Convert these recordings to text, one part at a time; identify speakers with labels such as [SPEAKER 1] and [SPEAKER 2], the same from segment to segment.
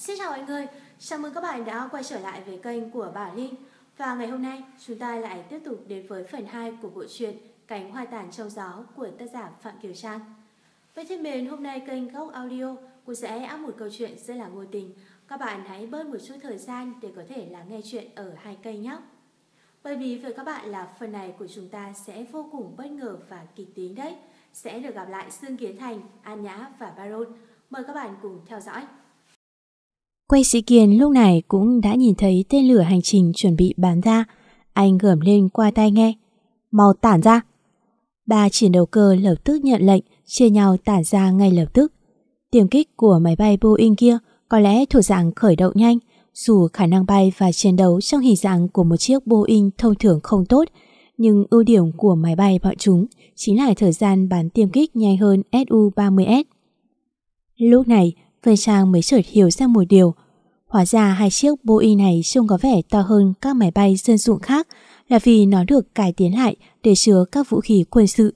[SPEAKER 1] Xin chào mọi người, chào mừng các bạn đã quay trở lại với kênh của Bảo Linh. Và ngày hôm nay chúng ta lại tiếp tục đến với phần 2 của bộ truyện Cánh hoa tàn trong gió của tác giả Phạm Kiều Trang. Vậy thì mến hôm nay kênh Góc Audio cũng sẽ áp một câu chuyện rất là ngôi tình. Các bạn hãy bớt một chút thời gian để có thể lắng nghe chuyện ở hai kênh nhé. Bởi vì với các bạn là phần này của chúng ta sẽ vô cùng bất ngờ và kịch tính đấy. Sẽ được gặp lại Dương Kiến Thành, An Nhã và Baron. Mời các bạn cùng theo dõi.
[SPEAKER 2] Quay sĩ Kiên lúc này cũng đã nhìn thấy tên lửa hành trình chuẩn bị bán ra. Anh gầm lên qua tai nghe. Mau tản ra! Ba chiến đấu cơ lập tức nhận lệnh, chia nhau tản ra ngay lập tức. Tiềm kích của máy bay Boeing kia có lẽ thuộc dạng khởi động nhanh, dù khả năng bay và chiến đấu trong hình dạng của một chiếc Boeing thông thường không tốt, nhưng ưu điểm của máy bay bọn chúng chính là thời gian bắn tiêm kích nhanh hơn Su-30S. Lúc này, Vân Trang mới chợt hiểu ra một điều. Hóa ra hai chiếc Boeing này trông có vẻ to hơn các máy bay dân dụng khác là vì nó được cải tiến lại để chứa các vũ khí quân sự.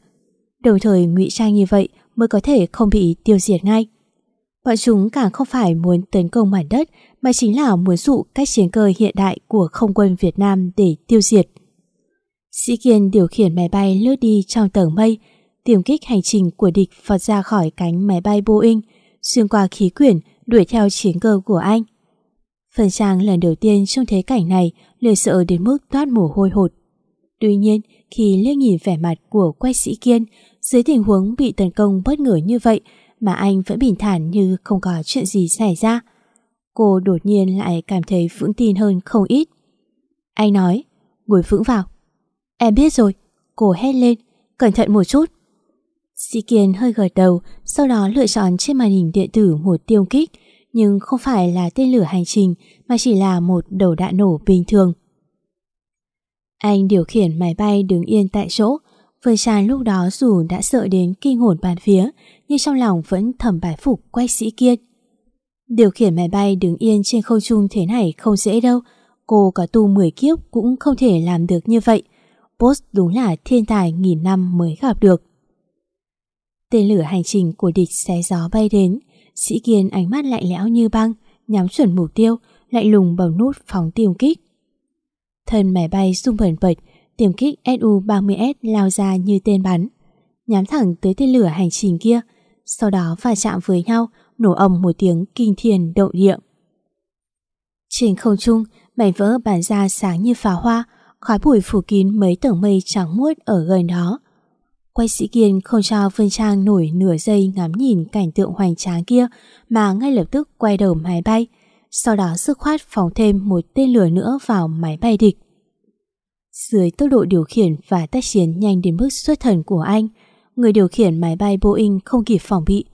[SPEAKER 2] Đồng thời ngụy trang như vậy mới có thể không bị tiêu diệt ngay. Bọn chúng càng không phải muốn tấn công mảnh đất mà chính là muốn dụ cách chiến cơ hiện đại của không quân Việt Nam để tiêu diệt. Sĩ Kiên điều khiển máy bay lướt đi trong tầng mây, tiềm kích hành trình của địch vọt ra khỏi cánh máy bay Boeing, xuyên qua khí quyển đuổi theo chiến cơ của anh. Phần Trang lần đầu tiên trông thấy cảnh này liền sợ đến mức toát mồ hôi hột. Tuy nhiên, khi liếc nhìn vẻ mặt của quách sĩ kiên, dưới tình huống bị tấn công bất ngờ như vậy mà anh vẫn bình thản như không có chuyện gì xảy ra. Cô đột nhiên lại cảm thấy vững tin hơn không ít. Anh nói, ngồi vững vào. Em biết rồi, cô hét lên, cẩn thận một chút. Sĩ Kiên hơi gật đầu, sau đó lựa chọn trên màn hình điện tử một tiêu kích, nhưng không phải là tên lửa hành trình mà chỉ là một đầu đạn nổ bình thường. Anh điều khiển máy bay đứng yên tại chỗ, Phương Tràn lúc đó dù đã sợ đến kinh hồn bàn phía, nhưng trong lòng vẫn thầm bái phục quách sĩ kiên. Điều khiển máy bay đứng yên trên không trung thế này không dễ đâu, cô có tu 10 kiếp cũng không thể làm được như vậy. Boss đúng là thiên tài nghìn năm mới gặp được. Tên lửa hành trình của địch xé gió bay đến, sĩ kiên ánh mắt lạnh lẽo như băng, nhắm chuẩn mục tiêu, lạnh lùng bấm nút phóng tiêm kích. Thân máy bay rung bẩn bật, tiêm kích Su-30S lao ra như tên bắn, nhắm thẳng tới tên lửa hành trình kia, sau đó va chạm với nhau, nổ ầm một tiếng kinh thiên động địa. Trên không trung, mảnh vỡ bắn ra sáng như pháo hoa, khói bụi phủ kín mấy tầng mây trắng muốt ở gần đó. Quay sĩ Kiên không cho Phương Trang nổi nửa giây ngắm nhìn cảnh tượng hoành tráng kia mà ngay lập tức quay đầu máy bay, sau đó sức khoát phóng thêm một tên lửa nữa vào máy bay địch. Dưới tốc độ điều khiển và tác chiến nhanh đến mức xuất thần của anh, người điều khiển máy bay Boeing không kịp phòng bị.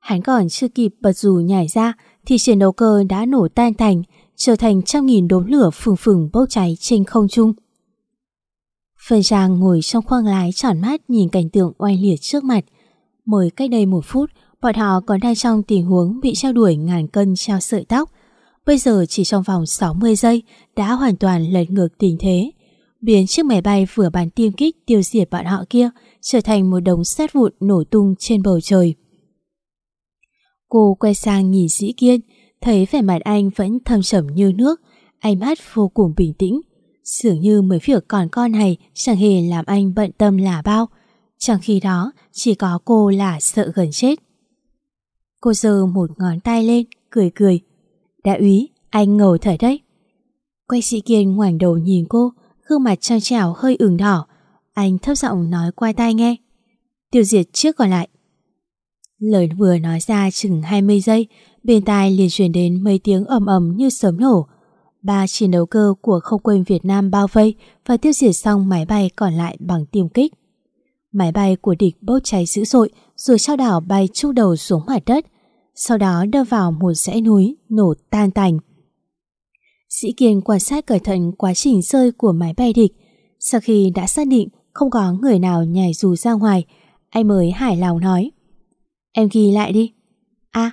[SPEAKER 2] Hắn còn chưa kịp bật dù nhảy ra thì chiến đấu cơ đã nổ tan thành, trở thành trăm nghìn đốm lửa phừng phừng bốc cháy trên không trung. Phần Giang ngồi trong khoang lái tròn mắt nhìn cảnh tượng oai liệt trước mặt. Mới cách đây một phút, bọn họ còn đang trong tình huống bị treo đuổi ngàn cân treo sợi tóc. Bây giờ chỉ trong vòng 60 giây đã hoàn toàn lật ngược tình thế. Biến chiếc máy bay vừa bắn tiêm kích tiêu diệt bọn họ kia trở thành một đống sát vụn nổ tung trên bầu trời. Cô quay sang nhìn sĩ kiên, thấy vẻ mặt anh vẫn thâm trầm như nước, ánh mắt vô cùng bình tĩnh. Dường như mới việc còn con này chẳng hề làm anh bận tâm là bao. Trong khi đó, chỉ có cô là sợ gần chết. Cô giơ một ngón tay lên, cười cười. Đại úy, anh ngầu thật đấy. Quay sĩ kiên ngoảnh đầu nhìn cô, gương mặt trao trào hơi ửng đỏ. Anh thấp giọng nói qua tai nghe. Tiêu diệt trước còn lại. Lời vừa nói ra chừng 20 giây, bên tai liền truyền đến mấy tiếng ầm ầm như sớm nổ. Ba chiến đấu cơ của không quân Việt Nam bao vây và tiêu diệt xong máy bay còn lại bằng tiêm kích. Máy bay của địch bốc cháy dữ dội rồi sau đảo bay trúc đầu xuống mặt đất, sau đó đâm vào một dãy núi, nổ tan tành. Sĩ Kiên quan sát cẩn thận quá trình rơi của máy bay địch. Sau khi đã xác định không có người nào nhảy dù ra ngoài, anh mới hài lòng nói. Em ghi lại đi. À,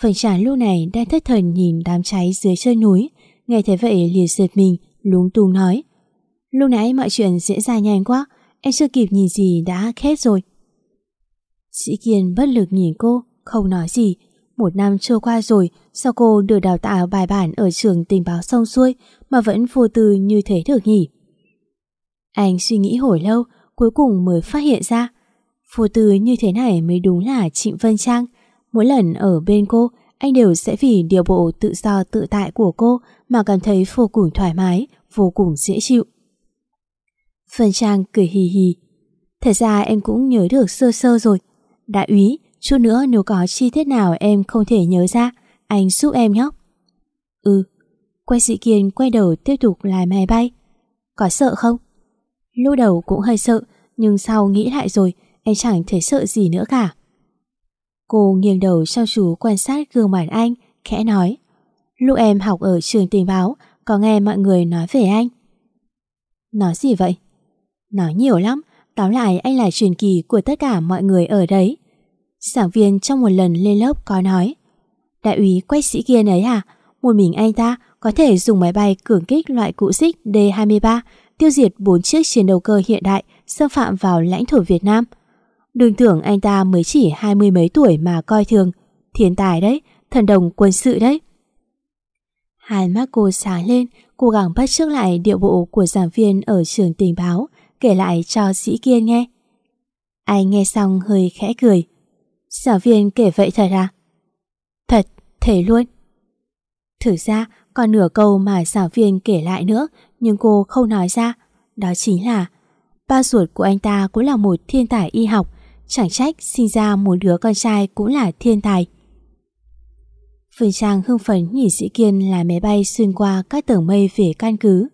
[SPEAKER 2] phần trả lúc này đang thất thần nhìn đám cháy dưới chân núi, nghe thấy vậy liền giật mình, lúng túng nói. Lúc nãy mọi chuyện diễn ra nhanh quá, em chưa kịp nhìn gì đã khét rồi. Sĩ Kiên bất lực nhìn cô, không nói gì, Một năm trôi qua rồi, sao cô được đào tạo bài bản ở trường tình báo xong xuôi mà vẫn vô tư như thế được nhỉ? Anh suy nghĩ hồi lâu, cuối cùng mới phát hiện ra. Vô tư như thế này mới đúng là Trịnh Vân Trang. Mỗi lần ở bên cô, anh đều sẽ vì điều bộ tự do tự tại của cô mà cảm thấy vô cùng thoải mái, vô cùng dễ chịu. Phần Trang cười hì hì. Thật ra em cũng nhớ được sơ sơ rồi. Đại úy, chút nữa nếu có chi tiết nào em không thể nhớ ra, anh giúp em nhé. Ừ. Quay sĩ Kiên quay đầu tiếp tục lái máy bay. Có sợ không? Lúc đầu cũng hơi sợ, nhưng sau nghĩ lại rồi, em chẳng thấy sợ gì nữa cả. Cô nghiêng đầu sau chú quan sát gương mặt anh, khẽ nói. Lúc em học ở trường tình báo, có nghe mọi người nói về anh. Nói gì vậy? Nói nhiều lắm, tóm lại anh là truyền kỳ của tất cả mọi người ở đấy. Giảng viên trong một lần lên lớp có nói. Đại úy quách sĩ kiên ấy à, một mình anh ta có thể dùng máy bay cường kích loại cụ xích D-23 tiêu diệt bốn chiếc chiến đấu cơ hiện đại xâm phạm vào lãnh thổ Việt Nam. Đừng tưởng anh ta mới chỉ hai mươi mấy tuổi mà coi thường. Thiên tài đấy, thần đồng quân sự đấy. Hai mắt cô sáng lên, cố gắng bắt chước lại điệu bộ của giảng viên ở trường tình báo, kể lại cho sĩ kiên nghe. Anh nghe xong hơi khẽ cười. Giảng viên kể vậy thật à? Thật, thể luôn. Thực ra, còn nửa câu mà giảng viên kể lại nữa, nhưng cô không nói ra. Đó chính là ba ruột của anh ta cũng là một thiên tài y học, chẳng trách sinh ra một đứa con trai cũng là thiên tài. Phương Trang hưng phấn nhìn sĩ kiên là máy bay xuyên qua các tầng mây về căn cứ.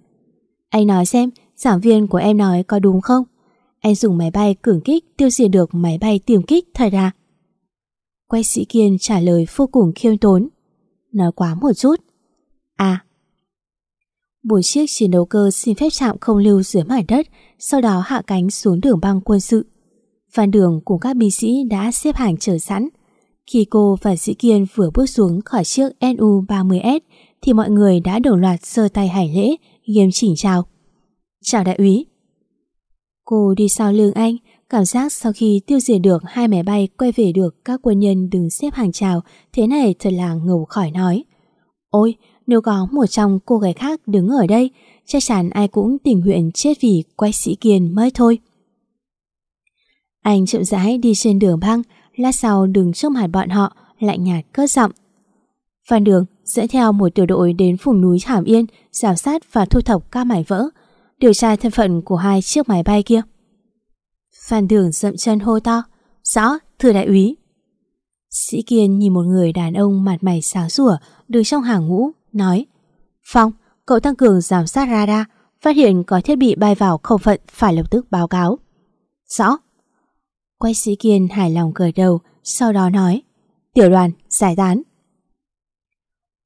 [SPEAKER 2] Anh nói xem, giảng viên của em nói có đúng không? Anh dùng máy bay cường kích tiêu diệt được máy bay tiềm kích thật à? Quay sĩ kiên trả lời vô cùng khiêm tốn. Nói quá một chút. À. Một chiếc chiến đấu cơ xin phép chạm không lưu dưới mặt đất, sau đó hạ cánh xuống đường băng quân sự. Phan Đường cùng các binh sĩ đã xếp hàng chờ sẵn. Khi cô và sĩ kiên vừa bước xuống khỏi chiếc NU-30S thì mọi người đã đổ loạt sơ tay hải lễ, nghiêm chỉnh chào. Chào đại úy. Cô đi sau lưng anh, cảm giác sau khi tiêu diệt được hai máy bay quay về được các quân nhân đứng xếp hàng chào, thế này thật là ngầu khỏi nói. Ôi, nếu có một trong cô gái khác đứng ở đây, chắc chắn ai cũng tình nguyện chết vì quay sĩ kiên mới thôi. Anh chậm rãi đi trên đường băng, lát sau đứng trước mặt bọn họ, lạnh nhạt cất giọng. Phan Đường dẫn theo một tiểu đội đến vùng núi Hàm Yên, giám sát và thu thập các mảnh vỡ, điều tra thân phận của hai chiếc máy bay kia. Phan Đường dậm chân hô to, rõ, thưa đại úy. Sĩ Kiên nhìn một người đàn ông mặt mày sáng sủa đứng trong hàng ngũ, nói Phong, cậu tăng cường giám sát radar, phát hiện có thiết bị bay vào không phận phải lập tức báo cáo. Rõ. Quay sĩ Kiên hài lòng gật đầu, sau đó nói Tiểu đoàn, giải tán.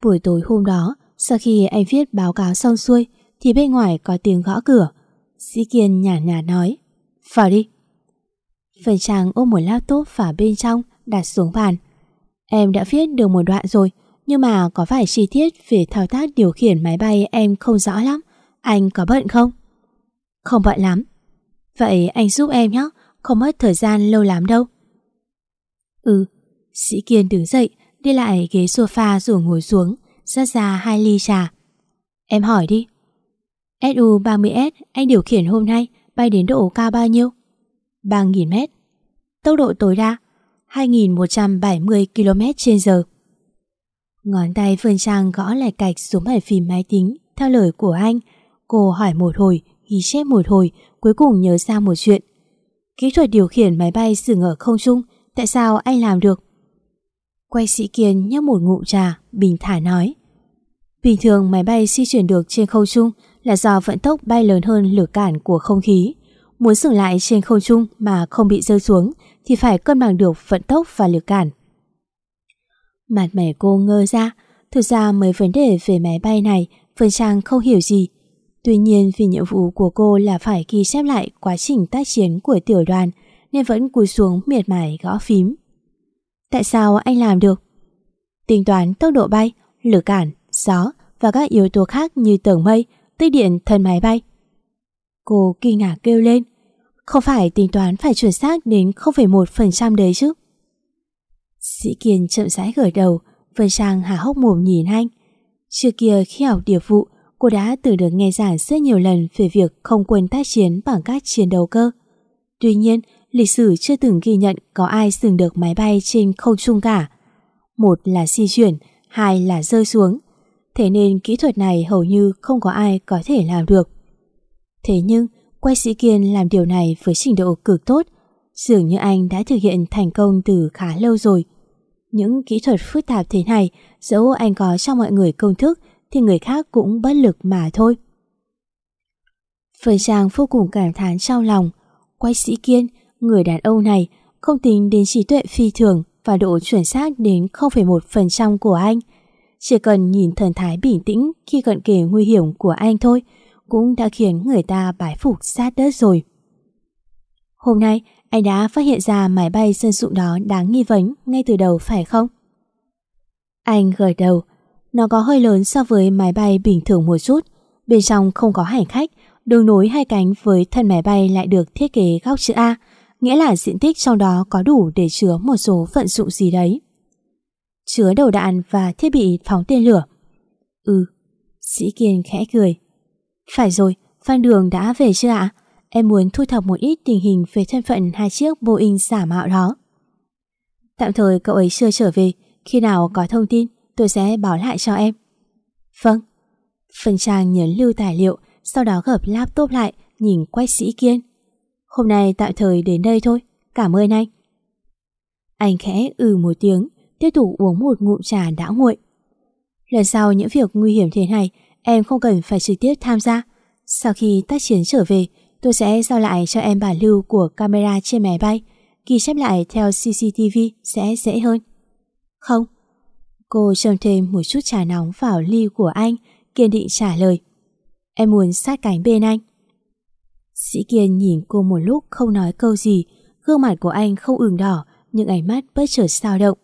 [SPEAKER 2] Buổi tối hôm đó, sau khi anh viết báo cáo xong xuôi, thì bên ngoài có tiếng gõ cửa. Sĩ Kiên nhàn nhạt nói Vào đi. Phần Trang ôm một laptop vào bên trong, đặt xuống bàn. Em đã viết được một đoạn rồi, nhưng mà có vài chi tiết về thao tác điều khiển máy bay em không rõ lắm. Anh có bận không? Không bận lắm. Vậy anh giúp em nhé, không mất thời gian lâu lắm đâu. Ừ, sĩ Kiên đứng dậy, đi lại ghế sofa rồi ngồi xuống, rót ra hai ly trà. Em hỏi đi. SU-30S anh điều khiển hôm nay bay đến độ cao bao nhiêu? 3.000 mét. Tốc độ tối đa 2.170 km trên giờ. Ngón tay Phương Trang gõ lại cạch xuống bài phím máy tính theo lời của anh. Cô hỏi một hồi, ghi chép một hồi, cuối cùng nhớ ra một chuyện. Kỹ thuật điều khiển máy bay dừng ở không trung, tại sao anh làm được? Quay sĩ Kiên nhấp một ngụm trà, bình thản nói. Bình thường máy bay di chuyển được trên không trung là do vận tốc bay lớn hơn lực cản của không khí. Muốn dừng lại trên không trung mà không bị rơi xuống thì phải cân bằng được vận tốc và lực cản. Mặt mày cô ngơ ra, thực ra mấy vấn đề về máy bay này Vân Trang không hiểu gì. Tuy nhiên vì nhiệm vụ của cô là phải ghi chép lại quá trình tác chiến của tiểu đoàn nên vẫn cúi xuống miệt mài gõ phím. Tại sao anh làm được? Tính toán tốc độ bay, lực cản, gió và các yếu tố khác như tầng mây, tích điện thân máy bay. Cô kinh ngạc kêu lên. Không phải tính toán phải chuẩn xác đến 0,1% đấy chứ. Sĩ Kiên chậm rãi gởi đầu, Vân Sang há hốc mồm nhìn anh. Trước kia khi học điệp vụ, cô đã từng được nghe giảng rất nhiều lần về việc không quân tác chiến bằng các chiến đấu cơ. Tuy nhiên, lịch sử chưa từng ghi nhận có ai dừng được máy bay trên không trung cả. Một là di chuyển, hai là rơi xuống. Thế nên kỹ thuật này hầu như không có ai có thể làm được. Thế nhưng, quay sĩ Kiên làm điều này với trình độ cực tốt. Dường như anh đã thực hiện thành công từ khá lâu rồi. Những kỹ thuật phức tạp thế này, dẫu anh có cho mọi người công thức, thì người khác cũng bất lực mà thôi. Phần Trang vô cùng cảm thán trong lòng. Quay sĩ Kiên, người đàn ông này, không tính đến trí tuệ phi thường và độ chuẩn xác đến 0,1% của anh. Chỉ cần nhìn thần thái bình tĩnh khi cận kề nguy hiểm của anh thôi, cũng đã khiến người ta bái phục sát đất rồi. Hôm nay, anh đã phát hiện ra máy bay dân dụng đó đáng nghi vấn ngay từ đầu phải không? Anh gật đầu, nó có hơi lớn so với máy bay bình thường một chút, bên trong không có hành khách, đường nối hai cánh với thân máy bay lại được thiết kế góc chữ A, nghĩa là diện tích trong đó có đủ để chứa một số vận dụng gì đấy. Chứa đầu đạn và thiết bị phóng tên lửa. Ừ, sĩ Kiên khẽ cười. Phải rồi, Phan Đường đã về chưa ạ? Em muốn thu thập một ít tình hình về thân phận hai chiếc Boeing giả mạo đó. Tạm thời cậu ấy chưa trở về, khi nào có thông tin tôi sẽ báo lại cho em. Vâng. Phần trang nhấn lưu tài liệu, sau đó gập laptop lại, nhìn quách sĩ kiên. Hôm nay tạm thời đến đây thôi, cảm ơn anh. Anh khẽ ừ một tiếng, tiếp tục uống một ngụm trà đã nguội. Lần sau những việc nguy hiểm thế này, em không cần phải trực tiếp tham gia. Sau khi tác chiến trở về, tôi sẽ giao lại cho em bản lưu của camera trên máy bay, ghi chép lại theo CCTV sẽ dễ hơn. Không. Cô châm thêm một chút trà nóng vào ly của anh, kiên định trả lời. Em muốn sát cánh bên anh. Sĩ Kiên nhìn cô một lúc không nói câu gì, gương mặt của anh không ửng đỏ, nhưng ánh mắt bất chợt sao động.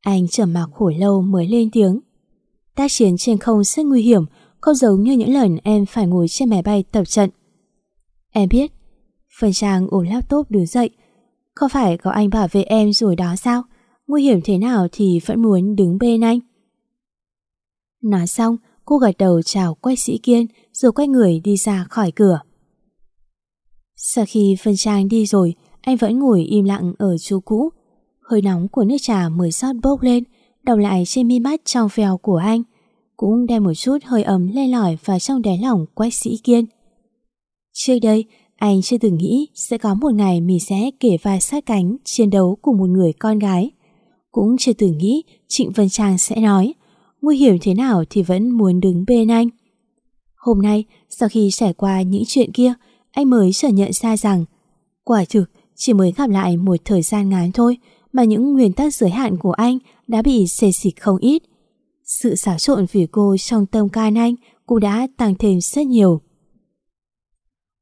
[SPEAKER 2] Anh trầm mặc khổ lâu mới lên tiếng. Tác chiến trên không rất nguy hiểm, không giống như những lần em phải ngồi trên máy bay tập trận. Em biết. Phần Trang ôm laptop đứng dậy. Không phải có anh bảo vệ em rồi đó sao? Nguy hiểm thế nào thì vẫn muốn đứng bên anh. Nói xong, cô gật đầu chào quách sĩ kiên rồi quay người đi ra khỏi cửa. Sau khi phân trang đi rồi, anh vẫn ngồi im lặng ở chỗ cũ. Hơi nóng của nước trà mới sót bốc lên, đọc lại trên mi mắt trong veo của anh. Cũng đem một chút hơi ấm lên lỏi vào trong đáy lòng quách sĩ kiên. Trước đây, anh chưa từng nghĩ sẽ có một ngày mình sẽ kể vai sát cánh chiến đấu cùng một người con gái. Cũng chưa từng nghĩ Trịnh Vân Trang sẽ nói nguy hiểm thế nào thì vẫn muốn đứng bên anh. Hôm nay, sau khi trải qua những chuyện kia, anh mới trở nhận ra rằng quả thực chỉ mới gặp lại một thời gian ngắn thôi mà những nguyên tắc giới hạn của anh đã bị xê xịt không ít. Sự xáo trộn vì cô trong tâm can anh cũng đã tăng thêm rất nhiều.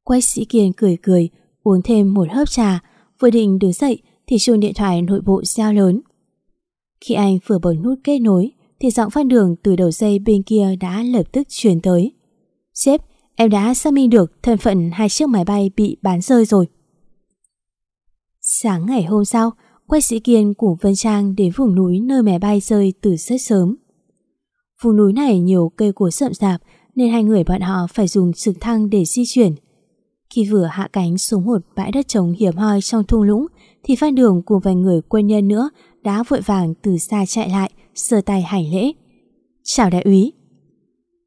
[SPEAKER 2] Quách sĩ kiên cười cười, uống thêm một hớp trà, vừa định đứng dậy thì chuông điện thoại nội bộ reo lớn. Khi anh vừa bấm nút kết nối thì giọng phát đường từ đầu dây bên kia đã lập tức truyền tới. Sếp, em đã xác minh được thân phận hai chiếc máy bay bị bán rơi rồi. Sáng ngày hôm sau, quay Sĩ Kiên cùng Vân Trang đến vùng núi nơi máy bay rơi từ rất sớm. Vùng núi này nhiều cây cối rậm rạp nên hai người bọn họ phải dùng trực thăng để di chuyển. Khi vừa hạ cánh xuống một bãi đất trống hiểm hoi trong thung lũng thì Phan Đường cùng vài người quân nhân nữa đã vội vàng từ xa chạy lại, sờ tay hành lễ. Chào đại úy.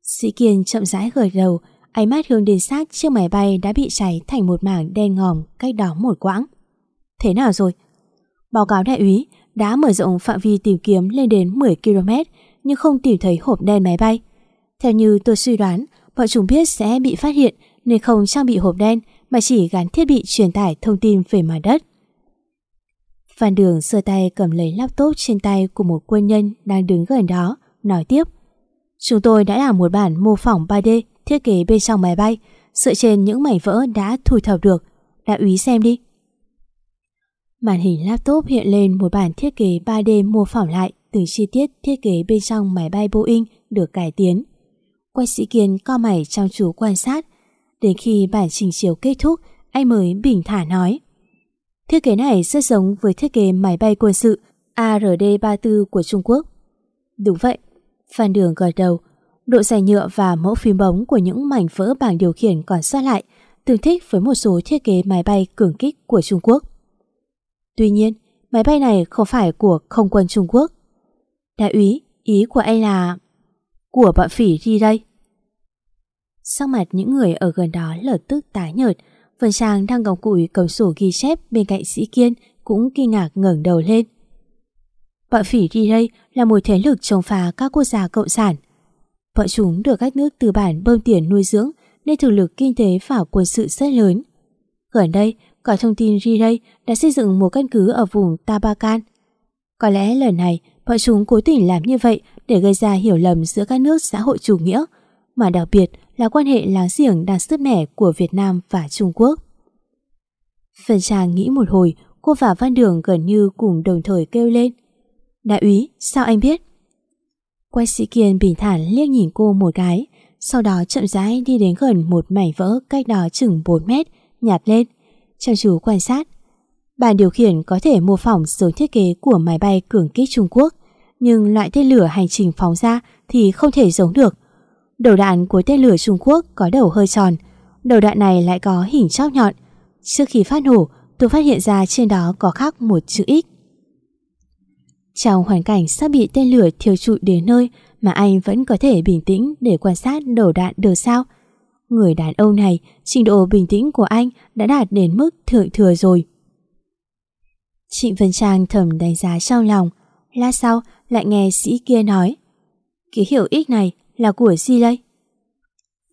[SPEAKER 2] Sĩ Kiên chậm rãi gật đầu, ánh mắt hướng đến sát chiếc máy bay đã bị cháy thành một mảng đen ngòm cách đó một quãng. Thế nào rồi? Báo cáo đại úy đã mở rộng phạm vi tìm kiếm lên đến 10 km nhưng không tìm thấy hộp đen máy bay. Theo như tôi suy đoán, bọn chúng biết sẽ bị phát hiện nên không trang bị hộp đen mà chỉ gắn thiết bị truyền tải thông tin về mặt đất. Phan Đường sơ tay cầm lấy laptop trên tay của một quân nhân đang đứng gần đó, nói tiếp. Chúng tôi đã làm một bản mô phỏng 3D thiết kế bên trong máy bay, dựa trên những mảnh vỡ đã thu thập được. Đại úy xem đi. Màn hình laptop hiện lên một bản thiết kế 3D mô phỏng lại từng chi tiết thiết kế bên trong máy bay Boeing được cải tiến. Quay sĩ Kiên co mày trong chú quan sát. Đến khi bản trình chiếu kết thúc, anh mới bình thản nói. Thiết kế này rất giống với thiết kế máy bay quân sự ARD34 của Trung Quốc. Đúng vậy, Phan Đường gật đầu. Độ dày nhựa và mẫu phím bóng của những mảnh vỡ bảng điều khiển còn sót lại tương thích với một số thiết kế máy bay cường kích của Trung Quốc. Tuy nhiên, máy bay này không phải của không quân Trung Quốc. Đại úy, ý của anh là... Của bọn phỉ đi đây. Sắc mặt những người ở gần đó lập tức tái nhợt, phần chàng đang gọc củi cầm sổ ghi chép bên cạnh sĩ kiên cũng kinh ngạc ngẩng đầu lên. Bọn phỉ đi đây là một thế lực chống phá các quốc gia cộng sản. Bọn chúng được các nước tư bản bơm tiền nuôi dưỡng nên thực lực kinh tế và quân sự rất lớn. Gần đây, có thông tin Rirei đã xây dựng một căn cứ ở vùng Tabakan. Có lẽ lần này, bọn chúng cố tình làm như vậy để gây ra hiểu lầm giữa các nước xã hội chủ nghĩa, mà đặc biệt là quan hệ láng giềng đang sứt mẻ của Việt Nam và Trung Quốc. Phần Trang nghĩ một hồi, cô và Văn Đường gần như cùng đồng thời kêu lên. Đại úy, sao anh biết? Quay sĩ Kiên bình thản liếc nhìn cô một cái, sau đó chậm rãi đi đến gần một mảnh vỡ cách đó chừng 4 mét, nhặt lên, chăm chú quan sát. Bàn điều khiển có thể mô phỏng giống thiết kế của máy bay cường kích Trung Quốc, nhưng loại tên lửa hành trình phóng ra thì không thể giống được. Đầu đạn của tên lửa Trung Quốc có đầu hơi tròn, đầu đạn này lại có hình chóp nhọn. Trước khi phát nổ, tôi phát hiện ra trên đó có khắc một chữ X. Trong hoàn cảnh sắp bị tên lửa thiêu trụi đến nơi mà anh vẫn có thể bình tĩnh để quan sát đầu đạn được sao? Người đàn ông này, trình độ bình tĩnh của anh đã đạt đến mức thượng thừa rồi. Trịnh Vân Trang thầm đánh giá trong lòng. Lát sau lại nghe sĩ kia nói Ký hiệu X này là của gì đây?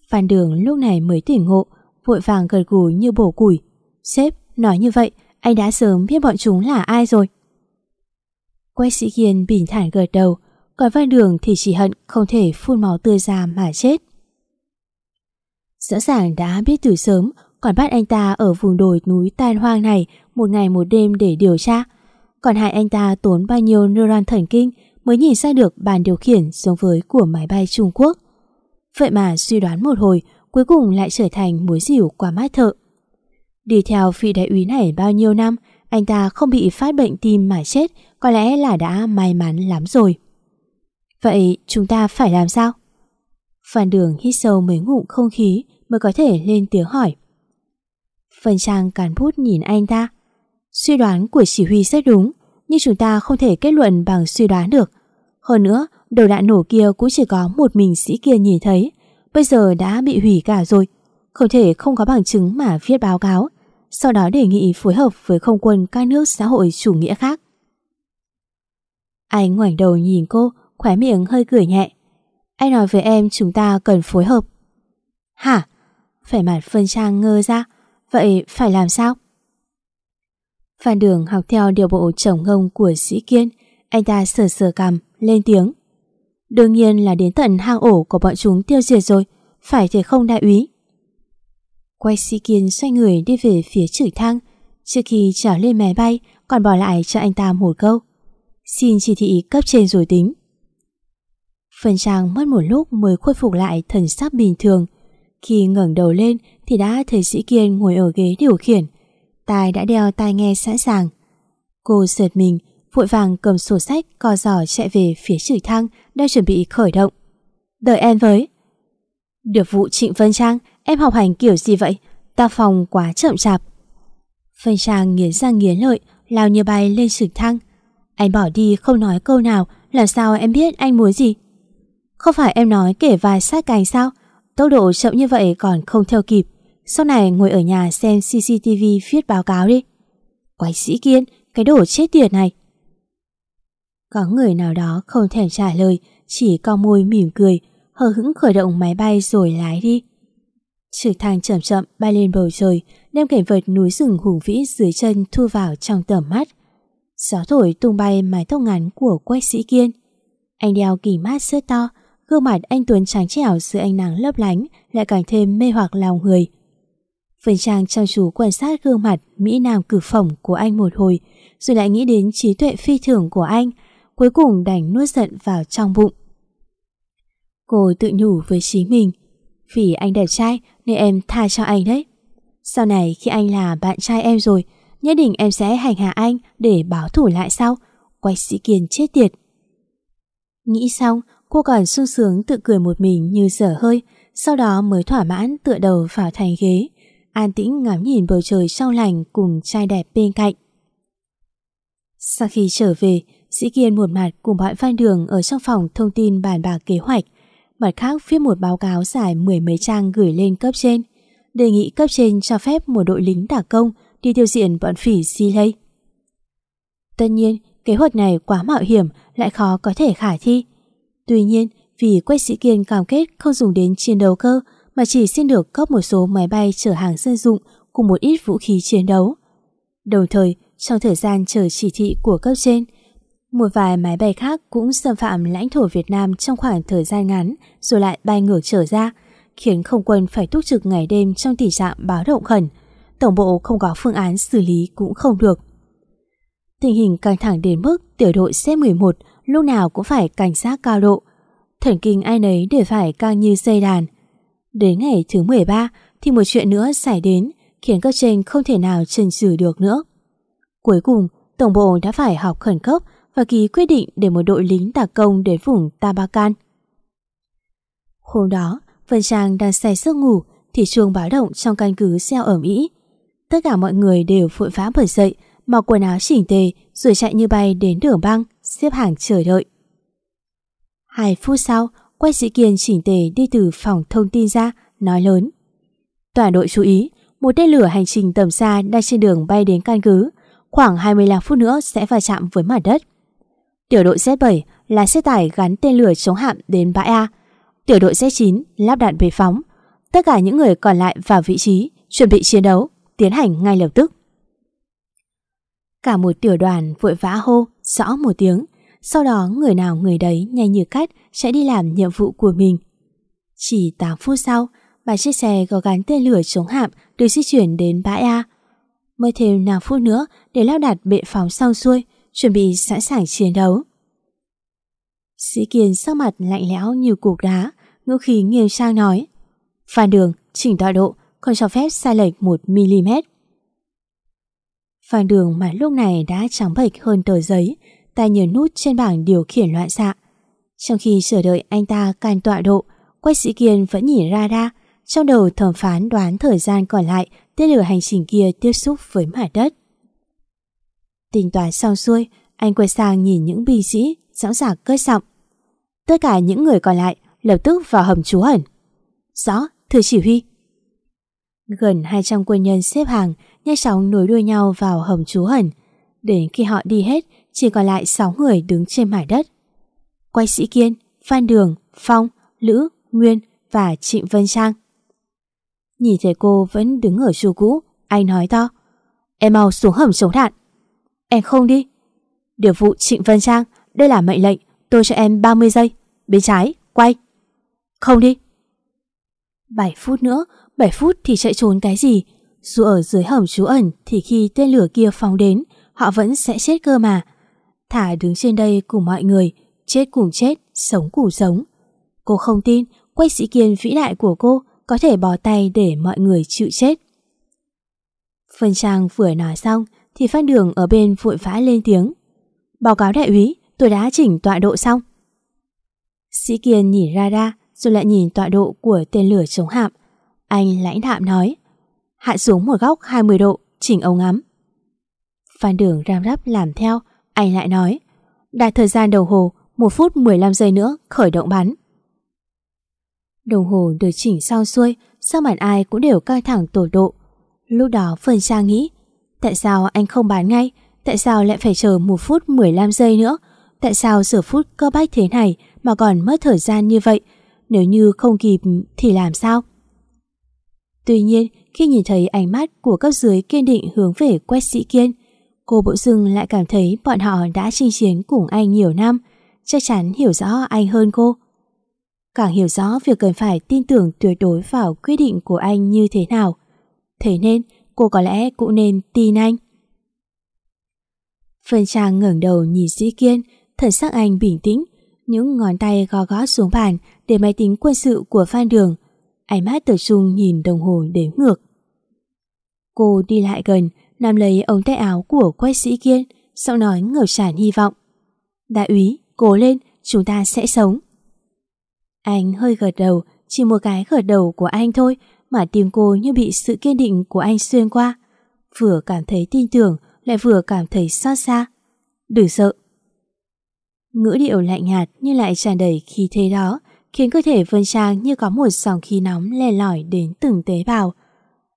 [SPEAKER 2] Phan Đường lúc này mới tỉnh ngộ, vội vàng gật gù như bổ củi. Sếp, nói như vậy, anh đã sớm biết bọn chúng là ai rồi. Quay sĩ Kiên bình thản gật đầu, còn Phan Đường thì chỉ hận không thể phun máu tươi ra mà chết. Rõ ràng đã biết từ sớm, còn bắt anh ta ở vùng đồi núi tan hoang này một ngày một đêm để điều tra. Còn hại anh ta tốn bao nhiêu neuron thần kinh mới nhìn ra được bàn điều khiển giống với của máy bay Trung Quốc. Vậy mà suy đoán một hồi, cuối cùng lại trở thành muối dỉu qua mắt thợ. Đi theo vị đại úy này bao nhiêu năm, anh ta không bị phát bệnh tim mà chết, có lẽ là đã may mắn lắm rồi. Vậy chúng ta phải làm sao? Phan Đường hít sâu mấy ngụm không khí mới có thể lên tiếng hỏi. Phần Trang cán bút nhìn anh ta. Suy đoán của chỉ huy rất đúng, nhưng chúng ta không thể kết luận bằng suy đoán được. Hơn nữa, đầu đạn nổ kia cũng chỉ có một mình sĩ kia nhìn thấy, bây giờ đã bị hủy cả rồi. Không thể không có bằng chứng mà viết báo cáo, sau đó đề nghị phối hợp với không quân các nước xã hội chủ nghĩa khác. Anh ngoảnh đầu nhìn cô, khóe miệng hơi cười nhẹ. Anh nói với em chúng ta cần phối hợp. Hả? Phải mặt phân trang ngơ ra, vậy phải làm sao? Phan Đường học theo điều bộ chồng ngông của sĩ kiên, anh ta sờ sờ cằm, lên tiếng. Đương nhiên là đến tận hang ổ của bọn chúng tiêu diệt rồi, phải thế không đại úy? Quay sĩ kiên xoay người đi về phía trực thang, trước khi trở lên máy bay còn bỏ lại cho anh ta một câu. Xin chỉ thị cấp trên rồi tính. Phần trang mất một lúc mới khôi phục lại thần sắc bình thường. Khi ngẩng đầu lên thì đã thấy sĩ kiên ngồi ở ghế điều khiển. Tài đã đeo tai nghe sẵn sàng. Cô sượt mình, vội vàng cầm sổ sách co giỏ chạy về phía trực thăng đang chuẩn bị khởi động. Đợi em với. Được vụ Trịnh Vân Trang, em học hành kiểu gì vậy? Ta phòng quá chậm chạp. Vân Trang nghiến răng nghiến lợi, lao như bay lên trực thăng. Anh bỏ đi không nói câu nào, làm sao em biết anh muốn gì? Không phải em nói kể vài sát cành sao? Tốc độ chậm như vậy còn không theo kịp. Sau này ngồi ở nhà xem CCTV viết báo cáo đi. Quái sĩ kiên, cái đồ chết tiệt này. Có người nào đó không thèm trả lời, chỉ co môi mỉm cười, hờ hững khởi động máy bay rồi lái đi. Trực thăng chậm chậm bay lên bầu trời, đem cảnh vật núi rừng hùng vĩ dưới chân thu vào trong tầm mắt. Gió thổi tung bay mái tóc ngắn của quách sĩ kiên. Anh đeo kỳ mát rất to, gương mặt anh Tuấn trắng trẻo dưới ánh nắng lấp lánh lại càng thêm mê hoặc lòng người. Vân Trang chăm chú quan sát gương mặt Mỹ Nam cử phỏng của anh một hồi, rồi lại nghĩ đến trí tuệ phi thường của anh, cuối cùng đành nuốt giận vào trong bụng. Cô tự nhủ với chính mình, vì anh đẹp trai nên em tha cho anh đấy. Sau này khi anh là bạn trai em rồi, nhất định em sẽ hành hạ anh để báo thủ lại sau. quay sĩ kiên chết tiệt. Nghĩ xong, cô còn sung sướng tự cười một mình như dở hơi, sau đó mới thỏa mãn tựa đầu vào thành ghế, an tĩnh ngắm nhìn bầu trời trong lành cùng trai đẹp bên cạnh. Sau khi trở về, Sĩ Kiên một mặt cùng bọn Phan Đường ở trong phòng thông tin bàn bạc kế hoạch, mặt khác viết một báo cáo dài mười mấy trang gửi lên cấp trên, đề nghị cấp trên cho phép một đội lính đả công đi tiêu diệt bọn phỉ si lây. Tất nhiên, kế hoạch này quá mạo hiểm lại khó có thể khả thi. Tuy nhiên, vì Quách Sĩ Kiên cam kết không dùng đến chiến đấu cơ mà chỉ xin được cấp một số máy bay chở hàng dân dụng cùng một ít vũ khí chiến đấu. Đồng thời, trong thời gian chờ chỉ thị của cấp trên, một vài máy bay khác cũng xâm phạm lãnh thổ Việt Nam trong khoảng thời gian ngắn rồi lại bay ngược trở ra, khiến không quân phải túc trực ngày đêm trong tình trạng báo động khẩn. Tổng bộ không có phương án xử lý cũng không được. Tình hình căng thẳng đến mức tiểu đội C-11 lúc nào cũng phải cảnh giác cao độ. Thần kinh ai nấy đều phải căng như dây đàn. Đến ngày thứ 13 thì một chuyện nữa xảy đến khiến các trên không thể nào chần chừ được nữa. Cuối cùng, Tổng bộ đã phải họp khẩn cấp và ký quyết định để một đội lính đặc công đến vùng Tabakan. Hôm đó, Vân Trang đang say giấc ngủ thì chuông báo động trong căn cứ xeo ở Mỹ. Tất cả mọi người đều vội vã bật dậy, mặc quần áo chỉnh tề rồi chạy như bay đến đường băng, xếp hàng chờ đợi. Hai phút sau, Quách Sĩ Kiên chỉnh tề đi từ phòng thông tin ra, nói lớn. Toàn đội chú ý, một tên lửa hành trình tầm xa đang trên đường bay đến căn cứ, khoảng 25 phút nữa sẽ va chạm với mặt đất. Tiểu đội Z7 là xe tải gắn tên lửa chống hạm đến bãi A. Tiểu đội Z9 lắp đạn bệ phóng. Tất cả những người còn lại vào vị trí, chuẩn bị chiến đấu, tiến hành ngay lập tức. Cả một tiểu đoàn vội vã hô, rõ một tiếng. Sau đó người nào người đấy nhanh như cắt sẽ đi làm nhiệm vụ của mình. Chỉ 8 phút sau, ba chiếc xe có gắn tên lửa chống hạm được di chuyển đến bãi A. Mới thêm 5 phút nữa để lắp đặt bệ phóng xong xuôi, chuẩn bị sẵn sàng chiến đấu. Sĩ Kiên sắc mặt lạnh lẽo như cục đá, ngữ khí nghiêm sang nói Phan đường, chỉnh tọa độ, không cho phép sai lệch 1mm. Phan đường mà lúc này đã trắng bệch hơn tờ giấy, tay nhờ nút trên bảng điều khiển loạn xạ. Trong khi chờ đợi anh ta can tọa độ, Quách Sĩ Kiên vẫn nhìn radar, trong đầu thẩm phán đoán thời gian còn lại tên lửa hành trình kia tiếp xúc với mặt đất. Tính toán xong xuôi, anh quay sang nhìn những binh sĩ sẵn sàng cất giọng. Tất cả những người còn lại lập tức vào hầm trú ẩn. Rõ, thưa chỉ huy. Gần 200 quân nhân xếp hàng, nhanh chóng nối đuôi nhau vào hầm trú ẩn. Đến khi họ đi hết, chỉ còn lại 6 người đứng trên mải đất. Quay sĩ Kiên, Phan Đường, Phong, Lữ, Nguyên và Trịnh Vân Trang. Nhìn thấy cô vẫn đứng ở chỗ cũ, anh nói to. Em mau xuống hầm chống đạn. Em không đi. Điều vụ Trịnh Vân Trang, đây là mệnh lệnh, tôi cho em 30 giây. Bên trái, quay. Không đi. 7 phút nữa, 7 phút thì chạy trốn cái gì? Dù ở dưới hầm trú ẩn thì khi tên lửa kia phóng đến, họ vẫn sẽ chết cơ mà. Thả đứng trên đây cùng mọi người, chết cùng chết, sống cùng sống. Cô không tin, quay sĩ kiên vĩ đại của cô có thể bỏ tay để mọi người chịu chết. Phân Trang vừa nói xong thì Phan Đường ở bên vội vã lên tiếng. Báo cáo đại úy, tôi đã chỉnh tọa độ xong. Sĩ Kiên nhìn ra ra rồi lại nhìn tọa độ của tên lửa chống hạm. Anh lãnh đạm nói, hạ xuống một góc 20 độ, chỉnh ống ngắm. Phan Đường ram rắp làm theo, anh lại nói, đạt thời gian đồng hồ 1 phút 15 giây nữa khởi động bắn. Đồng hồ được chỉnh xong xuôi, sao mặt ai cũng đều căng thẳng tổ độ. Lúc đó Phần Trang nghĩ, tại sao anh không bán ngay? Tại sao lại phải chờ 1 phút 15 giây nữa? Tại sao giờ phút cơ bách thế này mà còn mất thời gian như vậy? Nếu như không kịp thì làm sao? Tuy nhiên, khi nhìn thấy ánh mắt của cấp dưới kiên định hướng về Quách Sĩ Kiên, cô bỗng dưng lại cảm thấy bọn họ đã chinh chiến cùng anh nhiều năm, chắc chắn hiểu rõ anh hơn cô. Càng hiểu rõ việc cần phải tin tưởng tuyệt đối vào quyết định của anh như thế nào. Thế nên, cô có lẽ cũng nên tin anh. Phân Trang ngẩng đầu nhìn Sĩ Kiên, thần sắc anh bình tĩnh, những ngón tay gò gõ xuống bàn để máy tính quân sự của Phan Đường. Ánh mắt tập trung nhìn đồng hồ đếm ngược. Cô đi lại gần, nắm lấy ống tay áo của quách sĩ kiên, sau nói ngẩng tràn hy vọng. Đại úy, cố lên, chúng ta sẽ sống. Anh hơi gật đầu, chỉ một cái gật đầu của anh thôi mà tim cô như bị sự kiên định của anh xuyên qua. Vừa cảm thấy tin tưởng, lại vừa cảm thấy xót xa. Đừng sợ. Ngữ điệu lạnh nhạt nhưng lại tràn đầy khí thế đó, khiến cơ thể Vân Trang như có một dòng khí nóng lè lỏi đến từng tế bào.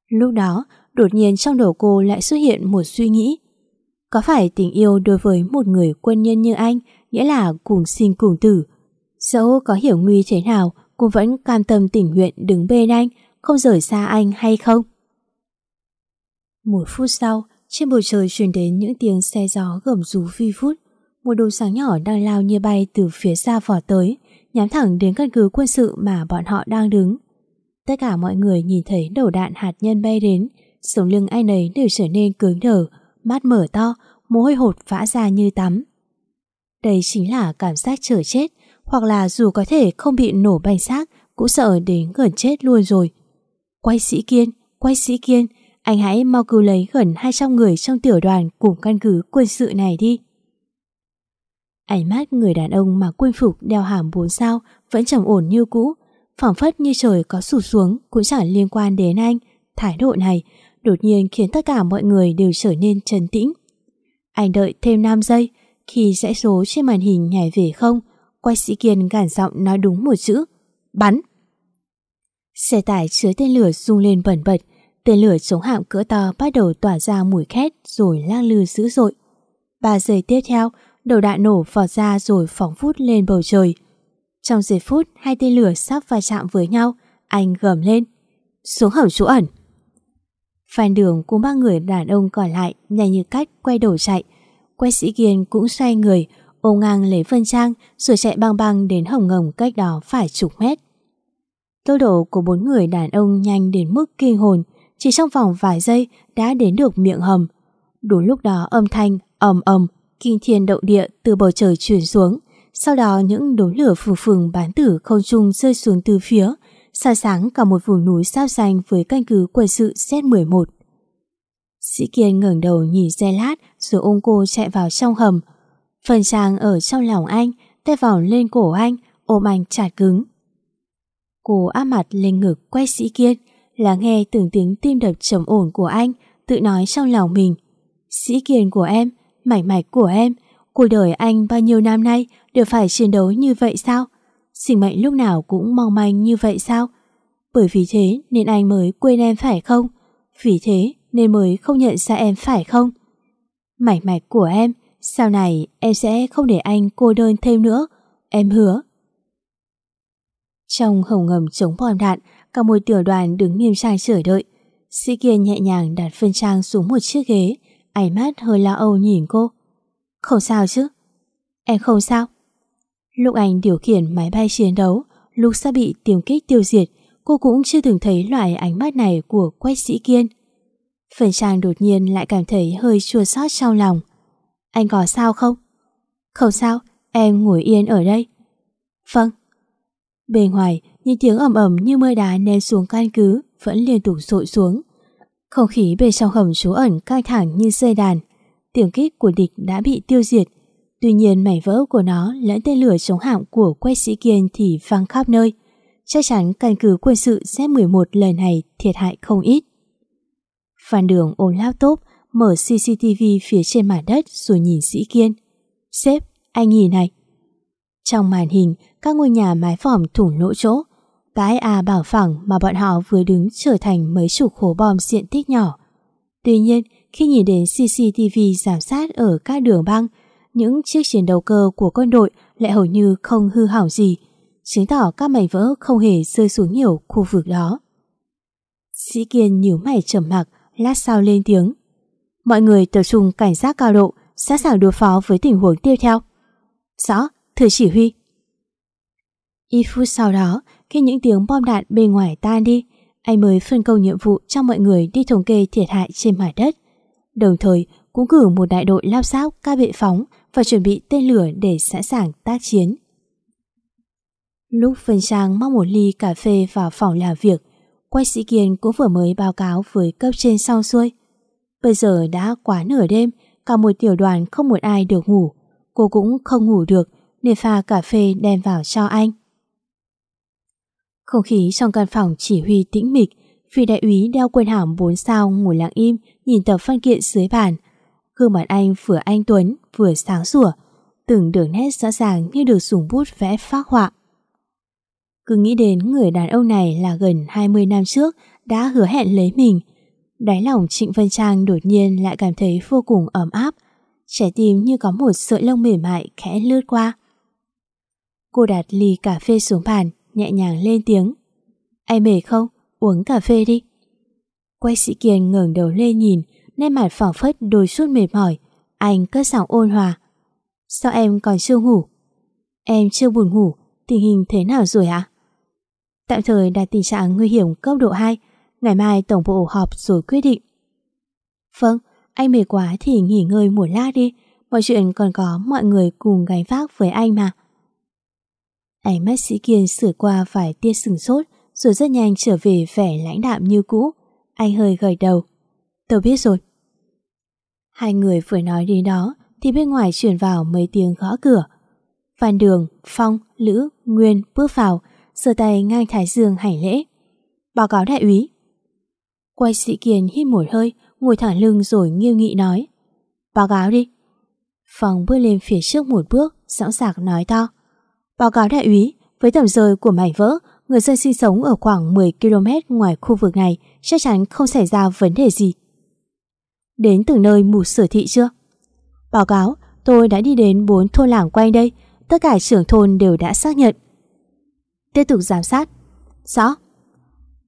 [SPEAKER 2] Lúc đó, đột nhiên trong đầu cô lại xuất hiện một suy nghĩ. Có phải tình yêu đối với một người quân nhân như anh nghĩa là cùng sinh cùng tử? Dẫu có hiểu nguy thế nào, cô vẫn cam tâm tình nguyện đứng bên anh, không rời xa anh hay không? Một phút sau, trên bầu trời truyền đến những tiếng xe gió gầm rú vi phút. Một đồ sáng nhỏ đang lao như bay từ phía xa vỏ tới, nhắm thẳng đến căn cứ quân sự mà bọn họ đang đứng. Tất cả mọi người nhìn thấy đầu đạn hạt nhân bay đến, sống lưng ai nấy đều trở nên cứng đờ, mắt mở to, mồ hôi hột vã ra như tắm. Đây chính là cảm giác chờ chết, hoặc là dù có thể không bị nổ banh xác, cũng sợ đến gần chết luôn rồi. Quay sĩ kiên, quay sĩ kiên, anh hãy mau cứu lấy gần 200 người trong tiểu đoàn cùng căn cứ quân sự này đi. Ánh mắt người đàn ông mà quân phục đeo hàm bốn sao vẫn trầm ổn như cũ, phảng phất như trời có sụt xuống cũng chẳng liên quan đến anh. Thái độ này đột nhiên khiến tất cả mọi người đều trở nên trấn tĩnh. Anh đợi thêm 5 giây, khi dãy số trên màn hình nhảy về không, quay sĩ Kiên gản giọng nói đúng một chữ, bắn. Xe tải chứa tên lửa rung lên bẩn bật, tên lửa chống hạm cỡ to bắt đầu tỏa ra mùi khét rồi lang lư dữ dội. Ba giây tiếp theo, đầu đạn nổ vọt ra rồi phóng phút lên bầu trời. Trong giây phút hai tên lửa sắp va chạm với nhau, anh gầm lên. Xuống hầm trú ẩn. Phan đường cùng ba người đàn ông còn lại nhanh như cách quay đầu chạy. Quay sĩ Kiên cũng xoay người, ôm ngang lấy phân trang rồi chạy băng băng đến hồng ngầm cách đó phải chục mét. Tốc độ của bốn người đàn ông nhanh đến mức kinh hồn, chỉ trong vòng vài giây đã đến được miệng hầm. Đúng lúc đó âm thanh ầm ầm kinh thiên động địa từ bầu trời chuyển xuống. Sau đó những đốm lửa phừng phừng bán tử không trung rơi xuống từ phía, xa sáng cả một vùng núi sao xanh với căn cứ quân sự Z-11. Sĩ Kiên ngẩng đầu nhìn xe lát rồi ôm cô chạy vào trong hầm. Phần trang ở trong lòng anh, tay vòng lên cổ anh, ôm anh chặt cứng. Cô áp mặt lên ngực quay Sĩ Kiên, là nghe từng tiếng tim đập trầm ổn của anh, tự nói trong lòng mình. Sĩ Kiên của em, mảnh mạch của em, cuộc đời anh bao nhiêu năm nay đều phải chiến đấu như vậy sao? Sinh mệnh lúc nào cũng mong manh như vậy sao? Bởi vì thế nên anh mới quên em phải không? Vì thế nên mới không nhận ra em phải không? Mảnh mạch của em, sau này em sẽ không để anh cô đơn thêm nữa, em hứa. Trong hồng ngầm chống bom đạn, cả một tiểu đoàn đứng nghiêm trang chờ đợi. Sĩ Kiên nhẹ nhàng đặt phân trang xuống một chiếc ghế, ánh mắt hơi lo âu nhìn cô. Không sao chứ? Em không sao? Lúc anh điều khiển máy bay chiến đấu, lúc sắp bị tiềm kích tiêu diệt, cô cũng chưa từng thấy loại ánh mắt này của Quách Sĩ Kiên. Phần Trang đột nhiên lại cảm thấy hơi chua xót trong lòng. Anh có sao không? Không sao, em ngồi yên ở đây. Vâng. Bên ngoài, những tiếng ầm ầm như mưa đá ném xuống căn cứ vẫn liên tục rội xuống. Không khí bên trong hầm trú ẩn căng thẳng như dây đàn. Tiếng kích của địch đã bị tiêu diệt. Tuy nhiên mảnh vỡ của nó lẫn tên lửa chống hạm của quay sĩ kiên thì văng khắp nơi. Chắc chắn căn cứ quân sự Z-11 lần này thiệt hại không ít. Phan Đường ôm laptop, mở CCTV phía trên mặt đất rồi nhìn sĩ kiên. Sếp, anh nhìn này. Trong màn hình, các ngôi nhà mái vòm thủng lỗ chỗ, bãi A bảo phẳng mà bọn họ vừa đứng trở thành mấy chục hố bom diện tích nhỏ. Tuy nhiên, khi nhìn đến CCTV giám sát ở các đường băng, những chiếc chiến đấu cơ của quân đội lại hầu như không hư hỏng gì, chứng tỏ các mảnh vỡ không hề rơi xuống nhiều khu vực đó. Sĩ Kiên nhíu mày trầm mặc, lát sau lên tiếng. Mọi người tập trung cảnh giác cao độ, sẵn sàng đối phó với tình huống tiếp theo. Rõ, thưa chỉ huy. Y phút sau đó, khi những tiếng bom đạn bên ngoài tan đi, anh mới phân công nhiệm vụ cho mọi người đi thống kê thiệt hại trên mặt đất. Đồng thời cũng cử một đại đội lao sát ca bệ phóng và chuẩn bị tên lửa để sẵn sàng tác chiến. Lúc Vân Trang mang một ly cà phê vào phòng làm việc, quay Sĩ Kiên cũng vừa mới báo cáo với cấp trên sau xuôi. Bây giờ đã quá nửa đêm, cả một tiểu đoàn không một ai được ngủ. Cô cũng không ngủ được nên pha cà phê đem vào cho anh. Không khí trong căn phòng chỉ huy tĩnh mịch, phi đại úy đeo quân hàm 4 sao ngồi lặng im nhìn tập văn kiện dưới bàn. Gương mặt anh vừa anh Tuấn vừa sáng sủa, từng đường nét rõ ràng như được dùng bút vẽ phác họa. Cứ nghĩ đến người đàn ông này là gần 20 năm trước đã hứa hẹn lấy mình. Đáy lòng Trịnh Vân Trang đột nhiên lại cảm thấy vô cùng ấm áp, trái tim như có một sợi lông mềm mại khẽ lướt qua. Cô đặt ly cà phê xuống bàn, nhẹ nhàng lên tiếng. Anh mệt không? Uống cà phê đi. Quay sĩ Kiên ngẩng đầu lên nhìn, nét mặt phỏng phất đôi chút mệt mỏi. Anh cất giọng ôn hòa. Sao em còn chưa ngủ? Em chưa buồn ngủ, tình hình thế nào rồi ạ? Tạm thời đạt tình trạng nguy hiểm cấp độ 2, ngày mai tổng bộ họp rồi quyết định. Vâng, anh mệt quá thì nghỉ ngơi một lát đi, mọi chuyện còn có mọi người cùng gánh vác với anh mà. Ánh mắt sĩ kiên sửa qua vài tia sừng sốt rồi rất nhanh trở về vẻ lãnh đạm như cũ. Anh hơi gật đầu. Tôi biết rồi. Hai người vừa nói đến đó thì bên ngoài truyền vào mấy tiếng gõ cửa. Phan Đường, Phong, Lữ, Nguyên bước vào, giơ tay ngang thái dương hành lễ. Báo cáo đại úy. Quay sĩ Kiền hít một hơi, ngồi thẳng lưng rồi nghiêu nghị nói. Báo cáo đi. Phong bước lên phía trước một bước, sẵn sàng nói to. Báo cáo đại úy, với tầm rơi của mảnh vỡ, người dân sinh sống ở khoảng 10 km ngoài khu vực này chắc chắn không xảy ra vấn đề gì. Đến từ nơi mù sửa thị chưa? Báo cáo, tôi đã đi đến 4 thôn làng quanh đây, tất cả trưởng thôn đều đã xác nhận. Tiếp tục giám sát. Rõ.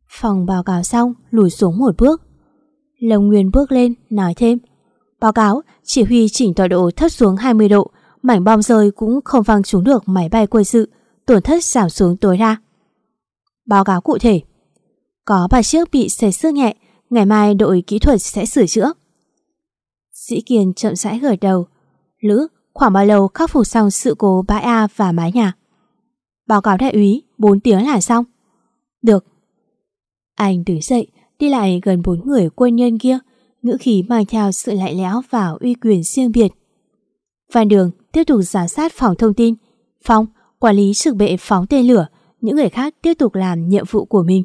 [SPEAKER 2] Phòng báo cáo xong, lùi xuống một bước. Lồng Nguyên bước lên, nói thêm. Báo cáo, chỉ huy chỉnh tọa độ thấp xuống 20 độ, mảnh bom rơi cũng không văng trúng được máy bay quân sự, tổn thất giảm xuống tối đa. Báo cáo cụ thể. Có ba chiếc bị xây xước nhẹ, ngày mai đội kỹ thuật sẽ sửa chữa dĩ Kiên chậm rãi gật đầu. Lữ, khoảng bao lâu khắc phục xong sự cố bãi A và mái nhà? Báo cáo đại úy, 4 tiếng là xong. Được. Anh đứng dậy, đi lại gần bốn người quân nhân kia, ngữ khí mang theo sự lạnh lẽo và uy quyền riêng biệt. Văn Đường tiếp tục giám sát phòng thông tin. Phong, quản lý trực bệ phóng tên lửa, những người khác tiếp tục làm nhiệm vụ của mình.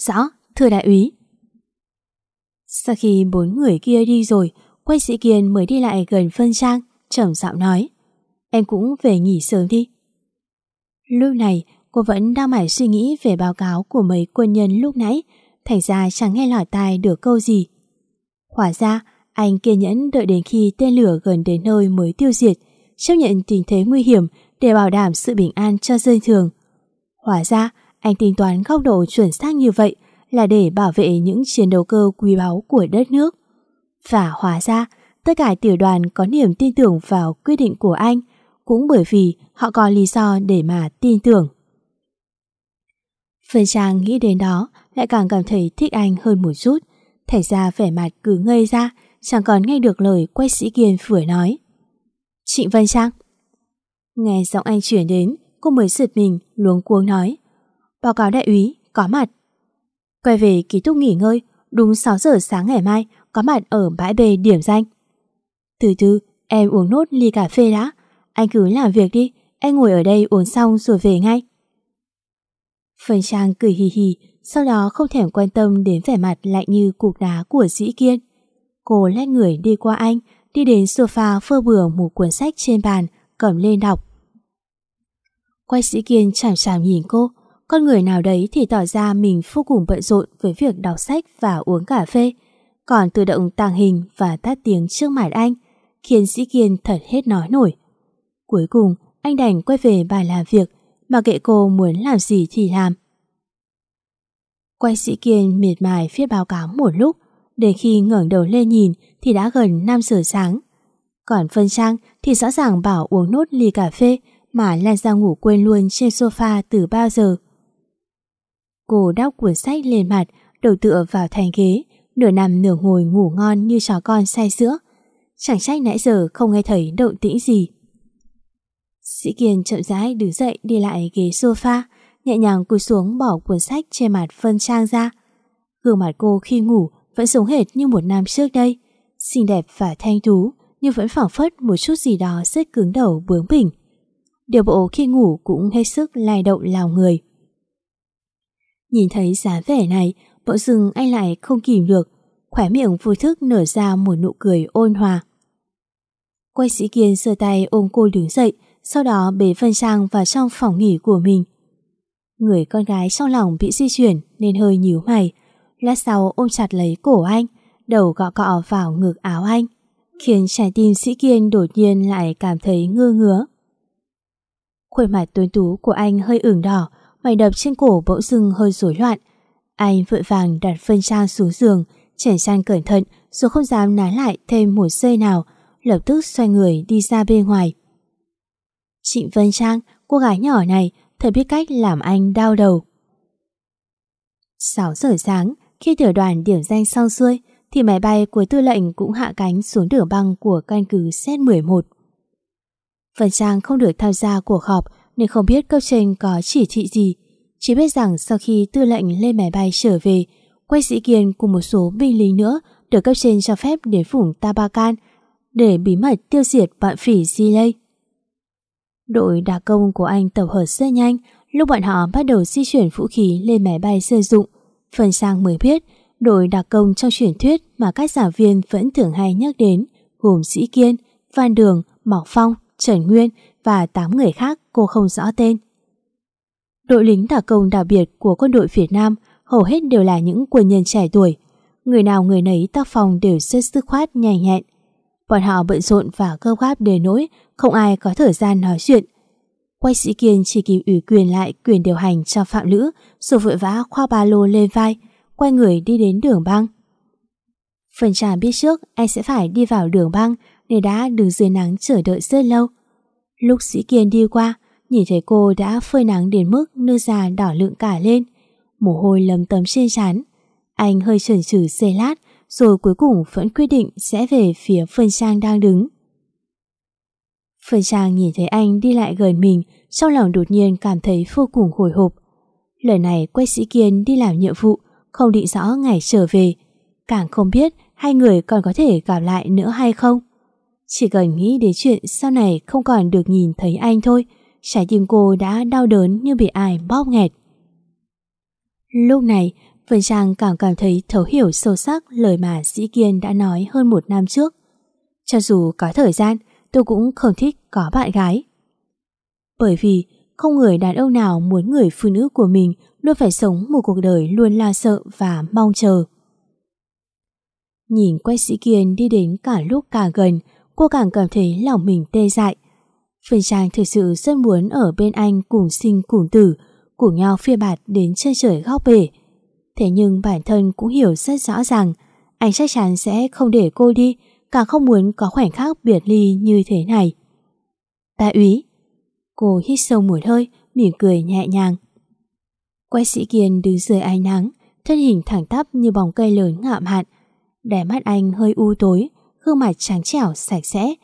[SPEAKER 2] Rõ, thưa đại úy. Sau khi bốn người kia đi rồi, quay sĩ kiên mới đi lại gần phân trang, trầm giọng nói. Em cũng về nghỉ sớm đi. Lúc này, cô vẫn đang mải suy nghĩ về báo cáo của mấy quân nhân lúc nãy, thành ra chẳng nghe lọt tai được câu gì. Hóa ra, anh kiên nhẫn đợi đến khi tên lửa gần đến nơi mới tiêu diệt, chấp nhận tình thế nguy hiểm để bảo đảm sự bình an cho dân thường. Hóa ra, anh tính toán góc độ chuẩn xác như vậy là để bảo vệ những chiến đấu cơ quý báu của đất nước. Và hóa ra, tất cả tiểu đoàn có niềm tin tưởng vào quyết định của anh, cũng bởi vì họ có lý do để mà tin tưởng. Phần Trang nghĩ đến đó lại càng cảm thấy thích anh hơn một chút, Thẻ ra vẻ mặt cứ ngây ra, chẳng còn nghe được lời quay sĩ Kiên vừa nói. Trịnh Vân Trang Nghe giọng anh chuyển đến, cô mới giật mình, luống cuống nói. Báo cáo đại úy, có mặt. Quay về ký túc nghỉ ngơi, đúng 6 giờ sáng ngày mai, có mặt ở bãi bề điểm danh. Từ từ, em uống nốt ly cà phê đã. Anh cứ làm việc đi, em ngồi ở đây uống xong rồi về ngay. Phần Trang cười hì hì, sau đó không thèm quan tâm đến vẻ mặt lạnh như cục đá của dĩ kiên. Cô lách người đi qua anh, đi đến sofa phơ bừa một cuốn sách trên bàn, cầm lên đọc. Quay sĩ kiên chằm chằm nhìn cô, con người nào đấy thì tỏ ra mình vô cùng bận rộn với việc đọc sách và uống cà phê, còn tự động tàng hình và tắt tiếng trước mặt anh, khiến sĩ kiên thật hết nói nổi. Cuối cùng, anh đành quay về bài làm việc, mà kệ cô muốn làm gì thì làm. Quay sĩ kiên miệt mài viết báo cáo một lúc, để khi ngẩng đầu lên nhìn thì đã gần 5 giờ sáng. Còn Phân Trang thì rõ ràng bảo uống nốt ly cà phê mà Lan ra ngủ quên luôn trên sofa từ bao giờ. Cô đắp cuốn sách lên mặt, đầu tựa vào thành ghế, nửa nằm nửa ngồi ngủ ngon như chó con say sữa. Chẳng trách nãy giờ không nghe thấy động tĩnh gì. Sĩ Kiên chậm rãi đứng dậy đi lại ghế sofa, nhẹ nhàng cúi xuống bỏ cuốn sách trên mặt phân Trang ra. Gương mặt cô khi ngủ vẫn giống hệt như một năm trước đây, xinh đẹp và thanh tú, nhưng vẫn phảng phất một chút gì đó rất cứng đầu bướng bỉnh. Điều bộ khi ngủ cũng hết sức lay động lòng người. Nhìn thấy giá vẻ này, bỗng dưng anh lại không kìm được, khỏe miệng vui thức nở ra một nụ cười ôn hòa. Quay sĩ kiên sơ tay ôm cô đứng dậy, sau đó bế Vân Trang vào trong phòng nghỉ của mình. Người con gái trong lòng bị di chuyển nên hơi nhíu mày, lát sau ôm chặt lấy cổ anh, đầu gọ cọ vào ngực áo anh, khiến trái tim sĩ kiên đột nhiên lại cảm thấy ngơ ngứa. Khuôn mặt tuấn tú của anh hơi ửng đỏ, mày đập trên cổ bỗng dưng hơi rối loạn. Anh vội vàng đặt phân trang xuống giường, chèn sang cẩn thận rồi không dám nái lại thêm một giây nào, lập tức xoay người đi ra bên ngoài. Trịnh Vân Trang, cô gái nhỏ này, thật biết cách làm anh đau đầu. 6 giờ sáng, khi tiểu đoàn điểm danh xong xuôi, thì máy bay của tư lệnh cũng hạ cánh xuống đường băng của căn cứ Z-11. Vân Trang không được tham gia cuộc họp nên không biết cấp trên có chỉ thị gì. Chỉ biết rằng sau khi tư lệnh lên máy bay trở về, quay sĩ kiên cùng một số binh lính nữa được cấp trên cho phép đến vùng Tabakan để bí mật tiêu diệt bọn phỉ Di Đội đặc công của anh tập hợp rất nhanh, lúc bọn họ bắt đầu di chuyển vũ khí lên máy bay sử dụng. Phần sang mới biết, đội đặc công trong truyền thuyết mà các giảng viên vẫn thường hay nhắc đến, gồm Sĩ Kiên, Phan Đường, Mọc Phong, Trần Nguyên và 8 người khác cô không rõ tên. Đội lính đặc công đặc biệt của quân đội Việt Nam hầu hết đều là những quân nhân trẻ tuổi. Người nào người nấy tác phòng đều rất sức khoát nhanh nhẹn. Bọn họ bận rộn và cơ gáp đến nỗi không ai có thời gian nói chuyện. Quay sĩ Kiên chỉ kịp ủy quyền lại quyền điều hành cho Phạm Lữ rồi vội vã khoa ba lô lên vai, quay người đi đến đường băng. Phần trà biết trước anh sẽ phải đi vào đường băng nên đã đứng dưới nắng chờ đợi rất lâu. Lúc sĩ Kiên đi qua, nhìn thấy cô đã phơi nắng đến mức nước da đỏ lượng cả lên, mồ hôi lấm tấm trên trán. Anh hơi chần chừ xe lát rồi cuối cùng vẫn quyết định sẽ về phía Phân Trang đang đứng. Phân Trang nhìn thấy anh đi lại gần mình, trong lòng đột nhiên cảm thấy vô cùng hồi hộp. Lần này quay sĩ Kiên đi làm nhiệm vụ, không định rõ ngày trở về. Càng không biết hai người còn có thể gặp lại nữa hay không. Chỉ cần nghĩ đến chuyện sau này không còn được nhìn thấy anh thôi, trái tim cô đã đau đớn như bị ai bóp nghẹt. Lúc này, Vân Trang càng cảm thấy thấu hiểu sâu sắc lời mà Sĩ Kiên đã nói hơn một năm trước. Cho dù có thời gian, tôi cũng không thích có bạn gái. Bởi vì không người đàn ông nào muốn người phụ nữ của mình luôn phải sống một cuộc đời luôn lo sợ và mong chờ. Nhìn quay sĩ Kiên đi đến cả lúc càng gần, cô càng cảm thấy lòng mình tê dại. Phần Trang thực sự rất muốn ở bên anh cùng sinh cùng tử, cùng nhau phiêu bạt đến chân trời góc bể. Thế nhưng bản thân cũng hiểu rất rõ ràng, anh chắc chắn sẽ không để cô đi, càng không muốn có khoảnh khắc biệt ly như thế này. Đại úy, cô hít sâu một hơi, mỉm cười nhẹ nhàng. Quay sĩ Kiên đứng dưới ánh nắng, thân hình thẳng tắp như bóng cây lớn ngạm hạn. Đẻ mắt anh hơi u tối, gương mặt trắng trẻo sạch sẽ.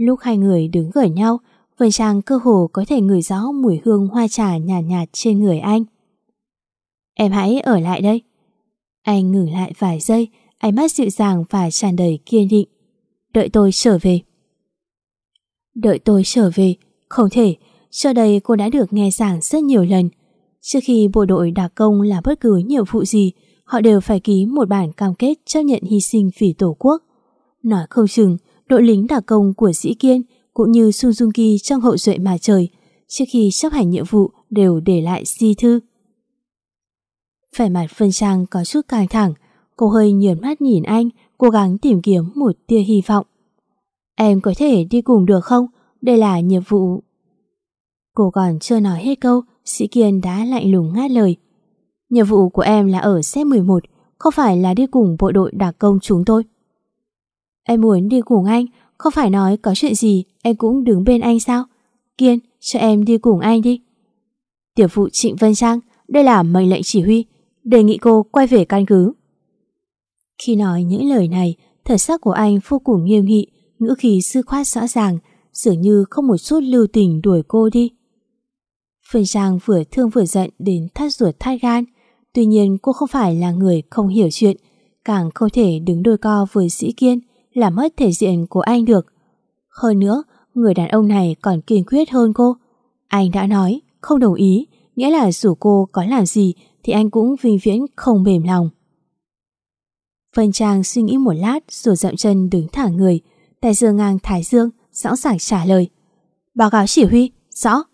[SPEAKER 2] Lúc hai người đứng gần nhau, Vân Trang cơ hồ có thể ngửi rõ mùi hương hoa trà nhạt, nhạt trên người anh. Em hãy ở lại đây. Anh ngừng lại vài giây, ánh mắt dịu dàng và tràn đầy kiên định. Đợi tôi trở về. Đợi tôi trở về, không thể, cho đây cô đã được nghe giảng rất nhiều lần. Trước khi bộ đội đặc công làm bất cứ nhiệm vụ gì, họ đều phải ký một bản cam kết chấp nhận hy sinh vì Tổ quốc. Nói không chừng, đội lính đặc công của Sĩ Kiên cũng như Sun Jung Ki trong hậu duệ mà trời, trước khi chấp hành nhiệm vụ đều để lại di thư. Vẻ mặt Phân Trang có chút căng thẳng, cô hơi nhớn mắt nhìn anh, cố gắng tìm kiếm một tia hy vọng. Em có thể đi cùng được không? Đây là nhiệm vụ. Cô còn chưa nói hết câu, Sĩ Kiên đã lạnh lùng ngắt lời. Nhiệm vụ của em là ở xếp 11, không phải là đi cùng bộ đội đặc công chúng tôi. Em muốn đi cùng anh, không phải nói có chuyện gì em cũng đứng bên anh sao? Kiên, cho em đi cùng anh đi. Tiểu phụ Trịnh Vân Trang, đây là mệnh lệnh chỉ huy, đề nghị cô quay về căn cứ. Khi nói những lời này, thần sắc của anh vô cùng nghiêm nghị, ngữ khí sư khoát rõ ràng, dường như không một chút lưu tình đuổi cô đi. Phương Trang vừa thương vừa giận đến thắt ruột thắt gan, tuy nhiên cô không phải là người không hiểu chuyện, càng không thể đứng đôi co với Sĩ Kiên, làm mất thể diện của anh được. Hơn nữa, người đàn ông này còn kiên quyết hơn cô. Anh đã nói không đồng ý, nghĩa là dù cô có làm gì thì anh cũng vinh viễn không mềm lòng. Vân Trang suy nghĩ một lát rồi dậm chân đứng thẳng người, tay dương ngang thái dương, sẵn sàng trả lời. Báo cáo chỉ huy, rõ.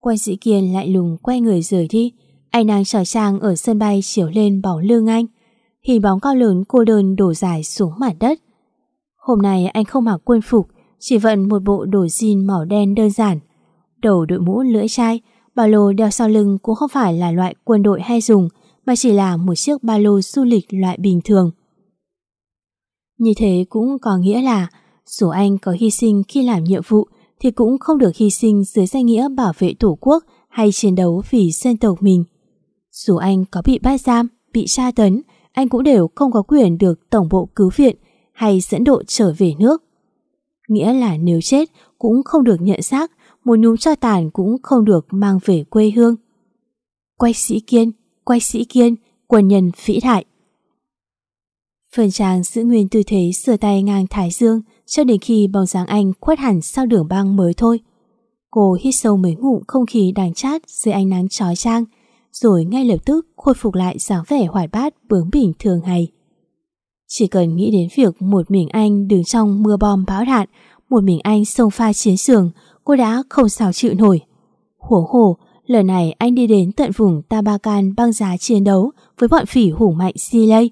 [SPEAKER 2] Quay sĩ Kiên lại lùng quay người rời đi, anh đang chở Trang ở sân bay chiều lên bóng lưng anh. Hình bóng cao lớn cô đơn đổ dài xuống mặt đất. Hôm nay anh không mặc quân phục, chỉ vận một bộ đồ jean màu đen đơn giản. Đầu đội mũ lưỡi chai, ba lô đeo sau lưng cũng không phải là loại quân đội hay dùng, mà chỉ là một chiếc ba lô du lịch loại bình thường. Như thế cũng có nghĩa là dù anh có hy sinh khi làm nhiệm vụ thì cũng không được hy sinh dưới danh nghĩa bảo vệ tổ quốc hay chiến đấu vì dân tộc mình. Dù anh có bị bắt giam, bị tra tấn, anh cũng đều không có quyền được tổng bộ cứu viện hay dẫn độ trở về nước. Nghĩa là nếu chết cũng không được nhận xác, một nhúm cho tàn cũng không được mang về quê hương. Quay sĩ kiên, quay sĩ kiên, quân nhân vĩ đại. Phần trang giữ nguyên tư thế sửa tay ngang thái dương cho đến khi bóng dáng anh khuất hẳn sau đường băng mới thôi. Cô hít sâu mấy ngụm không khí đằng chát dưới ánh nắng trói trang, rồi ngay lập tức khôi phục lại dáng vẻ hoạt bát bướng bỉnh thường ngày. Chỉ cần nghĩ đến việc một mình anh đứng trong mưa bom bão đạn, một mình anh xông pha chiến trường, cô đã không sao chịu nổi. Hổ hổ, lần này anh đi đến tận vùng Tabakan băng giá chiến đấu với bọn phỉ hùng mạnh Silay.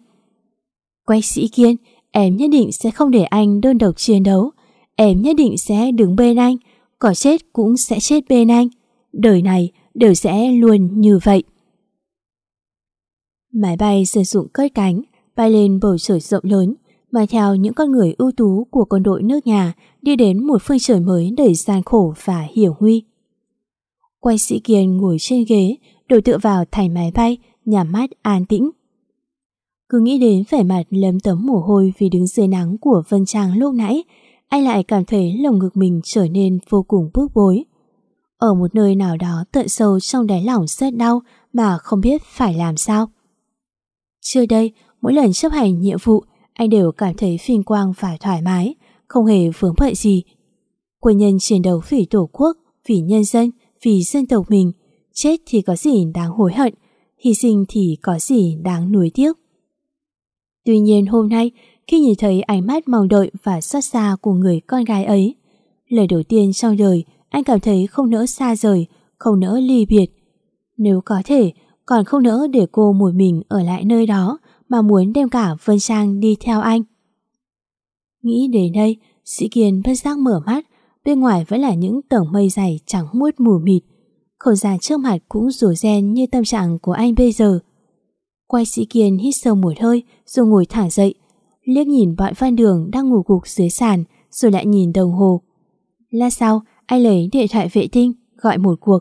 [SPEAKER 2] Quay sĩ kiên, em nhất định sẽ không để anh đơn độc chiến đấu. Em nhất định sẽ đứng bên anh, có chết cũng sẽ chết bên anh. Đời này đều sẽ luôn như vậy. Máy bay sử dụng cất cánh, bay lên bầu trời rộng lớn, mà theo những con người ưu tú của quân đội nước nhà đi đến một phương trời mới đầy gian khổ và hiểm nguy. Quay sĩ Kiên ngồi trên ghế, đổi tựa vào thành máy bay, nhà mắt an tĩnh. Cứ nghĩ đến vẻ mặt lấm tấm mồ hôi vì đứng dưới nắng của Vân Trang lúc nãy, anh lại cảm thấy lồng ngực mình trở nên vô cùng bức bối. Ở một nơi nào đó tận sâu trong đáy lòng rất đau mà không biết phải làm sao. Trước đây, mỗi lần chấp hành nhiệm vụ, anh đều cảm thấy vinh quang và thoải mái, không hề vướng bận gì. Quân nhân chiến đấu vì tổ quốc, vì nhân dân, vì dân tộc mình, chết thì có gì đáng hối hận, hy sinh thì có gì đáng nuối tiếc. Tuy nhiên hôm nay, khi nhìn thấy ánh mắt mong đợi và xót xa của người con gái ấy, lời đầu tiên trong đời anh cảm thấy không nỡ xa rời, không nỡ ly biệt. Nếu có thể, còn không nỡ để cô một mình ở lại nơi đó mà muốn đem cả Vân Trang đi theo anh. Nghĩ đến đây, Sĩ Kiên bất giác mở mắt, bên ngoài vẫn là những tầng mây dày trắng muốt mù mịt. Không gian trước mặt cũng rủ ren như tâm trạng của anh bây giờ. Quay Sĩ Kiên hít sâu một hơi rồi ngồi thẳng dậy, liếc nhìn bọn Phan Đường đang ngủ gục dưới sàn rồi lại nhìn đồng hồ. Lát sau, anh lấy điện thoại vệ tinh gọi một cuộc.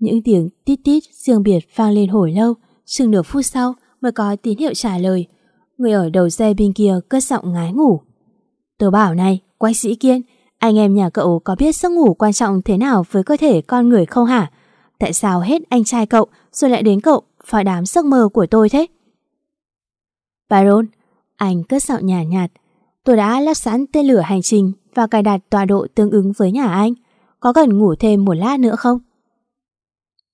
[SPEAKER 2] Những tiếng tít tít riêng biệt vang lên hồi lâu, chừng nửa phút sau mới có tín hiệu trả lời. Người ở đầu dây bên kia cất giọng ngái ngủ. Tớ bảo này, quay sĩ kiên, anh em nhà cậu có biết giấc ngủ quan trọng thế nào với cơ thể con người không hả? Tại sao hết anh trai cậu rồi lại đến cậu phải đám giấc mơ của tôi thế? Baron, anh cất giọng nhạt nhạt. Tôi đã lắp sẵn tên lửa hành trình và cài đặt tọa độ tương ứng với nhà anh. Có cần ngủ thêm một lát nữa không?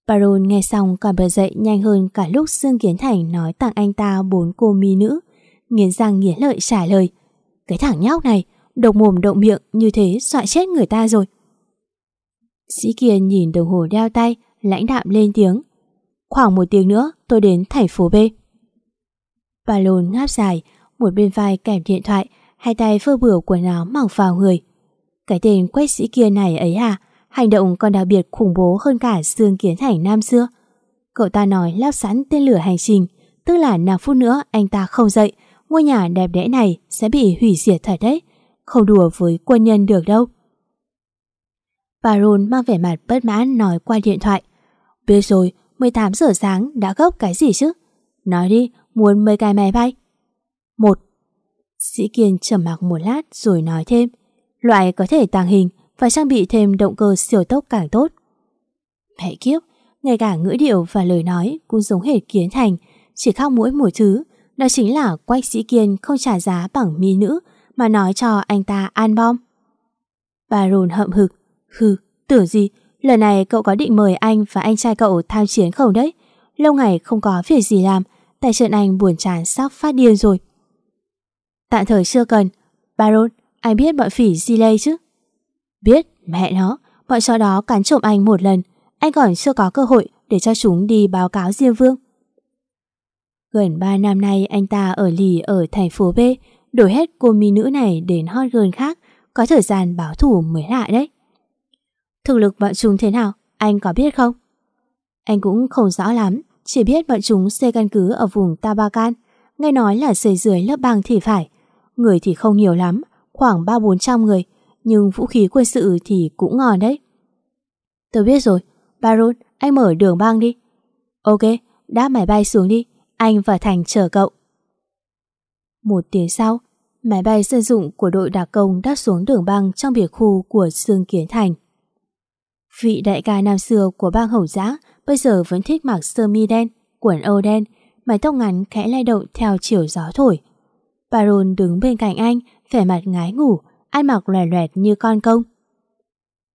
[SPEAKER 2] Baron nghe xong còn bật dậy nhanh hơn cả lúc Dương Kiến Thành nói tặng anh ta bốn cô mi nữ. Nghiến răng nghiến lợi trả lời. Cái thằng nhóc này, độc mồm động miệng như thế dọa chết người ta rồi. Sĩ Kiên nhìn đồng hồ đeo tay, lãnh đạm lên tiếng. Khoảng một tiếng nữa tôi đến thành phố B. Baron ngáp dài, một bên vai kèm điện thoại, hai tay phơ bửa quần áo mỏng vào người. Cái tên quách sĩ kia này ấy à, hành động còn đặc biệt khủng bố hơn cả Dương Kiến Thành năm xưa. Cậu ta nói lắp sẵn tên lửa hành trình, tức là 5 phút nữa anh ta không dậy, ngôi nhà đẹp đẽ này sẽ bị hủy diệt thật đấy, không đùa với quân nhân được đâu. Baron mang vẻ mặt bất mãn nói qua điện thoại. Biết rồi, 18 giờ sáng đã gấp cái gì chứ? Nói đi, muốn mấy cái máy bay? Một, Sĩ Kiên trầm mặc một lát rồi nói thêm Loại có thể tàng hình và trang bị thêm động cơ siêu tốc càng tốt. Mẹ kiếp, ngay cả ngữ điệu và lời nói cũng giống hệt Kiến Thành, chỉ khác mỗi một thứ, Đó chính là Quách Sĩ Kiên không trả giá bằng mi nữ mà nói cho anh ta an bom. Baron hậm hực. Hừ, tưởng gì, lần này cậu có định mời anh và anh trai cậu tham chiến không đấy? Lâu ngày không có việc gì làm, tại trận anh buồn chán sắp phát điên rồi. Tạm thời chưa cần. Baron, anh biết bọn phỉ Zilay chứ? Biết, mẹ nó, bọn chó đó cắn trộm anh một lần. Anh còn chưa có cơ hội để cho chúng đi báo cáo Diêm Vương. Gần 3 năm nay anh ta ở lì ở thành phố B, đổi hết cô mi nữ này đến hot girl khác, có thời gian báo thủ mới lạ đấy. Thực lực bọn chúng thế nào, anh có biết không? Anh cũng không rõ lắm, chỉ biết bọn chúng xây căn cứ ở vùng Tabakan, nghe nói là xây dưới lớp băng thì phải. Người thì không nhiều lắm, khoảng 3-400 người, nhưng vũ khí quân sự thì cũng ngon đấy. Tôi biết rồi, Baron, anh mở đường băng đi. Ok, đáp máy bay xuống đi, anh và Thành chờ cậu. Một tiếng sau, máy bay dân dụng của đội đặc công đáp xuống đường băng trong biệt khu của Dương Kiến Thành. Vị đại ca năm xưa của bang Hậu Giã bây giờ vẫn thích mặc sơ mi đen, quần âu đen, mái tóc ngắn khẽ lay động theo chiều gió thổi. Baron đứng bên cạnh anh, vẻ mặt ngái ngủ, ăn mặc loè loẹt như con công.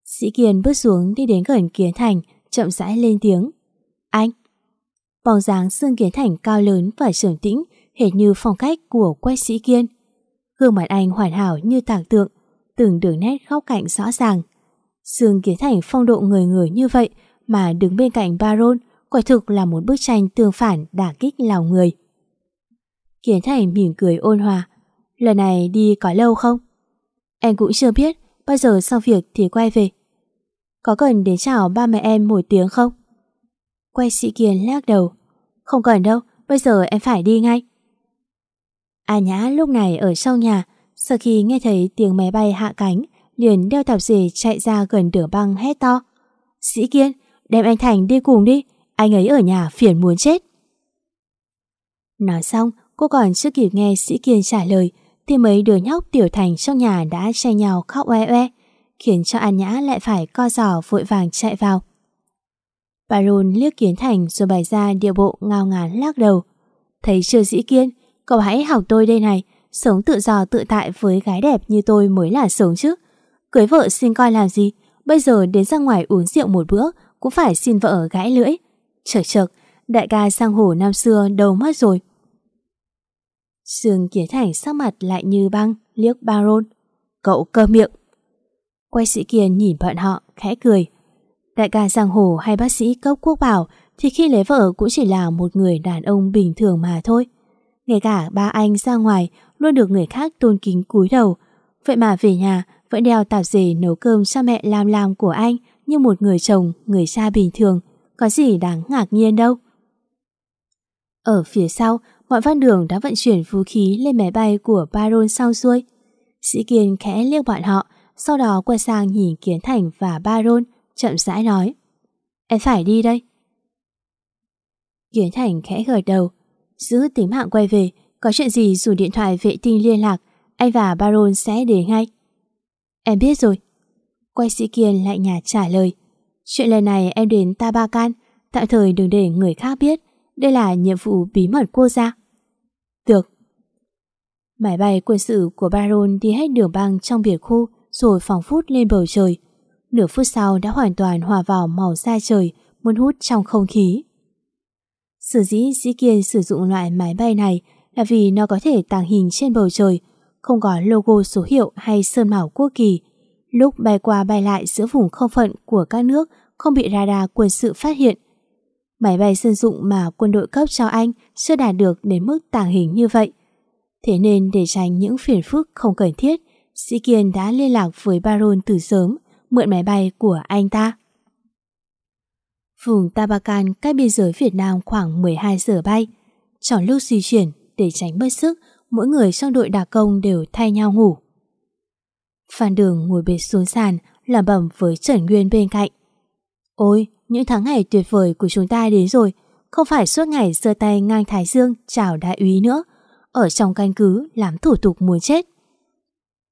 [SPEAKER 2] Sĩ Kiên bước xuống đi đến gần Kiến Thành, chậm rãi lên tiếng. Anh! Bóng dáng xương Kiến Thành cao lớn và trưởng tĩnh, hệt như phong cách của quách sĩ Kiên. Gương mặt anh hoàn hảo như tạc tượng, từng đường nét góc cạnh rõ ràng. Dương Kiến Thành phong độ người người như vậy mà đứng bên cạnh Baron quả thực là một bức tranh tương phản đả kích lòng người. Kiến Thành mỉm cười ôn hòa. Lần này đi có lâu không? Em cũng chưa biết, bao giờ xong việc thì quay về. Có cần đến chào ba mẹ em một tiếng không? Quay sĩ Kiên lắc đầu. Không cần đâu, bây giờ em phải đi ngay. A Nhã lúc này ở sau nhà, sau khi nghe thấy tiếng máy bay hạ cánh, liền đeo tạp dề chạy ra gần đường băng hét to. Sĩ Kiên, đem anh Thành đi cùng đi, anh ấy ở nhà phiền muốn chết. Nói xong, cô còn chưa kịp nghe Sĩ Kiên trả lời, thì mấy đứa nhóc tiểu thành trong nhà đã che nhau khóc oe oe, khiến cho An Nhã lại phải co giò vội vàng chạy vào. Baron liếc Kiến Thành rồi bày ra điệu bộ ngao ngán lắc đầu. Thấy chưa dĩ Kiên, cậu hãy học tôi đây này, sống tự do tự tại với gái đẹp như tôi mới là sống chứ. Cưới vợ xin coi làm gì, bây giờ đến ra ngoài uống rượu một bữa cũng phải xin vợ gãi lưỡi. Chợt chợt, đại ca sang hồ năm xưa đâu mất rồi. Dương Kiến Thành sắc mặt lại như băng, liếc Baron. Cậu cơ miệng. Quay sĩ Kiên nhìn bọn họ, khẽ cười. Đại ca giang hồ hay bác sĩ cấp quốc bảo thì khi lấy vợ cũng chỉ là một người đàn ông bình thường mà thôi. Ngay cả ba anh ra ngoài luôn được người khác tôn kính cúi đầu. Vậy mà về nhà vẫn đeo tạp dề nấu cơm cho mẹ làm làm của anh như một người chồng, người cha bình thường. Có gì đáng ngạc nhiên đâu. Ở phía sau, mọi văn đường đã vận chuyển vũ khí lên máy bay của Baron sau xuôi. Sĩ Kiên khẽ liếc bọn họ, sau đó quay sang nhìn Kiến Thành và Baron, chậm rãi nói. Em phải đi đây. Kiến Thành khẽ gật đầu, giữ tính mạng quay về, có chuyện gì dùng điện thoại vệ tinh liên lạc, anh và Baron sẽ đến ngay. Em biết rồi. Quay sĩ Kiên lại nhạt trả lời. Chuyện lần này em đến Tabakan, tạm thời đừng để người khác biết, đây là nhiệm vụ bí mật quốc gia." Máy bay quân sự của Baron đi hết đường băng trong biệt khu rồi phóng phút lên bầu trời. Nửa phút sau đã hoàn toàn hòa vào màu da trời muốn hút trong không khí. Sở dĩ Sĩ Kiên sử dụng loại máy bay này là vì nó có thể tàng hình trên bầu trời, không có logo số hiệu hay sơn màu quốc kỳ. Lúc bay qua bay lại giữa vùng không phận của các nước không bị radar quân sự phát hiện. Máy bay dân dụng mà quân đội cấp cho anh chưa đạt được đến mức tàng hình như vậy. Thế nên để tránh những phiền phức không cần thiết, Sĩ Kiên đã liên lạc với Baron từ sớm, mượn máy bay của anh ta. Vùng Tabakan cách biên giới Việt Nam khoảng 12 giờ bay. Trong lúc di chuyển, để tránh mất sức, mỗi người trong đội đặc công đều thay nhau ngủ. Phan Đường ngồi bệt xuống sàn, làm bẩm với Trần Nguyên bên cạnh. Ôi, những tháng ngày tuyệt vời của chúng ta đến rồi, không phải suốt ngày giơ tay ngang Thái Dương chào đại úy nữa, ở trong căn cứ làm thủ tục muốn chết.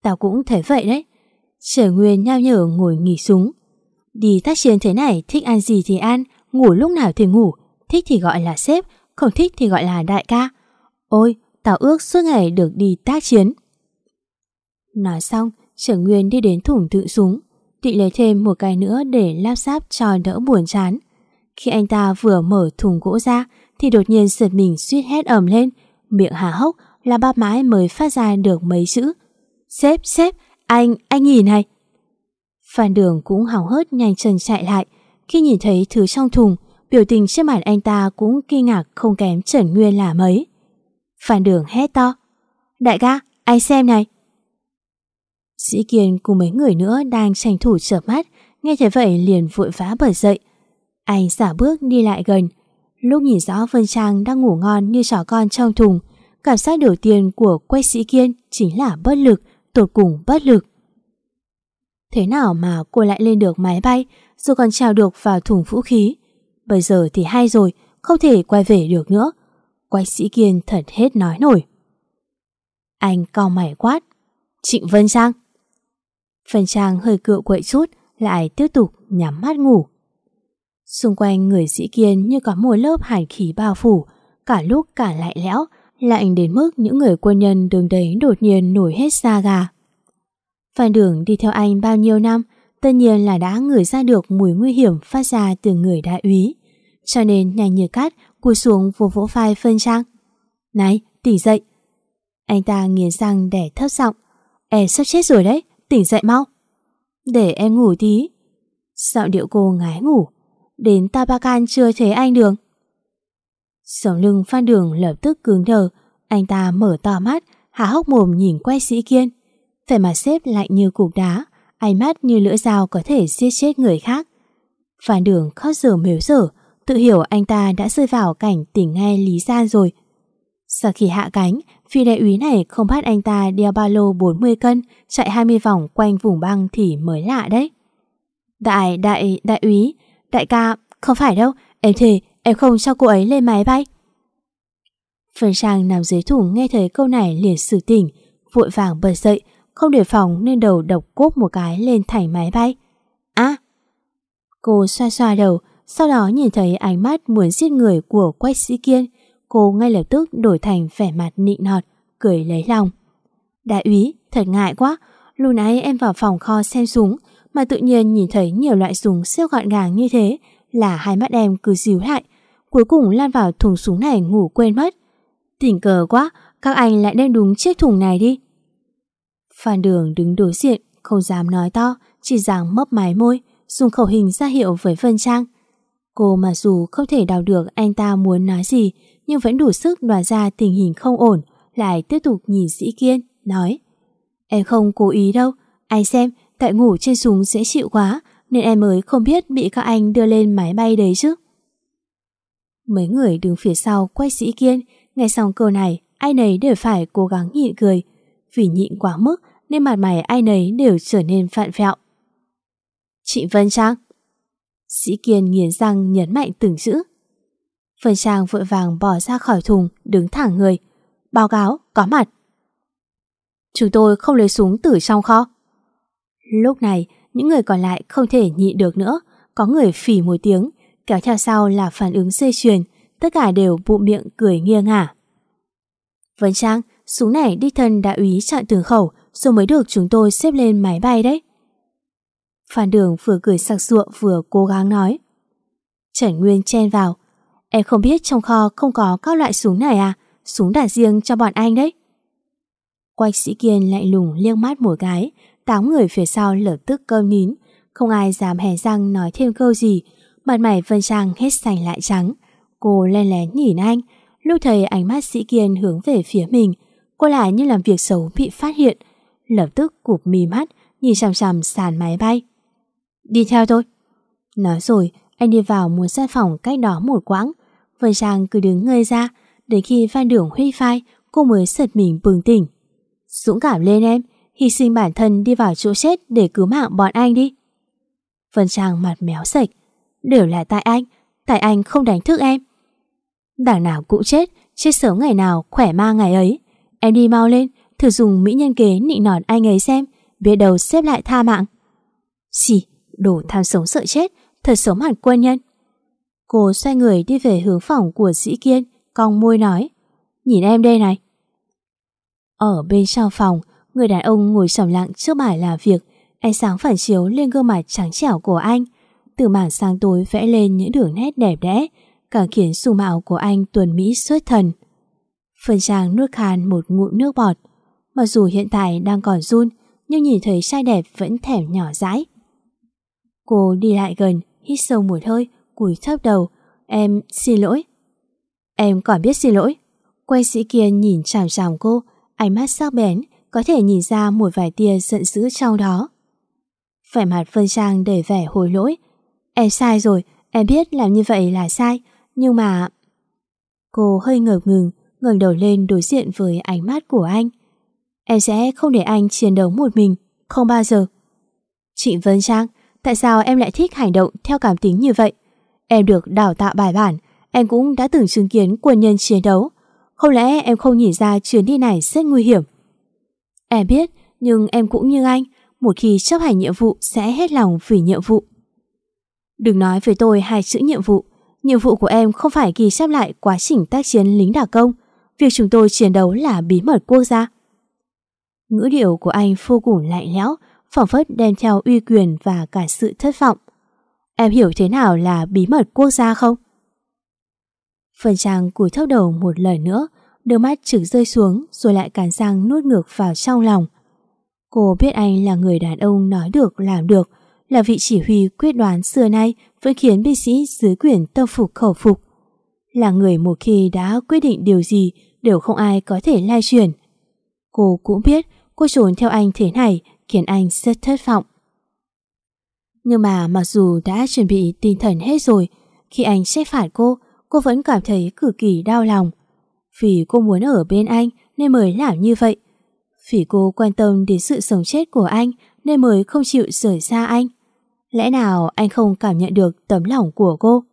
[SPEAKER 2] Tao cũng thấy vậy đấy. Sở Nguyên nhao nhở ngồi nghỉ súng. Đi tác chiến thế này thích ăn gì thì ăn, ngủ lúc nào thì ngủ, thích thì gọi là sếp, không thích thì gọi là đại ca. Ôi, tao ước suốt ngày được đi tác chiến. Nói xong, Trần Nguyên đi đến thủng tự súng, định lấy thêm một cái nữa để lắp sáp cho đỡ buồn chán. Khi anh ta vừa mở thùng gỗ ra thì đột nhiên giật mình suýt hét ầm lên, miệng hà hốc là ba mãi mới phát ra được mấy chữ. Sếp, sếp, anh, anh nhìn này. Phan Đường cũng hào hớt nhanh chân chạy lại. Khi nhìn thấy thứ trong thùng, biểu tình trên mặt anh ta cũng kinh ngạc không kém Trần Nguyên là mấy. Phan Đường hét to. Đại ca, anh xem này. Sĩ Kiên cùng mấy người nữa đang tranh thủ chợp mắt, nghe thấy vậy liền vội vã bật dậy. Anh xả bước đi lại gần. Lúc nhìn rõ Vân Trang đang ngủ ngon như chó con trong thùng, cảm giác đầu tiên của Quách Sĩ Kiên chính là bất lực, tột cùng bất lực. Thế nào mà cô lại lên được máy bay rồi còn trèo được vào thùng vũ khí? Bây giờ thì hay rồi, không thể quay về được nữa. Quách Sĩ Kiên thật hết nói nổi. Anh cau mày quát. Trịnh Vân Trang. Vân Trang hơi cựa quậy chút, lại tiếp tục nhắm mắt ngủ. Xung quanh người sĩ kiên như có một lớp hàn khí bao phủ, cả lúc cả lại lẽo, lạnh đến mức những người quân nhân đường đấy đột nhiên nổi hết da gà. Phan Đường đi theo anh bao nhiêu năm, tất nhiên là đã ngửi ra được mùi nguy hiểm phát ra từ người đại úy. Cho nên nhanh như cát, cúi xuống vỗ vỗ vai Phân Trang. Này, tỉnh dậy. Anh ta nghiến răng để thấp giọng. Em sắp chết rồi đấy, tỉnh dậy mau. Để em ngủ tí. Giọng điệu cô ngái ngủ. Đến Tabacan chưa thấy anh được. Sống lưng Phan Đường lập tức cứng đờ. Anh ta mở to mắt, há hốc mồm nhìn quay sĩ kiên. Phải mà xếp lạnh như cục đá, ánh mắt như lưỡi dao có thể giết chết người khác. Phan Đường khóc dở mếu dở, tự hiểu anh ta đã rơi vào cảnh tỉnh ngay Lý Gian rồi. Sau khi hạ cánh, phi đại úy này không bắt anh ta đeo ba lô 40 cân, chạy 20 vòng quanh vùng băng thì mới lạ đấy. Đại, đại, đại úy, đại ca, không phải đâu, em thề, em không cho cô ấy lên máy bay. Phần Trang nằm dưới thùng nghe thấy câu này liền sử tỉnh, vội vàng bật dậy, không đề phòng nên đầu độc cốp một cái lên thành máy bay. À! Cô xoa xoa đầu, sau đó nhìn thấy ánh mắt muốn giết người của Quách Sĩ Kiên, cô ngay lập tức đổi thành vẻ mặt nịnh nọt, cười lấy lòng. Đại úy, thật ngại quá, lúc nãy em vào phòng kho xem súng, mà tự nhiên nhìn thấy nhiều loại súng siêu gọn gàng như thế, là hai mắt em cứ díu lại, cuối cùng lan vào thùng súng này ngủ quên mất. Tình cờ quá, các anh lại đem đúng chiếc thùng này đi. Phan Đường đứng đối diện, không dám nói to, chỉ dáng mấp mái môi, dùng khẩu hình ra hiệu với Vân Trang. Cô mà dù không thể đào được anh ta muốn nói gì, nhưng vẫn đủ sức đoán ra tình hình không ổn, lại tiếp tục nhìn sĩ kiên, nói Em không cố ý đâu, anh xem, tại ngủ trên súng dễ chịu quá, nên em mới không biết bị các anh đưa lên máy bay đấy chứ. Mấy người đứng phía sau quay sĩ kiên, nghe xong câu này, ai nấy đều phải cố gắng nhịn cười. Vì nhịn quá mức nên mặt mày ai nấy đều trở nên phạn phẹo. Chị Vân Trang Sĩ Kiên nghiến răng nhấn mạnh từng chữ. Vân Trang vội vàng bỏ ra khỏi thùng, đứng thẳng người. Báo cáo, có mặt. Chúng tôi không lấy súng từ trong kho. Lúc này, những người còn lại không thể nhịn được nữa. Có người phỉ một tiếng, kéo theo sau là phản ứng dây chuyền. Tất cả đều bụng miệng cười nghiêng ngả. Vân Trang, súng này đi thân đã úy chặn từ khẩu rồi mới được chúng tôi xếp lên máy bay đấy. Phan Đường vừa cười sặc sụa vừa cố gắng nói. Trần Nguyên chen vào. Em không biết trong kho không có các loại súng này à? Súng đạn riêng cho bọn anh đấy. Quách sĩ kiên lạnh lùng liếc mắt một cái, tám người phía sau lập tức cơm nín. Không ai dám hé răng nói thêm câu gì. Mặt mày Vân Trang hết xanh lại trắng. Cô len lén nhìn anh. Lúc thấy ánh mắt sĩ kiên hướng về phía mình, cô lại như làm việc xấu bị phát hiện. Lập tức cụp mí mắt, nhìn chằm chằm sàn máy bay. Đi theo tôi. Nói rồi, anh đi vào một gian phòng cách đó một quãng. Vân Trang cứ đứng ngơi ra, đến khi Phan Đường huy phai, cô mới giật mình bừng tỉnh. Dũng cảm lên em, hy sinh bản thân đi vào chỗ chết để cứu mạng bọn anh đi. Vân Trang mặt méo sạch. Đều là tại anh, tại anh không đánh thức em. Đảng nào cũng chết, chết sớm ngày nào, khỏe ma ngày ấy. Em đi mau lên, thử dùng mỹ nhân kế nịnh nọt anh ấy xem, biết đầu xếp lại tha mạng. Xì, đồ tham sống sợ chết, thật sống hẳn quân nhân. Cô xoay người đi về hướng phòng của dĩ kiên, cong môi nói. nhìn em đây này. Ở bên sau phòng, người đàn ông ngồi trầm lặng trước bài làm việc, ánh sáng phản chiếu lên gương mặt trắng trẻo của anh. Từ mảng sáng tối vẽ lên những đường nét đẹp đẽ, càng khiến dung mạo của anh tuần mỹ xuất thần. Phần Trang nuốt khan một ngụm nước bọt. Mặc dù hiện tại đang còn run, nhưng nhìn thấy trai đẹp vẫn thèm nhỏ dãi. Cô đi lại gần, hít sâu một hơi, cúi thấp đầu. Em xin lỗi. Em còn biết xin lỗi. Quay sĩ kia nhìn chằm chằm cô, ánh mắt sắc bén, có thể nhìn ra một vài tia giận dữ trong đó. Phải mặt Vân Trang để vẻ hối lỗi. Em sai rồi, em biết làm như vậy là sai, nhưng mà... Cô hơi ngợp ngừng, ngẩng đầu lên đối diện với ánh mắt của anh. Em sẽ không để anh chiến đấu một mình, không bao giờ. Chị Vân Trang, tại sao em lại thích hành động theo cảm tính như vậy? Em được đào tạo bài bản, em cũng đã từng chứng kiến quân nhân chiến đấu. Không lẽ em không nhìn ra chuyến đi này rất nguy hiểm? Em biết, nhưng em cũng như anh, một khi chấp hành nhiệm vụ sẽ hết lòng vì nhiệm vụ. Đừng nói với tôi hai chữ nhiệm vụ. Nhiệm vụ của em không phải ghi chép lại quá trình tác chiến lính đả công. Việc chúng tôi chiến đấu là bí mật quốc gia. Ngữ điệu của anh vô cùng lạnh lẽo, phỏng phất đem theo uy quyền và cả sự thất vọng. Em hiểu thế nào là bí mật quốc gia không? Phần trang cúi thấp đầu một lần nữa, đôi mắt trực rơi xuống rồi lại cản sang nuốt ngược vào trong lòng. Cô biết anh là người đàn ông nói được làm được, là vị chỉ huy quyết đoán xưa nay vẫn khiến binh sĩ dưới quyền tâm phục khẩu phục. Là người một khi đã quyết định điều gì đều không ai có thể lai chuyển. Cô cũng biết cô trốn theo anh thế này khiến anh rất thất vọng. Nhưng mà mặc dù đã chuẩn bị tinh thần hết rồi, khi anh trách phạt cô, cô vẫn cảm thấy cực kỳ đau lòng. Vì cô muốn ở bên anh nên mới làm như vậy. Vì cô quan tâm đến sự sống chết của anh nên mới không chịu rời xa anh. Lẽ nào anh không cảm nhận được tấm lòng của cô?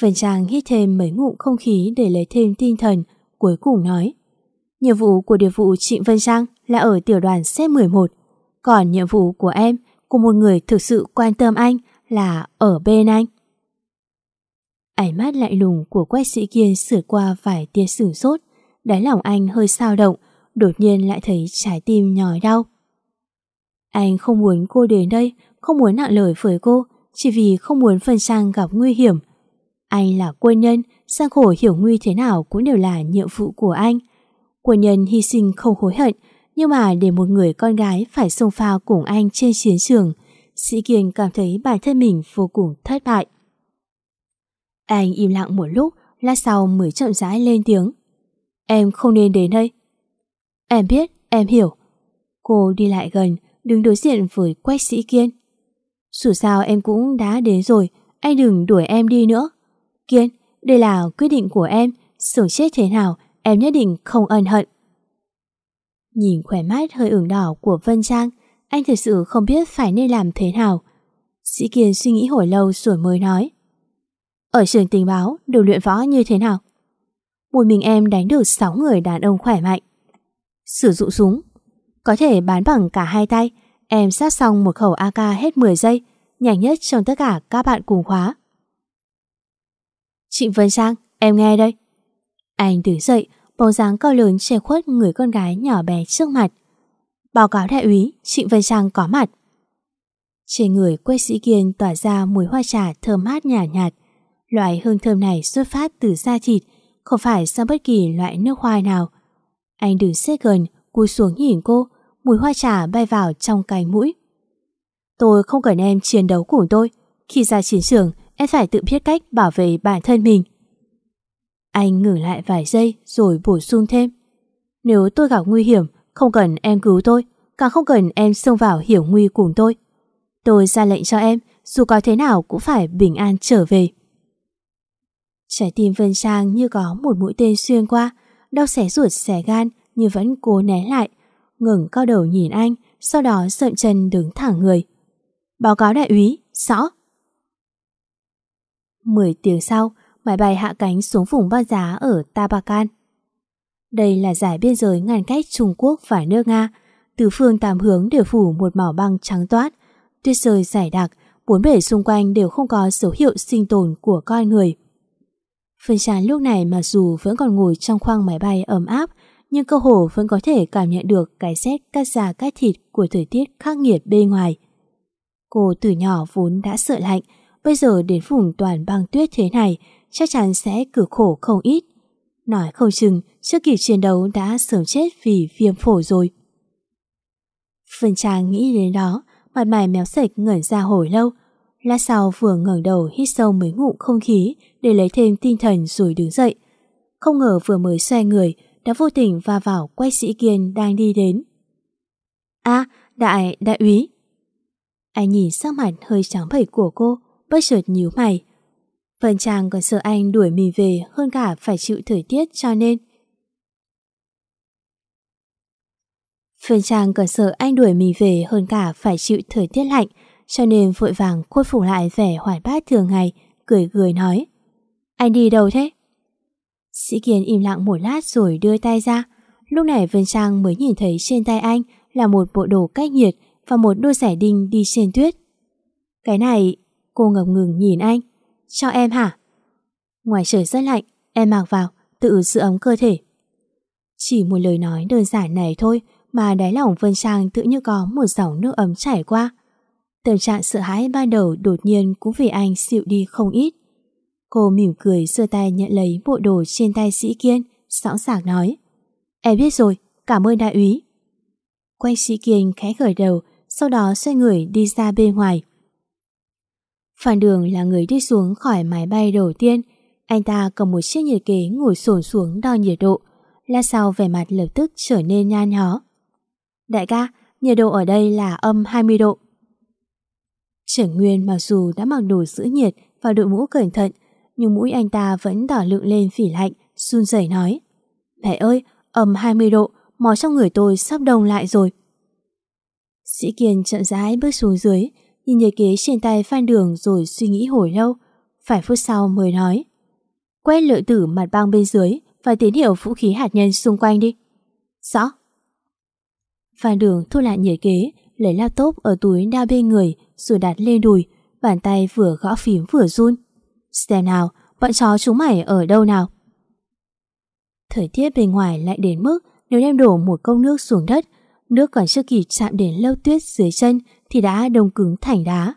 [SPEAKER 2] Phần Trang hít thêm mấy ngụm không khí để lấy thêm tinh thần, cuối cùng nói. Nhiệm vụ của điều vụ Trịnh Vân Trang là ở tiểu đoàn C11, còn nhiệm vụ của em, của một người thực sự quan tâm anh là ở bên anh. Ánh mắt lạnh lùng của quách sĩ kiên sửa qua vài tia sửng sốt, đáy lòng anh hơi sao động, đột nhiên lại thấy trái tim nhói đau. Anh không muốn cô đến đây, không muốn nặng lời với cô, chỉ vì không muốn phần Trang gặp nguy hiểm. Anh là quân nhân, sang khổ hiểu nguy thế nào cũng đều là nhiệm vụ của anh. Quân nhân hy sinh không hối hận, nhưng mà để một người con gái phải xông pha cùng anh trên chiến trường, Sĩ Kiên cảm thấy bản thân mình vô cùng thất bại. Anh im lặng một lúc, lát sau mới chậm rãi lên tiếng. Em không nên đến đây. Em biết, em hiểu. Cô đi lại gần, đứng đối diện với quách sĩ Kiên. Dù sao em cũng đã đến rồi, anh đừng đuổi em đi nữa. Kiên, đây là quyết định của em, sửa chết thế nào, em nhất định không ân hận. Nhìn khỏe mắt hơi ửng đỏ của Vân Trang, anh thật sự không biết phải nên làm thế nào. Sĩ Kiên suy nghĩ hồi lâu rồi mới nói. Ở trường tình báo, đều luyện võ như thế nào? Một mình em đánh được 6 người đàn ông khỏe mạnh. Sử dụng súng, có thể bán bằng cả hai tay, em sát xong một khẩu AK hết 10 giây, nhanh nhất trong tất cả các bạn cùng khóa. Trịnh Vân Trang, em nghe đây. Anh đứng dậy, bóng dáng cao lớn che khuất người con gái nhỏ bé trước mặt. Báo cáo đại úy, Trịnh Vân Trang có mặt. Trên người quách sĩ kiên tỏa ra mùi hoa trà thơm mát nhạt nhạt. Loại hương thơm này xuất phát từ da thịt, không phải do bất kỳ loại nước hoa nào. Anh đứng xếp gần, cúi xuống nhìn cô, mùi hoa trà bay vào trong cái mũi. Tôi không cần em chiến đấu cùng tôi. Khi ra chiến trường, em phải tự biết cách bảo vệ bản thân mình. Anh ngừng lại vài giây rồi bổ sung thêm. Nếu tôi gặp nguy hiểm, không cần em cứu tôi, càng không cần em xông vào hiểu nguy cùng tôi. Tôi ra lệnh cho em, dù có thế nào cũng phải bình an trở về. Trái tim Vân Trang như có một mũi tên xuyên qua, đau xẻ ruột xẻ gan nhưng vẫn cố né lại, ngừng cao đầu nhìn anh, sau đó sợm chân đứng thẳng người. Báo cáo đại úy, rõ. Mười tiếng sau, máy bay hạ cánh xuống vùng băng giá ở Tabakan. Đây là giải biên giới ngăn cách Trung Quốc và nước Nga. Từ phương tám hướng đều phủ một màu băng trắng toát. Tuyết rơi giải đặc, bốn bể xung quanh đều không có dấu hiệu sinh tồn của con người. Phương Tràn lúc này mặc dù vẫn còn ngồi trong khoang máy bay ấm áp, nhưng cơ hồ vẫn có thể cảm nhận được cái rét cắt da cắt thịt của thời tiết khắc nghiệt bên ngoài. Cô từ nhỏ vốn đã sợ lạnh, bây giờ đến vùng toàn băng tuyết thế này chắc chắn sẽ cử khổ không ít. Nói không chừng trước kỳ chiến đấu đã sớm chết vì viêm phổi rồi. Phương Trang nghĩ đến đó, mặt mày méo sạch ngẩn ra hồi lâu. Lát sau vừa ngẩng đầu hít sâu mấy ngụm không khí để lấy thêm tinh thần rồi đứng dậy. Không ngờ vừa mới xoay người đã vô tình va vào quay sĩ kiên đang đi đến. a đại, đại úy. Anh nhìn sắc mặt hơi trắng bệch của cô, bất chợt nhíu mày. Vân Trang còn sợ anh đuổi mình về hơn cả phải chịu thời tiết cho nên. Vân Trang còn sợ anh đuổi mình về hơn cả phải chịu thời tiết lạnh cho nên vội vàng khôi phục lại vẻ hoài bát thường ngày, cười cười nói. Anh đi đâu thế? Sĩ Kiên im lặng một lát rồi đưa tay ra. Lúc này Vân Trang mới nhìn thấy trên tay anh là một bộ đồ cách nhiệt và một đôi giải đinh đi trên tuyết. Cái này, cô ngập ngừng nhìn anh. Cho em hả? Ngoài trời rất lạnh, em mặc vào, tự giữ ấm cơ thể. Chỉ một lời nói đơn giản này thôi mà đáy lòng Vân Trang tự như có một dòng nước ấm chảy qua. Tâm trạng sợ hãi ban đầu đột nhiên cũng vì anh xịu đi không ít. Cô mỉm cười giơ tay nhận lấy bộ đồ trên tay sĩ kiên, sẵn sàng nói. Em biết rồi, cảm ơn đại úy. Quay sĩ kiên khẽ gởi đầu, sau đó xoay người đi ra bên ngoài. Phan Đường là người đi xuống khỏi máy bay đầu tiên. Anh ta cầm một chiếc nhiệt kế ngồi sồn xuống đo nhiệt độ. La sau vẻ mặt lập tức trở nên nhan nhó. Đại ca, nhiệt độ ở đây là âm 20 độ. Trưởng Nguyên mặc dù đã mặc đồ giữ nhiệt và đội mũ cẩn thận, nhưng mũi anh ta vẫn đỏ lượng lên phỉ lạnh, run rẩy nói. Mẹ ơi, âm 20 độ, mò trong người tôi sắp đông lại rồi. Sĩ Kiên chậm rãi bước xuống dưới, nhìn nhật kế trên tay Phan Đường rồi suy nghĩ hồi lâu. Phải phút sau mới nói. Quét lợi tử mặt băng bên dưới và tín hiệu vũ khí hạt nhân xung quanh đi. Rõ. Phan Đường thu lại nhiệt kế, lấy laptop ở túi đa bên người rồi đặt lên đùi, bàn tay vừa gõ phím vừa run. Xem nào, bọn chó chúng mày ở đâu nào? Thời tiết bên ngoài lạnh đến mức nếu đem đổ một công nước xuống đất, nước còn chưa kịp chạm đến lâu tuyết dưới chân thì đã đông cứng thành đá.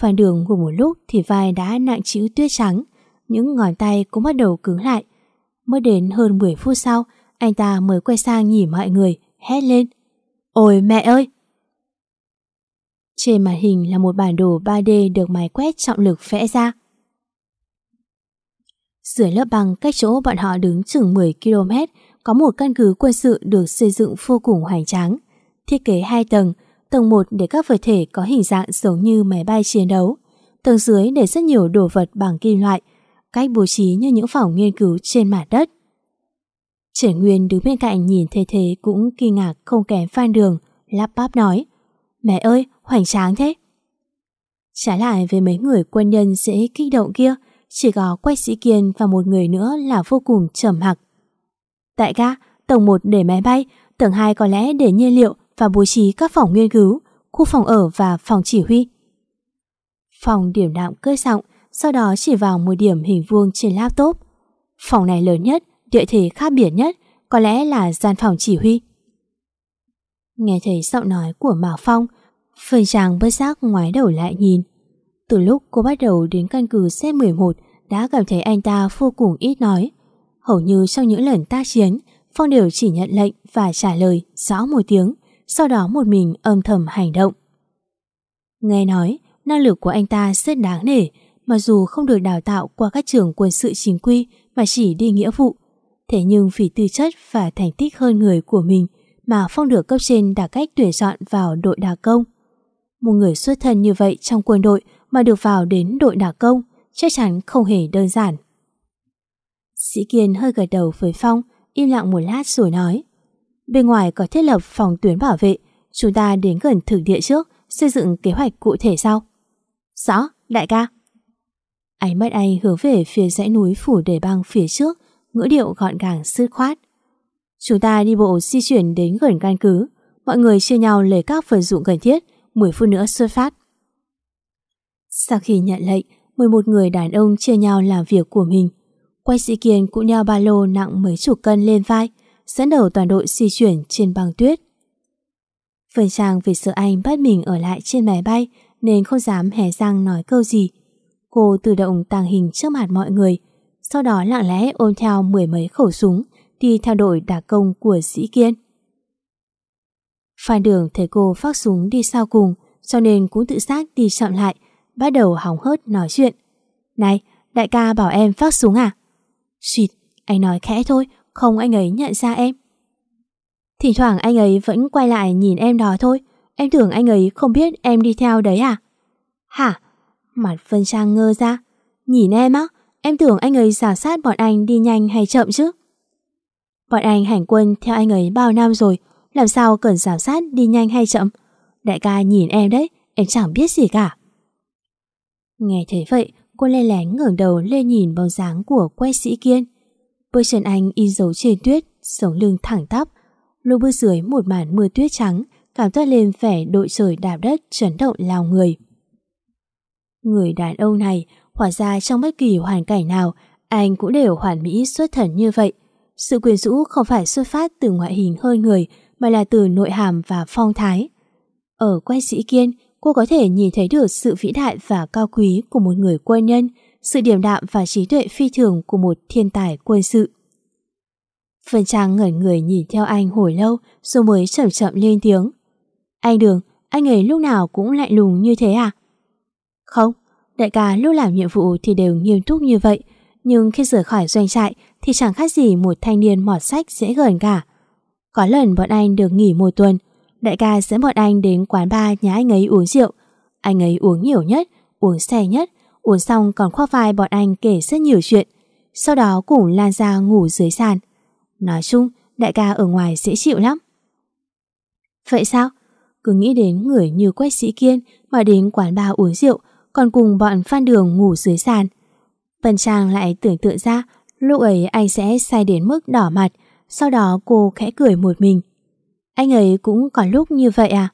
[SPEAKER 2] Phan đường ngủ một lúc thì vai đã nặng chịu tuyết trắng, những ngón tay cũng bắt đầu cứng lại. Mới đến hơn 10 phút sau, anh ta mới quay sang nhìn mọi người, hét lên. Ôi mẹ ơi! Trên màn hình là một bản đồ 3D được máy quét trọng lực vẽ ra. Dưới lớp băng cách chỗ bọn họ đứng chừng 10 km có một căn cứ quân sự được xây dựng vô cùng hoành tráng. Thiết kế hai tầng, tầng 1 để các vật thể có hình dạng giống như máy bay chiến đấu, tầng dưới để rất nhiều đồ vật bằng kim loại, cách bố trí như những phòng nghiên cứu trên mặt đất. Triển Nguyên đứng bên cạnh nhìn thấy thế cũng kinh ngạc không kém Phan Đường, lắp bắp nói Mẹ ơi, hoành tráng thế! Trái lại với mấy người quân nhân dễ kích động kia, chỉ có Quách Sĩ Kiên và một người nữa là vô cùng trầm mặc. Tại ga tầng 1 để máy bay, tầng 2 có lẽ để nhiên liệu và bố trí các phòng nghiên cứu, khu phòng ở và phòng chỉ huy. Phòng điểm đạm cơi giọng, sau đó chỉ vào một điểm hình vuông trên laptop. Phòng này lớn nhất, địa thế khác biệt nhất, có lẽ là gian phòng chỉ huy. Nghe thấy giọng nói của Mạc Phong, Phần chàng bất giác ngoái đầu lại nhìn. Từ lúc cô bắt đầu đến căn cứ C11 đã cảm thấy anh ta vô cùng ít nói. Hầu như trong những lần tác chiến, Phong đều chỉ nhận lệnh và trả lời rõ một tiếng, sau đó một mình âm thầm hành động. Nghe nói, năng lực của anh ta rất đáng nể, mặc dù không được đào tạo qua các trường quân sự chính quy mà chỉ đi nghĩa vụ. Thế nhưng vì tư chất và thành tích hơn người của mình mà Phong được cấp trên đã cách tuyển chọn vào đội đà công. Một người xuất thân như vậy trong quân đội mà được vào đến đội đà công chắc chắn không hề đơn giản. Sĩ Kiên hơi gật đầu với Phong, im lặng một lát rồi nói. Bên ngoài có thiết lập phòng tuyến bảo vệ, chúng ta đến gần thực địa trước, xây dựng kế hoạch cụ thể sau. Rõ, đại ca. Ánh mắt anh hướng về phía dãy núi phủ đề băng phía trước, ngữ điệu gọn gàng sứt khoát. Chúng ta đi bộ di chuyển đến gần căn cứ, mọi người chia nhau lấy các vật dụng cần thiết, 10 phút nữa xuất phát. Sau khi nhận lệnh, 11 người đàn ông chia nhau làm việc của mình. Quay sĩ Kiên cũng đeo ba lô nặng mấy chục cân lên vai, dẫn đầu toàn đội di chuyển trên băng tuyết. Phương Trang vì sợ anh bắt mình ở lại trên máy bay nên không dám hé răng nói câu gì. Cô tự động tàng hình trước mặt mọi người, sau đó lặng lẽ ôm theo mười mấy khẩu súng đi theo đội đả công của sĩ Kiên. Phan Đường thấy cô phát súng đi sau cùng cho nên cũng tự giác đi chậm lại, bắt đầu hóng hớt nói chuyện. Này, đại ca bảo em phát súng à? Xịt, anh nói khẽ thôi, không anh ấy nhận ra em. Thỉnh thoảng anh ấy vẫn quay lại nhìn em đó thôi, em tưởng anh ấy không biết em đi theo đấy à? Hả? Mặt Vân Trang ngơ ra. Nhìn em á, em tưởng anh ấy giả sát bọn anh đi nhanh hay chậm chứ? Bọn anh hành quân theo anh ấy bao năm rồi, làm sao cần giám sát đi nhanh hay chậm? Đại ca nhìn em đấy, em chẳng biết gì cả. Nghe thấy vậy, cô lê lén ngẩng đầu lên nhìn bóng dáng của quay sĩ kiên. Bước chân anh in dấu trên tuyết, sống lưng thẳng tắp. Lúc bước dưới một màn mưa tuyết trắng, cảm toát lên vẻ đội trời đạp đất chấn động lao người. Người đàn ông này, hóa ra trong bất kỳ hoàn cảnh nào, anh cũng đều hoàn mỹ xuất thần như vậy. Sự quyền rũ không phải xuất phát từ ngoại hình hơn người, mà là từ nội hàm và phong thái. Ở quay sĩ kiên, cô có thể nhìn thấy được sự vĩ đại và cao quý của một người quân nhân, sự điềm đạm và trí tuệ phi thường của một thiên tài quân sự. Vân Trang ngẩn người nhìn theo anh hồi lâu rồi mới chậm chậm lên tiếng. Anh Đường, anh ấy lúc nào cũng lạnh lùng như thế à? Không, đại ca lúc làm nhiệm vụ thì đều nghiêm túc như vậy, nhưng khi rời khỏi doanh trại thì chẳng khác gì một thanh niên mọt sách dễ gần cả. Có lần bọn anh được nghỉ một tuần, đại ca dẫn bọn anh đến quán bar nhà anh ấy uống rượu. Anh ấy uống nhiều nhất, uống xe nhất, uống xong còn khoác vai bọn anh kể rất nhiều chuyện. Sau đó cùng lan ra ngủ dưới sàn. Nói chung, đại ca ở ngoài dễ chịu lắm. Vậy sao? Cứ nghĩ đến người như Quách Sĩ Kiên mà đến quán bar uống rượu, còn cùng bọn Phan Đường ngủ dưới sàn. Vân Trang lại tưởng tượng ra lúc ấy anh sẽ say đến mức đỏ mặt, sau đó cô khẽ cười một mình. Anh ấy cũng có lúc như vậy à?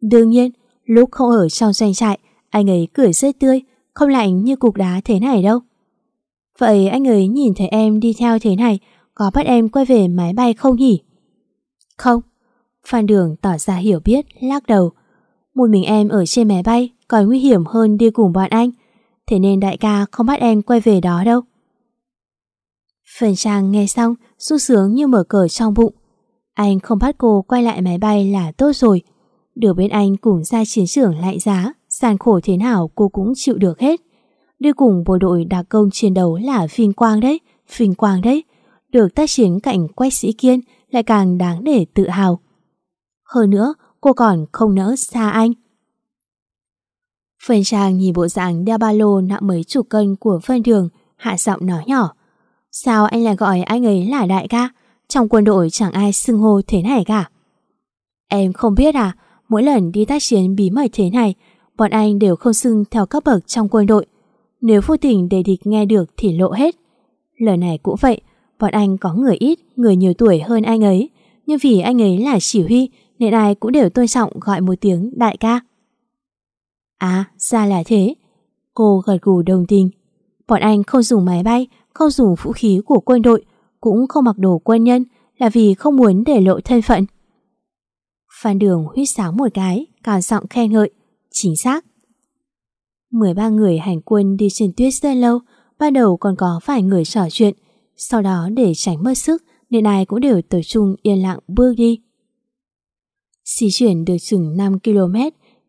[SPEAKER 2] Đương nhiên, lúc không ở trong doanh trại, anh ấy cười rất tươi, không lạnh như cục đá thế này đâu. Vậy anh ấy nhìn thấy em đi theo thế này, có bắt em quay về máy bay không nhỉ? Không. Phan Đường tỏ ra hiểu biết, lắc đầu. Một mình em ở trên máy bay còn nguy hiểm hơn đi cùng bọn anh, thế nên đại ca không bắt em quay về đó đâu. Phần Trang nghe xong, sung sướng như mở cờ trong bụng. Anh không bắt cô quay lại máy bay là tốt rồi. Được bên anh cùng ra chiến trường lại giá, gian khổ thế nào cô cũng chịu được hết. Đi cùng bộ đội đặc công chiến đấu là vinh quang đấy, vinh quang đấy. Được tác chiến cạnh quách sĩ kiên lại càng đáng để tự hào. Hơn nữa, cô còn không nỡ xa anh. Phần Trang nhìn bộ dạng đeo ba lô nặng mấy chục cân của Phân Đường, hạ giọng nói nhỏ. Sao anh lại gọi anh ấy là đại ca? Trong quân đội chẳng ai xưng hô thế này cả. Em không biết à, mỗi lần đi tác chiến bí mật thế này, bọn anh đều không xưng theo cấp bậc trong quân đội. Nếu vô tình để địch nghe được thì lộ hết. lời này cũng vậy, bọn anh có người ít, người nhiều tuổi hơn anh ấy. Nhưng vì anh ấy là chỉ huy nên ai cũng đều tôn trọng gọi một tiếng đại ca. À, ra là thế. Cô gật gù đồng tình. Bọn anh không dùng máy bay, không dùng vũ khí của quân đội, cũng không mặc đồ quân nhân là vì không muốn để lộ thân phận. Phan Đường huyết sáng một cái, cao giọng khen ngợi. Chính xác. 13 người hành quân đi trên tuyết rất lâu, ban đầu còn có vài người trò chuyện, sau đó để tránh mất sức nên ai cũng đều tập trung yên lặng bước đi. Di chuyển được chừng 5 km,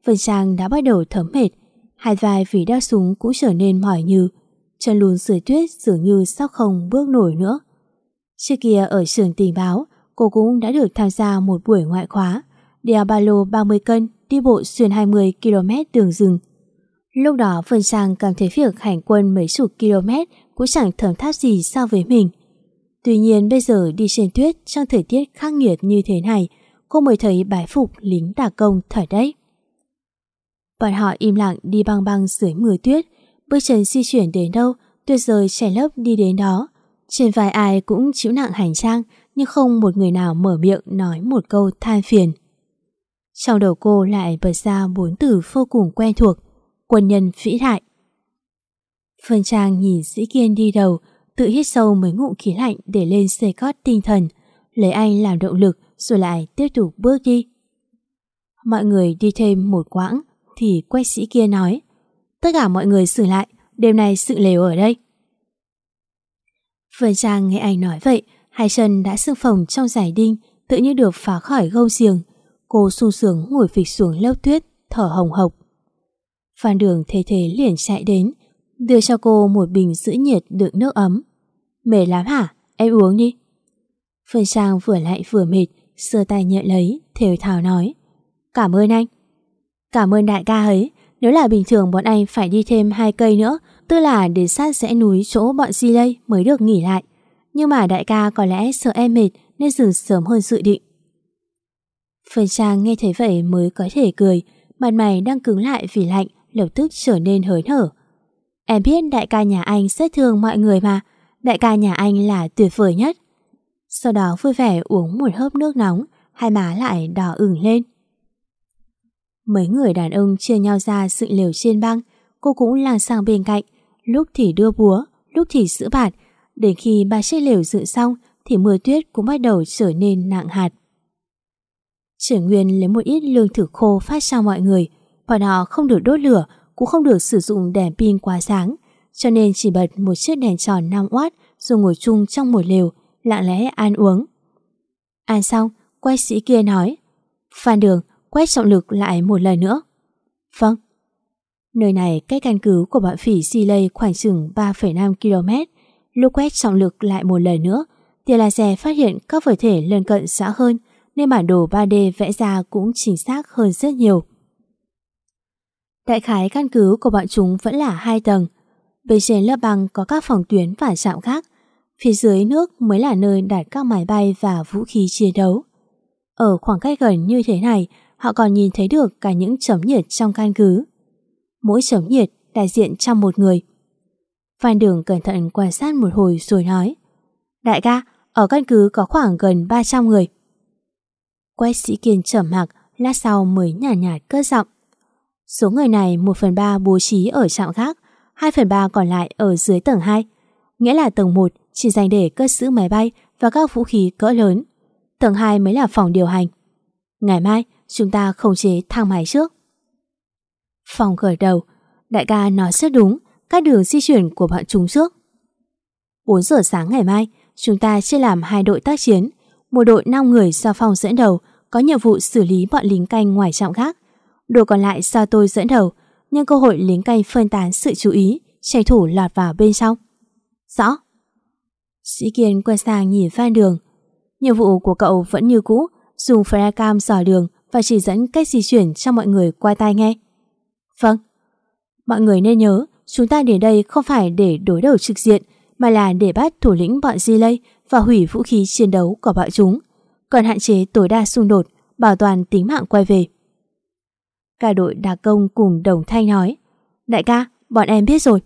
[SPEAKER 2] Vân Trang đã bắt đầu thấm mệt, hai vai vì đeo súng cũng trở nên mỏi như, chân lùn dưới tuyết dường như sắp không bước nổi nữa. Trước kia ở trường tình báo, cô cũng đã được tham gia một buổi ngoại khóa, đeo ba lô 30 cân đi bộ xuyên 20 km đường rừng. Lúc đó Vân Trang cảm thấy việc hành quân mấy chục km cũng chẳng thấm tháp gì so với mình. Tuy nhiên bây giờ đi trên tuyết trong thời tiết khắc nghiệt như thế này, cô mới thấy bái phục lính đả công thật đấy. Bọn họ im lặng đi băng băng dưới mưa tuyết, bước chân di chuyển đến đâu, tuyệt rời trẻ lớp đi đến đó. Trên vai ai cũng chịu nặng hành trang, nhưng không một người nào mở miệng nói một câu than phiền. Trong đầu cô lại bật ra bốn từ vô cùng quen thuộc, quân nhân vĩ đại. Phương Trang nhìn sĩ kiên đi đầu, tự hít sâu mấy ngụm khí lạnh để lên xe cót tinh thần, lấy anh làm động lực rồi lại tiếp tục bước đi. Mọi người đi thêm một quãng thì quay sĩ kia nói Tất cả mọi người xử lại, đêm nay sự lều ở đây. Vân Trang nghe anh nói vậy, hai chân đã sưng phồng trong giải đinh, tự như được phá khỏi gâu giềng. Cô sung sướng ngồi phịch xuống lớp tuyết, thở hồng hộc. Phan Đường thế thế liền chạy đến, đưa cho cô một bình giữ nhiệt đựng nước ấm. Mệt lắm hả? Em uống đi. Vân Trang vừa lại vừa mệt, sơ tay nhận lấy, thều thào nói. Cảm ơn anh. Cảm ơn đại ca ấy, nếu là bình thường bọn anh phải đi thêm hai cây nữa, tức là đến sát rẽ núi chỗ bọn Di Lây mới được nghỉ lại. Nhưng mà đại ca có lẽ sợ em mệt nên dừng sớm hơn dự định. Phần Trang nghe thấy vậy mới có thể cười, mặt mày đang cứng lại vì lạnh, lập tức trở nên hớn hở. Em biết đại ca nhà anh rất thương mọi người mà, đại ca nhà anh là tuyệt vời nhất. Sau đó vui vẻ uống một hớp nước nóng, hai má lại đỏ ửng lên. Mấy người đàn ông chia nhau ra sự liều trên băng, cô cũng lang sang bên cạnh, lúc thì đưa búa, lúc thì sữa bạt. Đến khi ba chiếc lều dựng xong thì mưa tuyết cũng bắt đầu trở nên nặng hạt. Trở Nguyên lấy một ít lương thực khô phát cho mọi người, bọn họ không được đốt lửa, cũng không được sử dụng đèn pin quá sáng, cho nên chỉ bật một chiếc đèn tròn 5W rồi ngồi chung trong một lều, lặng lẽ ăn uống. Ăn xong, quay sĩ kia nói, Phan Đường, quét trọng lực lại một lần nữa. Vâng. Nơi này cách căn cứ của bọn phỉ di lây khoảng chừng 3,5 km. Lúc quét trọng lực lại một lần nữa, tia laser phát hiện các vật thể lân cận rõ hơn nên bản đồ 3D vẽ ra cũng chính xác hơn rất nhiều. Đại khái căn cứ của bọn chúng vẫn là hai tầng. Bên trên lớp băng có các phòng tuyến và trạm khác. Phía dưới nước mới là nơi đặt các máy bay và vũ khí chiến đấu. Ở khoảng cách gần như thế này, họ còn nhìn thấy được cả những chấm nhiệt trong căn cứ. Mỗi chấm nhiệt đại diện trong một người. Phan Đường cẩn thận quan sát một hồi rồi nói Đại ca, ở căn cứ có khoảng gần 300 người. Quách sĩ kiên trầm mặc, lát sau mới nhả nhạt, nhạt cất giọng. Số người này 1 phần 3 bố trí ở trạm khác, 2 phần 3 còn lại ở dưới tầng 2. Nghĩa là tầng 1 chỉ dành để cất giữ máy bay và các vũ khí cỡ lớn. Tầng 2 mới là phòng điều hành. Ngày mai, chúng ta khống chế thang máy trước. Phòng khởi đầu, đại ca nói rất đúng, các đường di chuyển của bọn chúng trước. 4 giờ sáng ngày mai, chúng ta chia làm hai đội tác chiến. Một đội 5 người do phòng dẫn đầu, có nhiệm vụ xử lý bọn lính canh ngoài trọng khác. Đội còn lại do tôi dẫn đầu, nhưng cơ hội lính canh phân tán sự chú ý, Chạy thủ lọt vào bên trong. Rõ. Sĩ Kiên quay sang nhìn Phan Đường. Nhiệm vụ của cậu vẫn như cũ, dùng flycam dò đường và chỉ dẫn cách di chuyển cho mọi người qua tai nghe. Vâng. Mọi người nên nhớ, chúng ta đến đây không phải để đối đầu trực diện, mà là để bắt thủ lĩnh bọn Di Lây và hủy vũ khí chiến đấu của bọn chúng, còn hạn chế tối đa xung đột, bảo toàn tính mạng quay về. Cả đội đặc công cùng đồng thanh nói, đại ca, bọn em biết rồi.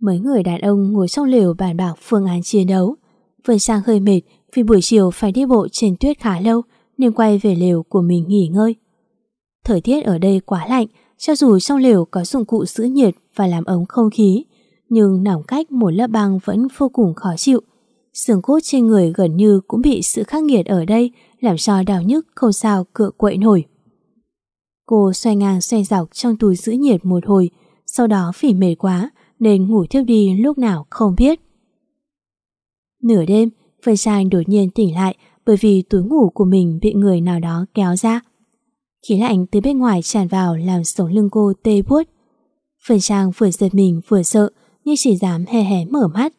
[SPEAKER 2] Mấy người đàn ông ngồi trong lều bàn bạc phương án chiến đấu. Vân Sang hơi mệt vì buổi chiều phải đi bộ trên tuyết khá lâu nên quay về lều của mình nghỉ ngơi. Thời tiết ở đây quá lạnh, cho dù trong lều có dụng cụ giữ nhiệt và làm ấm không khí, nhưng nằm cách một lớp băng vẫn vô cùng khó chịu. Xương cốt trên người gần như cũng bị sự khắc nghiệt ở đây làm cho đau nhức không sao cựa quậy nổi. Cô xoay ngang xoay dọc trong túi giữ nhiệt một hồi, sau đó vì mệt quá nên ngủ thiếp đi lúc nào không biết. Nửa đêm, Vân Trang đột nhiên tỉnh lại bởi vì túi ngủ của mình bị người nào đó kéo ra. Khí lạnh từ bên ngoài tràn vào làm sống lưng cô tê buốt. Phần Trang vừa giật mình vừa sợ nhưng chỉ dám hé hé mở mắt.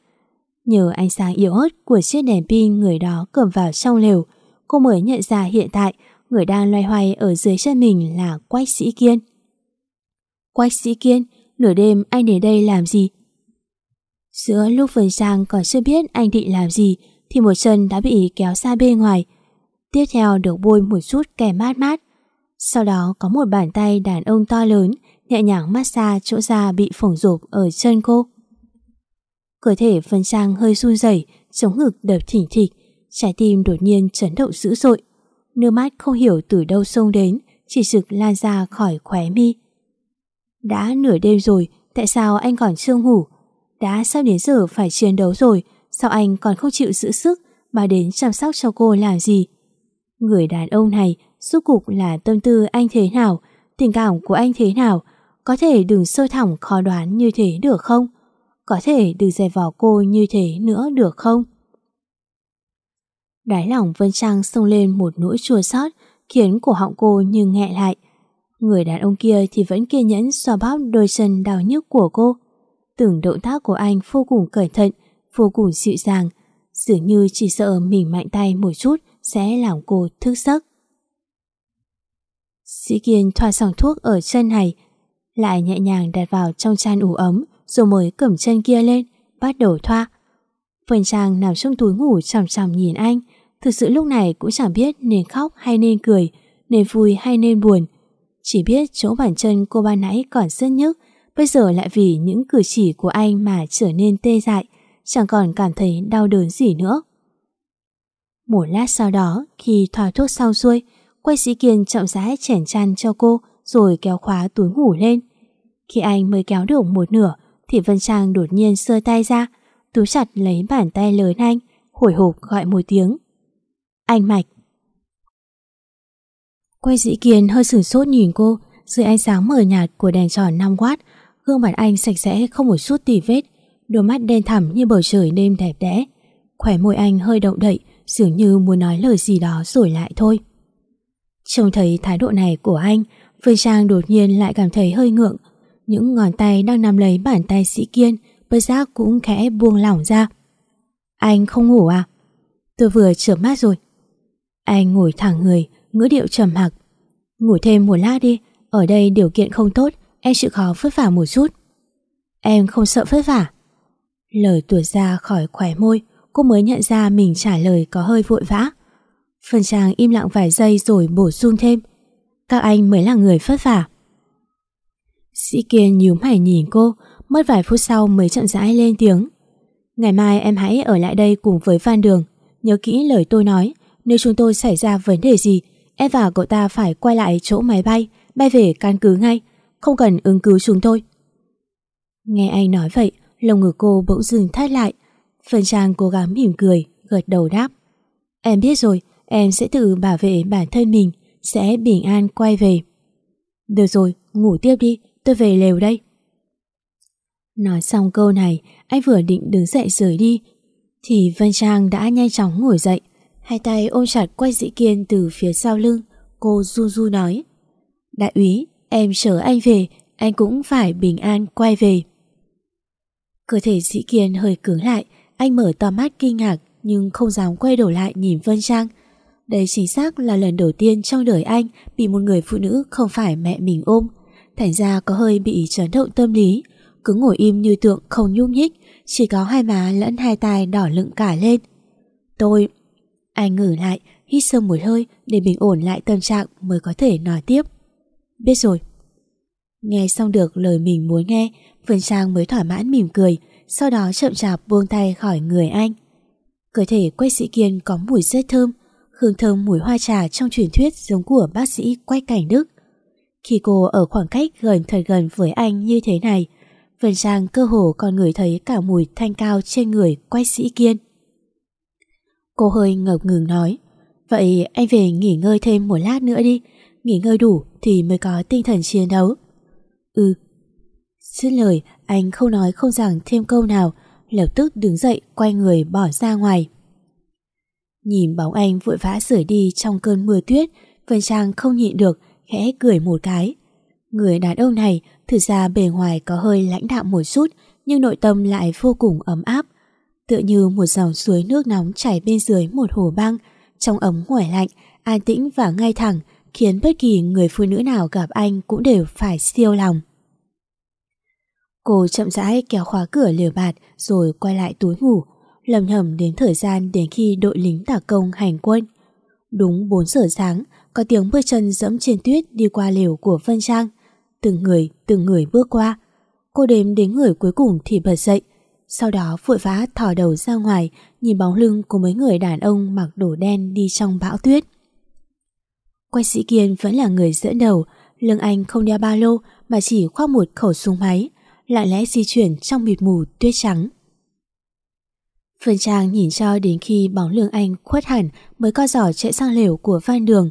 [SPEAKER 2] Nhờ ánh sáng yếu ớt của chiếc đèn pin người đó cầm vào trong lều, cô mới nhận ra hiện tại người đang loay hoay ở dưới chân mình là Quách Sĩ Kiên. Quách Sĩ Kiên, nửa đêm anh đến đây làm gì? Giữa lúc Vân Trang còn chưa biết anh định làm gì thì một chân đã bị kéo xa bên ngoài. Tiếp theo được bôi một chút kẻ mát mát. Sau đó có một bàn tay đàn ông to lớn nhẹ nhàng massage chỗ da bị phồng rộp ở chân cô. Cơ thể Vân Trang hơi run rẩy, chống ngực đập thỉnh thịch, trái tim đột nhiên chấn động dữ dội. Nước mắt không hiểu từ đâu xông đến, chỉ sực lan ra khỏi khóe mi. Đã nửa đêm rồi, tại sao anh còn chưa ngủ? Đã sắp đến giờ phải chiến đấu rồi, sao anh còn không chịu giữ sức mà đến chăm sóc cho cô làm gì? Người đàn ông này suốt cục là tâm tư anh thế nào, tình cảm của anh thế nào, có thể đừng sơ thỏng khó đoán như thế được không? Có thể đừng dè vò cô như thế nữa được không? Đáy lòng Vân Trang xông lên một nỗi chua xót khiến cổ họng cô như nghẹ lại. Người đàn ông kia thì vẫn kiên nhẫn xoa bóp đôi chân đau nhức của cô. Từng động tác của anh vô cùng cẩn thận, vô cùng dịu dàng, dường như chỉ sợ mình mạnh tay một chút sẽ làm cô thức giấc. Sĩ Kiên thoa xong thuốc ở chân này, lại nhẹ nhàng đặt vào trong chăn ủ ấm rồi mới cầm chân kia lên, bắt đầu thoa. Phần Trang nằm trong túi ngủ chằm chằm nhìn anh, thực sự lúc này cũng chẳng biết nên khóc hay nên cười, nên vui hay nên buồn. Chỉ biết chỗ bàn chân cô ban nãy còn rất nhức, bây giờ lại vì những cử chỉ của anh mà trở nên tê dại, chẳng còn cảm thấy đau đớn gì nữa. Một lát sau đó, khi thoa thuốc xong xuôi, quay sĩ kiên chậm rãi chèn chăn cho cô rồi kéo khóa túi ngủ lên. Khi anh mới kéo được một nửa, thì Vân Trang đột nhiên sơ tay ra, túm chặt lấy bàn tay lớn anh, hồi hộp gọi một tiếng. Anh Mạch. Quay dĩ kiên hơi sửng sốt nhìn cô, dưới ánh sáng mờ nhạt của đèn tròn 5W, gương mặt anh sạch sẽ không một chút tì vết, đôi mắt đen thẳm như bầu trời đêm đẹp đẽ. Khỏe môi anh hơi động đậy, dường như muốn nói lời gì đó rồi lại thôi. Trông thấy thái độ này của anh, Phương Trang đột nhiên lại cảm thấy hơi ngượng. Những ngón tay đang nắm lấy bàn tay sĩ kiên, bất giác cũng khẽ buông lỏng ra. Anh không ngủ à? Tôi vừa trở mắt rồi. Anh ngồi thẳng người, ngữ điệu trầm hạc. Ngủ thêm một lát đi, ở đây điều kiện không tốt, em chịu khó vất vả một chút. Em không sợ vất vả. Lời tuột ra khỏi khóe môi, cô mới nhận ra mình trả lời có hơi vội vã. Phần chàng im lặng vài giây rồi bổ sung thêm. Các anh mới là người vất vả. Sĩ Kiên nhíu mày nhìn cô, mất vài phút sau mới chậm rãi lên tiếng. Ngày mai em hãy ở lại đây cùng với Phan Đường. Nhớ kỹ lời tôi nói, nếu chúng tôi xảy ra vấn đề gì, em và cậu ta phải quay lại chỗ máy bay, bay về căn cứ ngay, không cần ứng cứu chúng tôi. Nghe anh nói vậy, lồng ngực cô bỗng dừng thắt lại. Phần Trang cố gắng mỉm cười, gật đầu đáp. Em biết rồi, em sẽ tự bảo vệ bản thân mình, sẽ bình an quay về. Được rồi, ngủ tiếp đi, tôi về lều đây. Nói xong câu này, anh vừa định đứng dậy rời đi, thì Vân Trang đã nhanh chóng ngồi dậy, hai tay ôm chặt quay dĩ kiên từ phía sau lưng, cô du du nói. Đại úy, em chờ anh về, anh cũng phải bình an quay về. Cơ thể dĩ kiên hơi cứng lại, anh mở to mắt kinh ngạc nhưng không dám quay đầu lại nhìn Vân Trang. Đây chính xác là lần đầu tiên trong đời anh bị một người phụ nữ không phải mẹ mình ôm. Thành ra có hơi bị chấn động tâm lý, cứ ngồi im như tượng không nhúc nhích, chỉ có hai má lẫn hai tai đỏ lựng cả lên. Tôi... Anh ngử lại, hít sâu một hơi để bình ổn lại tâm trạng mới có thể nói tiếp. Biết rồi. Nghe xong được lời mình muốn nghe, Vân Trang mới thỏa mãn mỉm cười, sau đó chậm chạp buông tay khỏi người anh. Cơ thể quách sĩ kiên có mùi rất thơm, hương thơm mùi hoa trà trong truyền thuyết giống của bác sĩ Quách Cảnh Đức. Khi cô ở khoảng cách gần thật gần với anh như thế này, Vân Trang cơ hồ còn ngửi thấy cả mùi thanh cao trên người Quách Sĩ Kiên. Cô hơi ngập ngừng nói, vậy anh về nghỉ ngơi thêm một lát nữa đi, nghỉ ngơi đủ thì mới có tinh thần chiến đấu. Ừ. Dứt lời, anh không nói không rằng thêm câu nào, lập tức đứng dậy quay người bỏ ra ngoài. Nhìn bóng anh vội vã rời đi trong cơn mưa tuyết, Vân Trang không nhịn được, khẽ cười một cái. Người đàn ông này thực ra bề ngoài có hơi lãnh đạm một chút, nhưng nội tâm lại vô cùng ấm áp. Tựa như một dòng suối nước nóng chảy bên dưới một hồ băng, trong ấm ngoài lạnh, an tĩnh và ngay thẳng, khiến bất kỳ người phụ nữ nào gặp anh cũng đều phải siêu lòng. Cô chậm rãi kéo khóa cửa liều bạt rồi quay lại túi ngủ, lầm nhầm đến thời gian đến khi đội lính tả công hành quân. Đúng 4 giờ sáng, có tiếng bước chân dẫm trên tuyết đi qua lều của Vân Trang. Từng người, từng người bước qua. Cô đếm đến người cuối cùng thì bật dậy. Sau đó vội vã thò đầu ra ngoài, nhìn bóng lưng của mấy người đàn ông mặc đồ đen đi trong bão tuyết. Quay sĩ Kiên vẫn là người dẫn đầu, lưng anh không đeo ba lô mà chỉ khoác một khẩu súng máy lặng lẽ di chuyển trong mịt mù tuyết trắng. Phương Trang nhìn cho đến khi bóng lưng anh khuất hẳn mới co giỏ chạy sang lều của Phan Đường.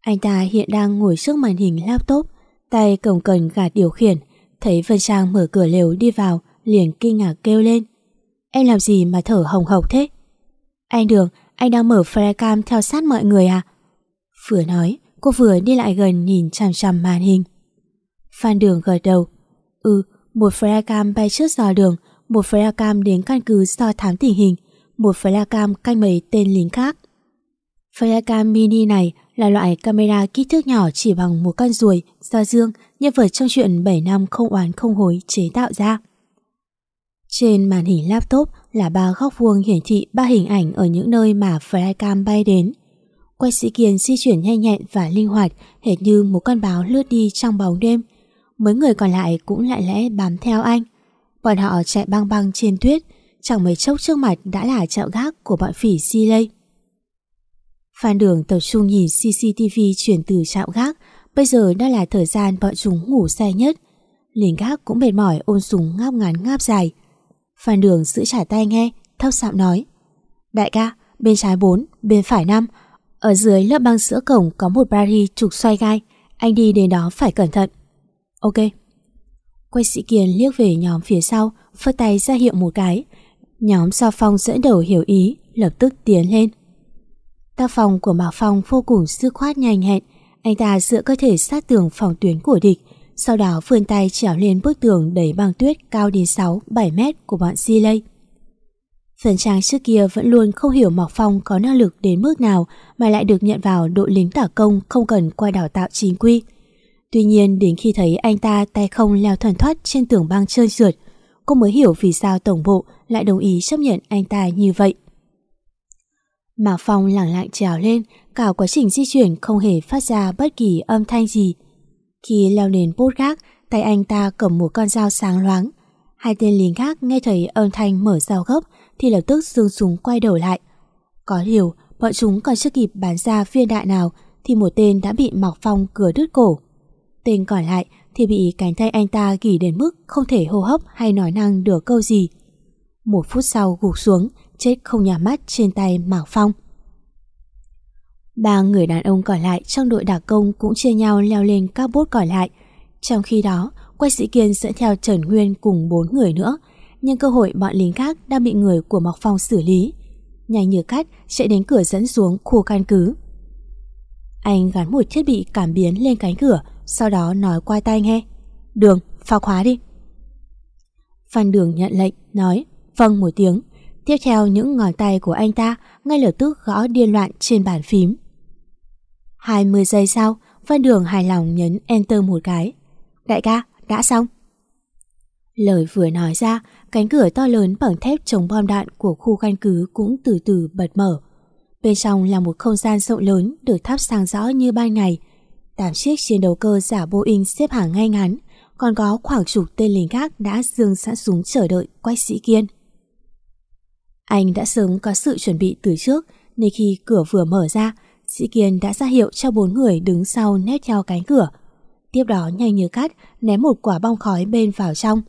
[SPEAKER 2] Anh ta hiện đang ngồi trước màn hình laptop, tay cầm cần gạt điều khiển, thấy Vân Trang mở cửa lều đi vào, liền kinh ngạc kêu lên. Em làm gì mà thở hồng hộc thế? Anh Đường, anh đang mở flycam theo sát mọi người à? Vừa nói, cô vừa đi lại gần nhìn chằm chằm màn hình. Phan Đường gật đầu. Ừ, một flycam bay trước dò đường, một flycam đến căn cứ so thám tình hình, một flycam canh mấy tên lính khác. Flycam mini này là loại camera kích thước nhỏ chỉ bằng một con ruồi do Dương, nhân vật trong chuyện 7 năm không oán không hối chế tạo ra. Trên màn hình laptop là ba góc vuông hiển thị ba hình ảnh ở những nơi mà flycam bay đến. Quay sĩ Kiên di chuyển nhanh nhẹn và linh hoạt hệt như một con báo lướt đi trong bóng đêm. Mấy người còn lại cũng lại lẽ bám theo anh. Bọn họ chạy băng băng trên tuyết, chẳng mấy chốc trước mặt đã là chợ gác của bọn phỉ si lây. Phan Đường tập trung nhìn CCTV chuyển từ trạm gác, bây giờ đã là thời gian bọn chúng ngủ say nhất. Lính gác cũng mệt mỏi ôn súng ngáp ngắn ngáp dài. Phan Đường giữ trả tay nghe, thấp sạm nói. Đại ca, bên trái 4, bên phải 5, ở dưới lớp băng sữa cổng có một bari trục xoay gai, anh đi đến đó phải cẩn thận. Ok. Quay sĩ Kiên liếc về nhóm phía sau, phất tay ra hiệu một cái. Nhóm do Phong dẫn đầu hiểu ý, lập tức tiến lên. Tác phòng của Mạc Phong vô cùng sức khoát nhanh hẹn, anh ta dựa cơ thể sát tường phòng tuyến của địch, sau đó vươn tay trèo lên bức tường đẩy băng tuyết cao đến 6-7 mét của bọn Di Lây. Phần trang trước kia vẫn luôn không hiểu Mạc Phong có năng lực đến mức nào mà lại được nhận vào đội lính tả công không cần qua đào tạo chính quy. Tuy nhiên đến khi thấy anh ta tay không leo thuần thoát trên tường băng trơn trượt, cô mới hiểu vì sao tổng bộ lại đồng ý chấp nhận anh ta như vậy. Mạc Phong lặng lặng trèo lên, cả quá trình di chuyển không hề phát ra bất kỳ âm thanh gì. Khi leo lên bốt gác, tay anh ta cầm một con dao sáng loáng. Hai tên lính khác nghe thấy âm thanh mở dao gốc thì lập tức dương súng quay đầu lại. Có điều, bọn chúng còn chưa kịp bán ra viên đạn nào thì một tên đã bị Mạc Phong cửa đứt cổ. Tên còn lại thì bị cánh tay anh ta gỉ đến mức không thể hô hấp hay nói năng được câu gì. Một phút sau gục xuống, chết không nhắm mắt trên tay Mạc Phong. Ba người đàn ông còn lại trong đội đặc công cũng chia nhau leo lên các bốt còn lại. Trong khi đó, quay sĩ Kiên dẫn theo Trần Nguyên cùng bốn người nữa, nhưng cơ hội bọn lính khác đang bị người của Mạc Phong xử lý. Nhanh như cắt chạy đến cửa dẫn xuống khu căn cứ. Anh gắn một thiết bị cảm biến lên cánh cửa, sau đó nói qua tay nghe. Đường, phá khóa đi. Phan Đường nhận lệnh, nói vâng một tiếng. Tiếp theo những ngón tay của anh ta ngay lập tức gõ điên loạn trên bàn phím. 20 giây sau, phan Đường hài lòng nhấn Enter một cái. Đại ca, đã xong. Lời vừa nói ra, cánh cửa to lớn bằng thép chống bom đạn của khu căn cứ cũng từ từ bật mở. Bên trong là một không gian rộng lớn được thắp sáng rõ như ban ngày. Tám chiếc chiến đấu cơ giả Boeing xếp hàng ngay ngắn, còn có khoảng chục tên lính khác đã dương sẵn súng chờ đợi quách sĩ kiên. Anh đã sớm có sự chuẩn bị từ trước nên khi cửa vừa mở ra, Sĩ Kiên đã ra hiệu cho bốn người đứng sau nét theo cánh cửa. Tiếp đó nhanh như cắt ném một quả bong khói bên vào trong.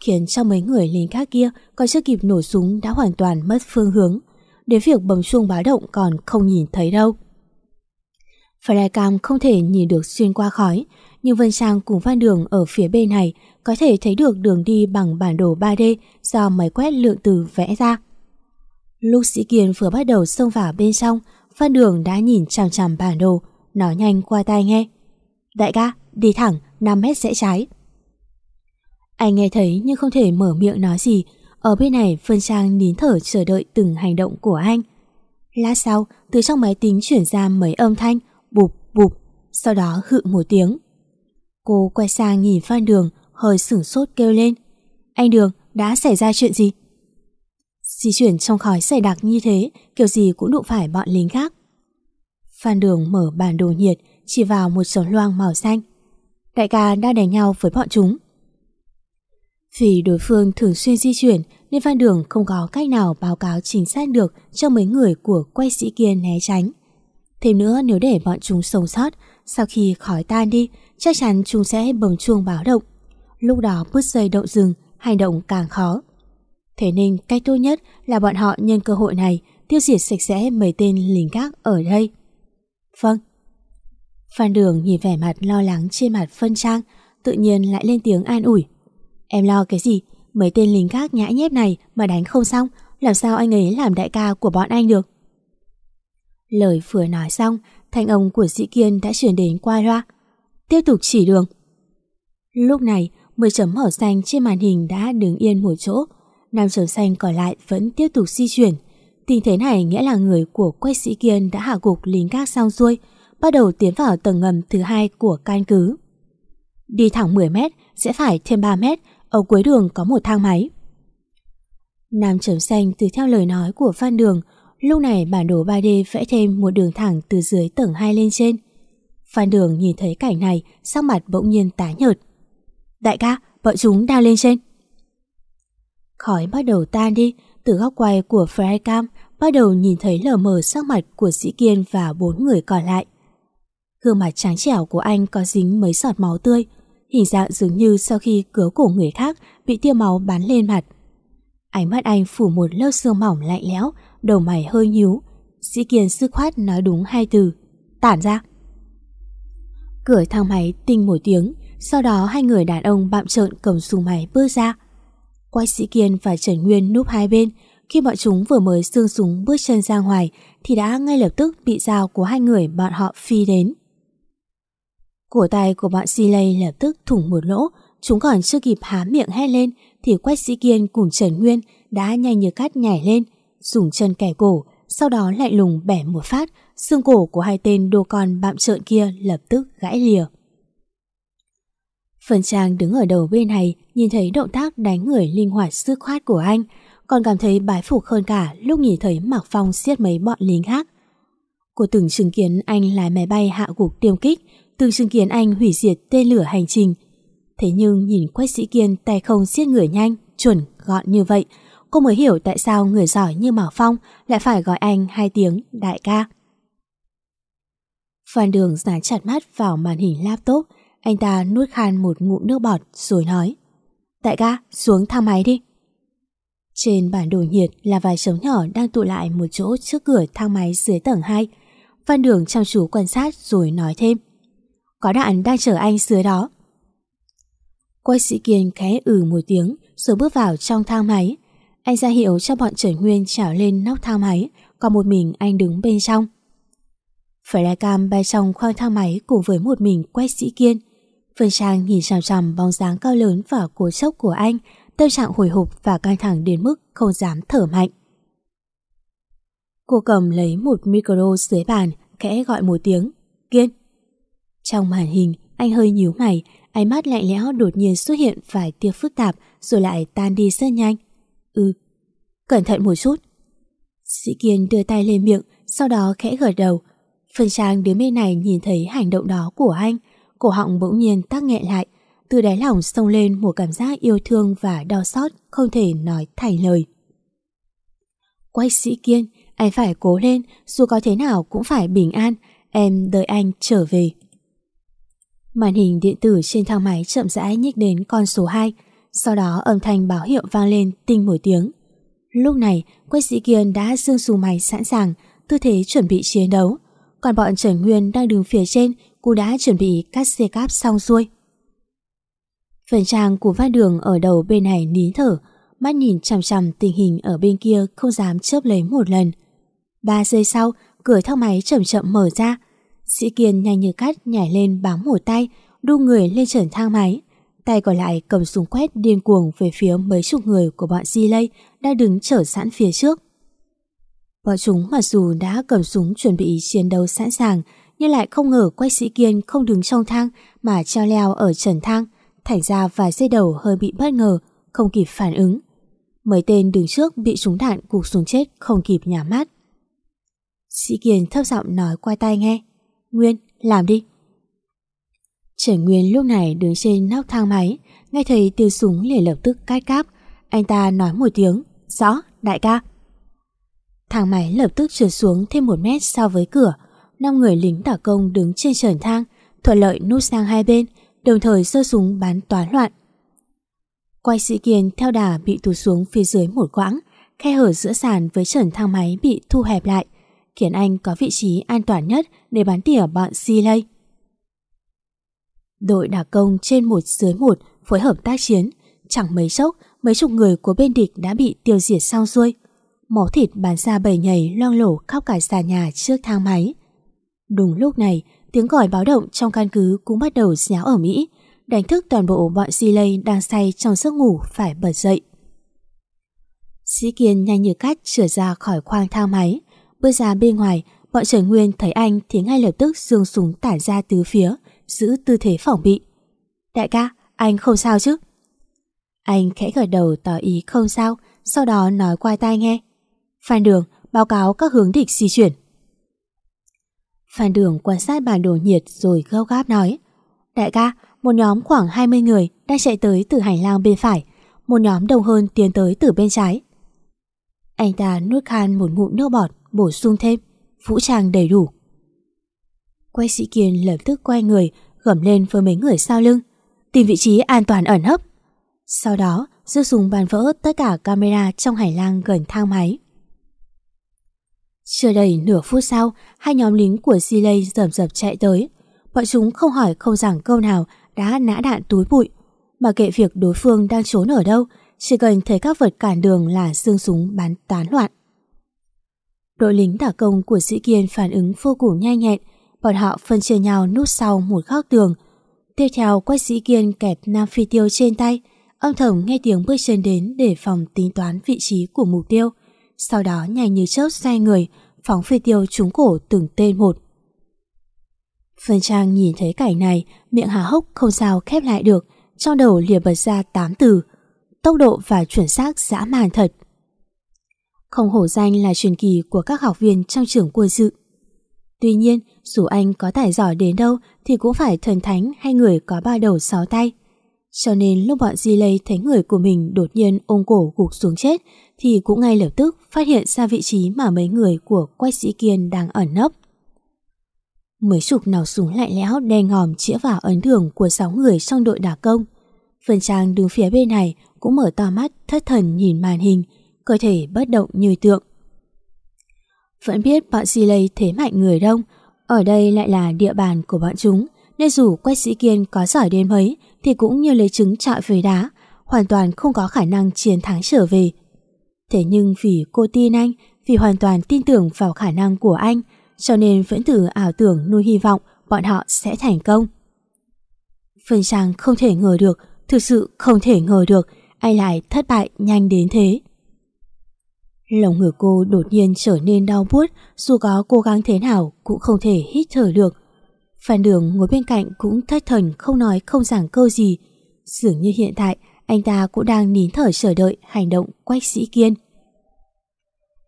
[SPEAKER 2] Khiến cho mấy người lính khác kia còn chưa kịp nổ súng đã hoàn toàn mất phương hướng. Đến việc bấm chuông báo động còn không nhìn thấy đâu. Flycam không thể nhìn được xuyên qua khói, nhưng Vân Sang cùng Văn Đường ở phía bên này có thể thấy được đường đi bằng bản đồ 3D do máy quét lượng từ vẽ ra. Lúc Sĩ Kiên vừa bắt đầu xông vào bên trong, Phan Đường đã nhìn chằm chằm bản đồ, nói nhanh qua tai nghe. Đại ca, đi thẳng, 5 mét sẽ trái. Anh nghe thấy nhưng không thể mở miệng nói gì. Ở bên này Vân Trang nín thở chờ đợi từng hành động của anh. Lát sau, từ trong máy tính chuyển ra mấy âm thanh, bụp bụp, sau đó hự một tiếng. Cô quay sang nhìn Phan Đường, hơi sửng sốt kêu lên. Anh Đường, đã xảy ra chuyện gì? Di chuyển trong khói dày đặc như thế, kiểu gì cũng đụng phải bọn lính khác. Phan Đường mở bản đồ nhiệt, chỉ vào một chồng loang màu xanh. Đại ca đã đánh nhau với bọn chúng. Vì đối phương thường xuyên di chuyển nên Phan Đường không có cách nào báo cáo chính xác được cho mấy người của quay sĩ kia né tránh. Thêm nữa nếu để bọn chúng sống sót, sau khi khói tan đi, chắc chắn chúng sẽ bầm chuông báo động. lúc đó bứt dây động rừng, hành động càng khó. Thế nên cách tốt nhất là bọn họ nhân cơ hội này tiêu diệt sạch sẽ mấy tên lính gác ở đây. Vâng. Phan Đường nhìn vẻ mặt lo lắng trên mặt phân trang, tự nhiên lại lên tiếng an ủi. Em lo cái gì? Mấy tên lính gác nhã nhép này mà đánh không xong, làm sao anh ấy làm đại ca của bọn anh được? Lời vừa nói xong, thanh ông của sĩ kiên đã chuyển đến qua loa. Tiếp tục chỉ đường. Lúc này, 10 chấm màu xanh trên màn hình đã đứng yên một chỗ, 5 chấm xanh còn lại vẫn tiếp tục di chuyển. Tình thế này nghĩa là người của quách sĩ kiên đã hạ gục lính gác xong xuôi, bắt đầu tiến vào tầng ngầm thứ hai của căn cứ. Đi thẳng 10 mét, sẽ phải thêm 3 mét, ở cuối đường có một thang máy. Nam chấm xanh từ theo lời nói của Phan Đường, lúc này bản đồ 3D vẽ thêm một đường thẳng từ dưới tầng 2 lên trên. Phan Đường nhìn thấy cảnh này, sắc mặt bỗng nhiên tái nhợt. Đại ca, bọn chúng đang lên trên. Khói bắt đầu tan đi, từ góc quay của flycam bắt đầu nhìn thấy lờ mờ sắc mặt của Sĩ Kiên và bốn người còn lại. Gương mặt trắng trẻo của anh có dính mấy giọt máu tươi, hình dạng dường như sau khi cứa cổ người khác bị tia máu bắn lên mặt. Ánh mắt anh phủ một lớp sương mỏng lạnh lẽo, đầu mày hơi nhíu. Sĩ Kiên sức khoát nói đúng hai từ, tản ra. Cửa thang máy tinh một tiếng, sau đó hai người đàn ông bạm trợn cầm súng máy bước ra. Quách Sĩ Kiên và Trần Nguyên núp hai bên, khi bọn chúng vừa mới xương súng bước chân ra ngoài thì đã ngay lập tức bị dao của hai người bọn họ phi đến. Cổ tay của bọn Si lập tức thủng một lỗ, chúng còn chưa kịp há miệng hét lên thì Quách Sĩ Kiên cùng Trần Nguyên đã nhanh như cắt nhảy lên, dùng chân kẻ cổ, sau đó lại lùng bẻ một phát, xương cổ của hai tên đô con bạm trợn kia lập tức gãy lìa. Phần Trang đứng ở đầu bên này nhìn thấy động tác đánh người linh hoạt sức khoát của anh, còn cảm thấy bái phục hơn cả lúc nhìn thấy Mạc Phong siết mấy bọn lính khác. Cô từng chứng kiến anh lái máy bay hạ gục tiêm kích, từng chứng kiến anh hủy diệt tên lửa hành trình. Thế nhưng nhìn Quách Sĩ Kiên tay không siết người nhanh, chuẩn, gọn như vậy, cô mới hiểu tại sao người giỏi như Mạc Phong lại phải gọi anh hai tiếng đại ca. Phan Đường dán chặt mắt vào màn hình laptop, anh ta nuốt khan một ngụm nước bọt rồi nói Đại ca, xuống thang máy đi. Trên bản đồ nhiệt là vài chấm nhỏ đang tụ lại một chỗ trước cửa thang máy dưới tầng 2. Phan Đường chăm chú quan sát rồi nói thêm Có đạn đang chờ anh dưới đó. Quay sĩ kiên khẽ ử ừ một tiếng rồi bước vào trong thang máy. Anh ra hiệu cho bọn chở Nguyên trèo lên nóc thang máy, còn một mình anh đứng bên trong. Flycam bay trong khoang thang máy cùng với một mình quét sĩ kiên. Phương Trang nhìn chằm chằm bóng dáng cao lớn và cố chốc của anh, tâm trạng hồi hộp và căng thẳng đến mức không dám thở mạnh. Cô cầm lấy một micro dưới bàn, khẽ gọi một tiếng, Kiên. Trong màn hình, anh hơi nhíu mày, ánh mắt lạnh lẽo đột nhiên xuất hiện vài tia phức tạp rồi lại tan đi rất nhanh. Ừ, cẩn thận một chút. Sĩ Kiên đưa tay lên miệng, sau đó khẽ gật đầu. Phần trang đứa bên này nhìn thấy hành động đó của anh, cổ họng bỗng nhiên tắc nghẹn lại, từ đáy lòng xông lên một cảm giác yêu thương và đau xót không thể nói thành lời. Quách sĩ kiên, anh phải cố lên, dù có thế nào cũng phải bình an, em đợi anh trở về. Màn hình điện tử trên thang máy chậm rãi nhích đến con số 2, sau đó âm thanh báo hiệu vang lên tinh một tiếng. Lúc này, Quách sĩ kiên đã dương xù mày sẵn sàng, tư thế chuẩn bị chiến đấu, còn bọn Trần Nguyên đang đứng phía trên cô đã chuẩn bị cắt xe cáp xong xuôi. Phần trang của phát đường ở đầu bên này nín thở, mắt nhìn chằm chằm tình hình ở bên kia không dám chớp lấy một lần. Ba giây sau, cửa thang máy chậm chậm mở ra. Sĩ Kiên nhanh như cắt nhảy lên bám một tay, đu người lên trần thang máy. Tay còn lại cầm súng quét điên cuồng về phía mấy chục người của bọn Di Lây đang đứng chở sẵn phía trước. Bọn chúng mặc dù đã cầm súng chuẩn bị chiến đấu sẵn sàng, nhưng lại không ngờ quách sĩ kiên không đứng trong thang mà treo leo ở trần thang, thành ra vài giây đầu hơi bị bất ngờ, không kịp phản ứng. Mấy tên đứng trước bị trúng đạn cục xuống chết không kịp nhả mắt. Sĩ Kiên thấp giọng nói qua tai nghe. Nguyên, làm đi. Trần Nguyên lúc này đứng trên nóc thang máy, nghe thấy tiếng súng liền lập tức cắt cáp. Anh ta nói một tiếng, rõ, đại ca. Thang máy lập tức trượt xuống thêm một mét so với cửa, năm người lính đả công đứng trên trần thang, thuận lợi nút sang hai bên, đồng thời sơ súng bắn toán loạn. Quay sĩ Kiên theo đà bị tụt xuống phía dưới một quãng, khe hở giữa sàn với trần thang máy bị thu hẹp lại, khiến anh có vị trí an toàn nhất để bắn tỉa bọn si lây. Đội đả công trên một dưới một phối hợp tác chiến, chẳng mấy chốc mấy chục người của bên địch đã bị tiêu diệt xong xuôi. Máu thịt bắn ra bầy nhảy loang lổ khắp cả sàn nhà trước thang máy. Đúng lúc này, tiếng còi báo động trong căn cứ cũng bắt đầu xéo ở Mỹ, đánh thức toàn bộ bọn silay đang say trong giấc ngủ phải bật dậy. Sĩ Kiên nhanh như cắt trở ra khỏi khoang thang máy. Bước ra bên ngoài, bọn Trần Nguyên thấy anh thì ngay lập tức dương súng tản ra tứ phía, giữ tư thế phòng bị. Đại ca, anh không sao chứ? Anh khẽ gật đầu tỏ ý không sao, sau đó nói qua tai nghe. Phan Đường, báo cáo các hướng địch di chuyển. Phan Đường quan sát bản đồ nhiệt rồi gâu gáp nói. Đại ca, một nhóm khoảng 20 người đang chạy tới từ hành lang bên phải, một nhóm đông hơn tiến tới từ bên trái. Anh ta nuốt khan một ngụm nước bọt, bổ sung thêm, vũ trang đầy đủ. Quay sĩ Kiên lập tức quay người, gầm lên với mấy người sau lưng, tìm vị trí an toàn ẩn hấp. Sau đó, rút súng bàn vỡ tất cả camera trong hành lang gần thang máy. Chưa đầy nửa phút sau, hai nhóm lính của Siley rầm rập chạy tới. Bọn chúng không hỏi không rằng câu nào đã nã đạn túi bụi. Mà kệ việc đối phương đang trốn ở đâu, chỉ cần thấy các vật cản đường là xương súng bắn tán loạn. Đội lính đả công của sĩ Kiên phản ứng vô cùng nhanh nhẹn, bọn họ phân chia nhau nút sau một góc tường. Tiếp theo quách Dĩ Kiên kẹp nam phi tiêu trên tay, âm thầm nghe tiếng bước chân đến để phòng tính toán vị trí của mục tiêu. Sau đó nhanh như chớp xoay người, phóng phi tiêu trúng cổ từng tên một. Phân Trang nhìn thấy cảnh này, miệng há hốc không sao khép lại được, trong đầu liền bật ra tám từ, tốc độ và chuẩn xác dã man thật. Không hổ danh là truyền kỳ của các học viên trong trường quân sự. Tuy nhiên, dù anh có tài giỏi đến đâu thì cũng phải thần thánh hay người có ba đầu sáu tay. Cho nên lúc bọn Di Lây thấy người của mình đột nhiên ôm cổ gục xuống chết thì cũng ngay lập tức phát hiện ra vị trí mà mấy người của Quách Sĩ Kiên đang ẩn nấp. Mấy chục nào súng lạnh lẽo đen ngòm chĩa vào ấn đường của sáu người trong đội đả công. Phần Trang đứng phía bên này cũng mở to mắt thất thần nhìn màn hình, cơ thể bất động như tượng. Vẫn biết bọn Di Lây thế mạnh người đông, ở đây lại là địa bàn của bọn chúng, nên dù Quách Sĩ Kiên có giỏi đến mấy thì cũng như lấy trứng trọi với đá, hoàn toàn không có khả năng chiến thắng trở về. Thế nhưng vì cô tin anh, vì hoàn toàn tin tưởng vào khả năng của anh, cho nên vẫn thử ảo tưởng nuôi hy vọng bọn họ sẽ thành công. Phương Trang không thể ngờ được, thực sự không thể ngờ được anh lại thất bại nhanh đến thế. Lòng ngực cô đột nhiên trở nên đau buốt, dù có cố gắng thế nào cũng không thể hít thở được. Phan Đường ngồi bên cạnh cũng thất thần không nói không giảng câu gì. Dường như hiện tại anh ta cũng đang nín thở chờ đợi hành động quách sĩ kiên.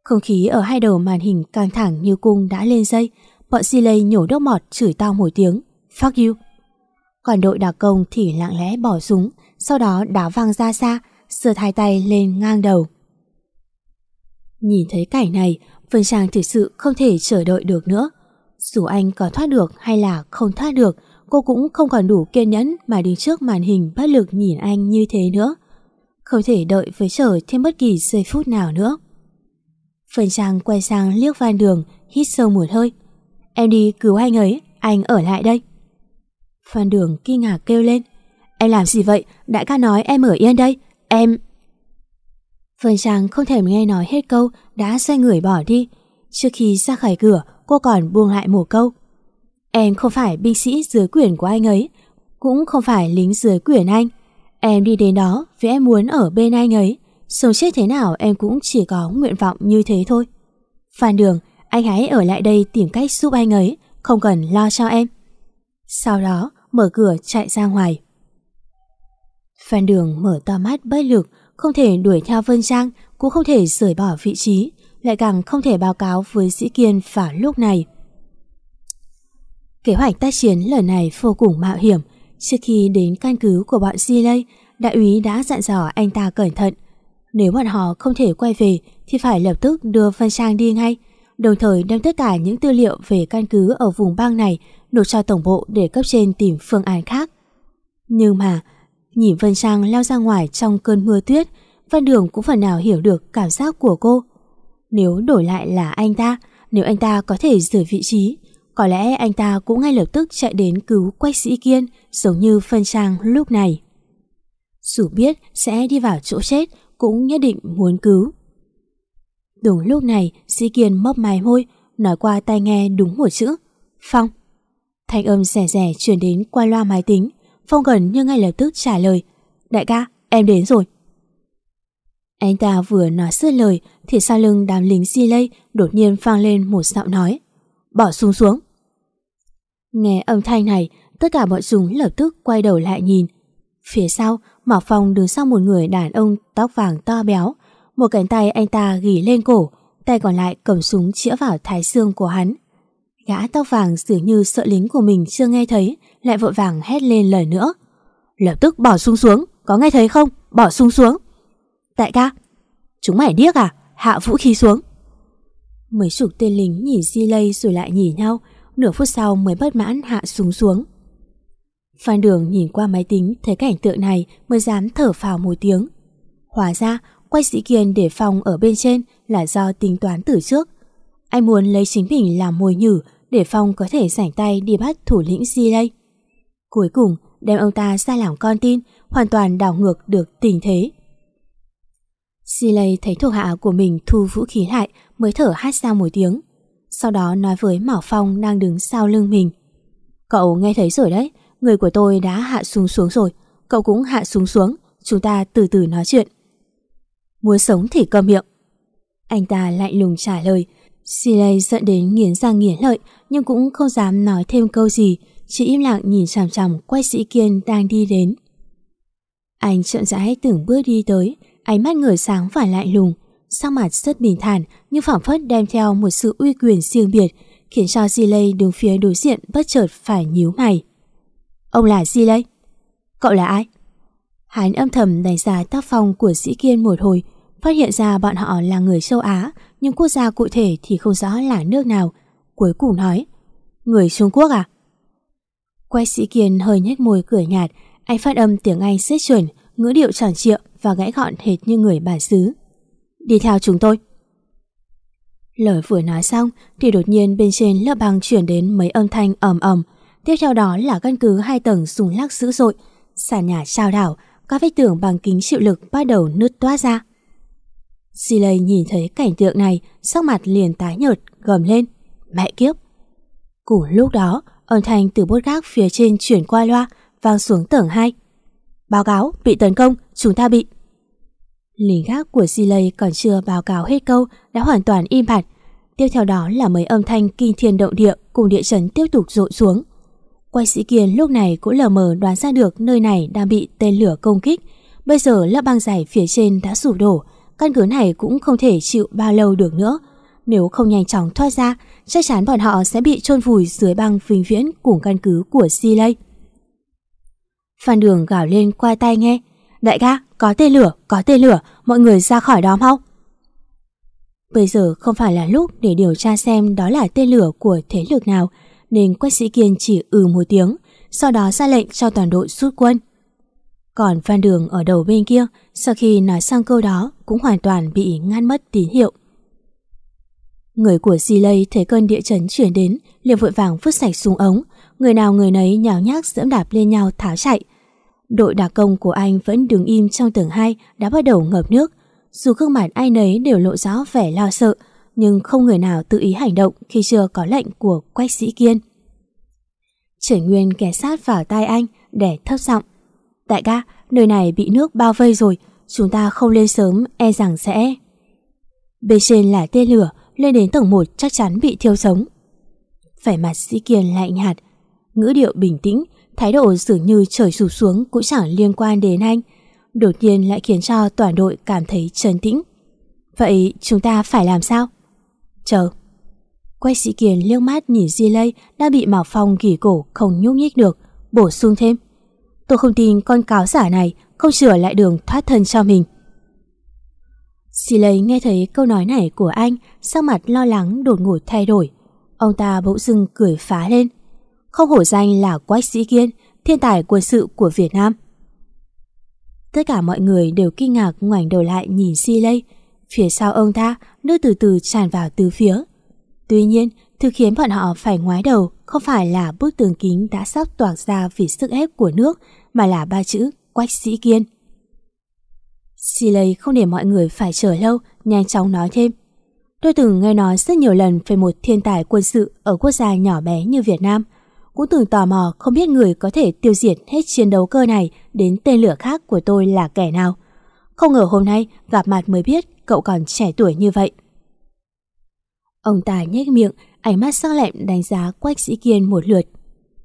[SPEAKER 2] Không khí ở hai đầu màn hình căng thẳng như cung đã lên dây, bọn si nhổ đốc mọt chửi tao một tiếng, fuck you. Còn đội đặc công thì lặng lẽ bỏ súng, sau đó đá văng ra xa, sửa hai tay lên ngang đầu. Nhìn thấy cảnh này, Vân Trang thực sự không thể chờ đợi được nữa. Dù anh có thoát được hay là không thoát được, cô cũng không còn đủ kiên nhẫn mà đứng trước màn hình bất lực nhìn anh như thế nữa. Không thể đợi với chờ thêm bất kỳ giây phút nào nữa. Phần Trang quay sang liếc van đường, hít sâu một hơi. Em đi cứu anh ấy, anh ở lại đây. Phan Đường kinh ngạc kêu lên. Em làm gì vậy? Đại ca nói em ở yên đây. Em... Phần Trang không thể nghe nói hết câu, đã xoay người bỏ đi. Trước khi ra khỏi cửa, cô còn buông lại một câu. Em không phải binh sĩ dưới quyền của anh ấy, cũng không phải lính dưới quyền anh. Em đi đến đó vì em muốn ở bên anh ấy. Sống chết thế nào em cũng chỉ có nguyện vọng như thế thôi. Phan Đường, anh hãy ở lại đây tìm cách giúp anh ấy, không cần lo cho em. Sau đó, mở cửa chạy ra ngoài. Phan Đường mở to mắt bất lực, không thể đuổi theo Vân Trang, cũng không thể rời bỏ vị trí, lại càng không thể báo cáo với Sĩ Kiên vào lúc này. Kế hoạch tác chiến lần này vô cùng mạo hiểm. Trước khi đến căn cứ của bọn Di Lây, đại úy đã dặn dò anh ta cẩn thận. Nếu bọn họ không thể quay về thì phải lập tức đưa Vân Trang đi ngay, đồng thời đem tất cả những tư liệu về căn cứ ở vùng bang này nộp cho tổng bộ để cấp trên tìm phương án khác. Nhưng mà, Nhìn Vân Trang lao ra ngoài trong cơn mưa tuyết, Văn Đường cũng phần nào hiểu được cảm giác của cô. Nếu đổi lại là anh ta, nếu anh ta có thể rời vị trí, có lẽ anh ta cũng ngay lập tức chạy đến cứu Quách Sĩ Kiên giống như Vân Trang lúc này. Dù biết sẽ đi vào chỗ chết, cũng nhất định muốn cứu. Đúng lúc này, Sĩ Kiên mấp mái môi, nói qua tai nghe đúng một chữ. Phong. Thanh âm rẻ rẻ truyền đến qua loa máy tính. Phong gần như ngay lập tức trả lời. Đại ca, em đến rồi. Anh ta vừa nói sơ lời thì sau lưng đám lính di lây đột nhiên vang lên một giọng nói. Bỏ súng xuống. Nghe âm thanh này, tất cả bọn chúng lập tức quay đầu lại nhìn. Phía sau, Mạc Phong đứng sau một người đàn ông tóc vàng to béo. Một cánh tay anh ta gỉ lên cổ, tay còn lại cầm súng chĩa vào thái xương của hắn. Gã tóc vàng dường như sợ lính của mình chưa nghe thấy, lại vội vàng hét lên lời nữa. Lập tức bỏ súng xuống, có nghe thấy không? Bỏ súng xuống. Đại ca, chúng mày điếc à? Hạ vũ khí xuống. Mấy chục tên lính nhìn Di Lây rồi lại nhìn nhau, nửa phút sau mới bất mãn hạ súng xuống. Phan Đường nhìn qua máy tính thấy cảnh tượng này mới dám thở phào một tiếng. Hóa ra, quay sĩ kiên để phòng ở bên trên là do tính toán từ trước. Anh muốn lấy chính mình làm mồi nhử để Phong có thể rảnh tay đi bắt thủ lĩnh Di Lây. Cuối cùng, đem ông ta ra làm con tin, hoàn toàn đảo ngược được tình thế. Di thấy thuộc hạ của mình thu vũ khí lại mới thở hát ra một tiếng. Sau đó nói với Mảo Phong đang đứng sau lưng mình. Cậu nghe thấy rồi đấy, người của tôi đã hạ xuống xuống rồi. Cậu cũng hạ xuống xuống, chúng ta từ từ nói chuyện. Muốn sống thì câm miệng. Anh ta lạnh lùng trả lời. Siley giận đến nghiến răng nghiến lợi nhưng cũng không dám nói thêm câu gì, chỉ im lặng nhìn chằm chằm quay sĩ kiên đang đi đến. Anh chậm rãi từng bước đi tới, ánh mắt người sáng và lạnh lùng, sắc mặt rất bình thản nhưng phảng phất đem theo một sự uy quyền riêng biệt, khiến cho Siley đứng phía đối diện bất chợt phải nhíu mày. Ông là Siley? Cậu là ai? Hắn âm thầm đánh giá tác phong của sĩ kiên một hồi, phát hiện ra bọn họ là người châu Á, nhưng quốc gia cụ thể thì không rõ là nước nào. Cuối cùng nói, người Trung Quốc à? Quay sĩ kiên hơi nhếch môi cười nhạt, anh phát âm tiếng Anh rất chuẩn, ngữ điệu tròn trịa và gãy gọn hệt như người bản xứ. Đi theo chúng tôi. Lời vừa nói xong thì đột nhiên bên trên lớp băng chuyển đến mấy âm thanh ầm ầm. Tiếp theo đó là căn cứ hai tầng rung lắc dữ dội, sàn nhà trao đảo, các vách tường bằng kính chịu lực bắt đầu nứt toát ra. Siley nhìn thấy cảnh tượng này, sắc mặt liền tái nhợt, gầm lên. Mẹ kiếp! Cùng lúc đó, âm thanh từ bốt gác phía trên chuyển qua loa, vang xuống tầng 2. Báo cáo, bị tấn công, chúng ta bị... Lính gác của Siley còn chưa báo cáo hết câu, đã hoàn toàn im bặt. Tiếp theo đó là mấy âm thanh kinh thiên động địa cùng địa chấn tiếp tục rội xuống. Quay sĩ Kiên lúc này cũng lờ mờ đoán ra được nơi này đang bị tên lửa công kích. Bây giờ lớp băng dày phía trên đã sụp đổ, căn cứ này cũng không thể chịu bao lâu được nữa. Nếu không nhanh chóng thoát ra, chắc chắn bọn họ sẽ bị chôn vùi dưới băng vĩnh viễn cùng căn cứ của Silay. Phan Đường gào lên qua tay nghe. Đại ca, có tên lửa, có tên lửa, mọi người ra khỏi đó mau. Bây giờ không phải là lúc để điều tra xem đó là tên lửa của thế lực nào, nên Quách Sĩ Kiên chỉ ừ một tiếng, sau đó ra lệnh cho toàn đội rút quân. Còn Phan Đường ở đầu bên kia, sau khi nói xong câu đó, cũng hoàn toàn bị ngăn mất tín hiệu. Người của Di Lây thấy cơn địa chấn chuyển đến, liền vội vàng vứt sạch xuống ống, người nào người nấy nhào nhác dẫm đạp lên nhau tháo chạy. Đội đặc công của anh vẫn đứng im trong tầng 2 đã bắt đầu ngập nước. Dù gương mặt ai nấy đều lộ rõ vẻ lo sợ, nhưng không người nào tự ý hành động khi chưa có lệnh của Quách Sĩ Kiên. Trần Nguyên ghé sát vào tai anh để thấp giọng. Đại ca, nơi này bị nước bao vây rồi, chúng ta không lên sớm e rằng sẽ... Bên trên là tên lửa, lên đến tầng 1 chắc chắn bị thiêu sống. Vẻ mặt sĩ kiên lạnh nhạt, ngữ điệu bình tĩnh, thái độ dường như trời sụp xuống cũng chẳng liên quan đến anh. Đột nhiên lại khiến cho toàn đội cảm thấy trấn tĩnh. Vậy chúng ta phải làm sao? Chờ. Quay sĩ kiên liếc mắt nhìn Di Lây đã bị Mạo Phong gỉ cổ không nhúc nhích được, bổ sung thêm. Tôi không tin con cáo giả này không sửa lại đường thoát thân cho mình. Xì lấy nghe thấy câu nói này của anh, sắc mặt lo lắng đột ngột thay đổi. Ông ta bỗng dưng cười phá lên. Không hổ danh là Quách Sĩ Kiên, thiên tài quân sự của Việt Nam. Tất cả mọi người đều kinh ngạc ngoảnh đầu lại nhìn Si Lây. Phía sau ông ta, nước từ từ tràn vào từ phía. Tuy nhiên, thứ khiến bọn họ phải ngoái đầu không phải là bức tường kính đã sắp toạc ra vì sức ép của nước, mà là ba chữ Quách Sĩ Kiên. Si không để mọi người phải chờ lâu, nhanh chóng nói thêm. Tôi từng nghe nói rất nhiều lần về một thiên tài quân sự ở quốc gia nhỏ bé như Việt Nam. Cũng từng tò mò không biết người có thể tiêu diệt hết chiến đấu cơ này đến tên lửa khác của tôi là kẻ nào. Không ngờ hôm nay gặp mặt mới biết cậu còn trẻ tuổi như vậy. Ông ta nhếch miệng, ánh mắt sắc lẹm đánh giá Quách Sĩ Kiên một lượt.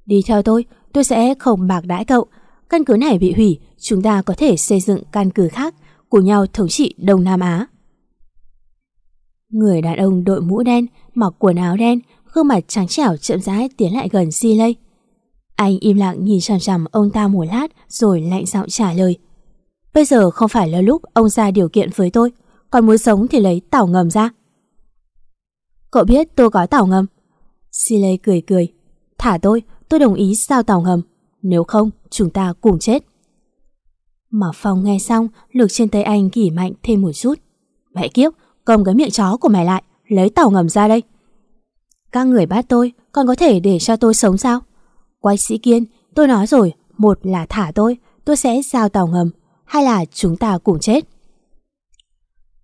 [SPEAKER 2] Đi theo tôi, tôi sẽ không bạc đãi cậu. Căn cứ này bị hủy, chúng ta có thể xây dựng căn cứ khác, cùng nhau thống trị Đông Nam Á. Người đàn ông đội mũ đen, mặc quần áo đen, gương mặt trắng trẻo chậm rãi tiến lại gần Si Lây. Anh im lặng nhìn chằm chằm ông ta một lát rồi lạnh giọng trả lời. Bây giờ không phải là lúc ông ra điều kiện với tôi, còn muốn sống thì lấy tảo ngầm ra. Cậu biết tôi có tảo ngầm. Si Lây cười cười. Thả tôi, tôi đồng ý giao tảo ngầm. Nếu không, chúng ta cùng chết. Mà Phong nghe xong, lực trên tay anh gỉ mạnh thêm một chút. Mẹ kiếp, cầm cái miệng chó của mày lại, lấy tàu ngầm ra đây. Các người bắt tôi, còn có thể để cho tôi sống sao? Quay sĩ kiên, tôi nói rồi, một là thả tôi, tôi sẽ giao tàu ngầm, hay là chúng ta cùng chết.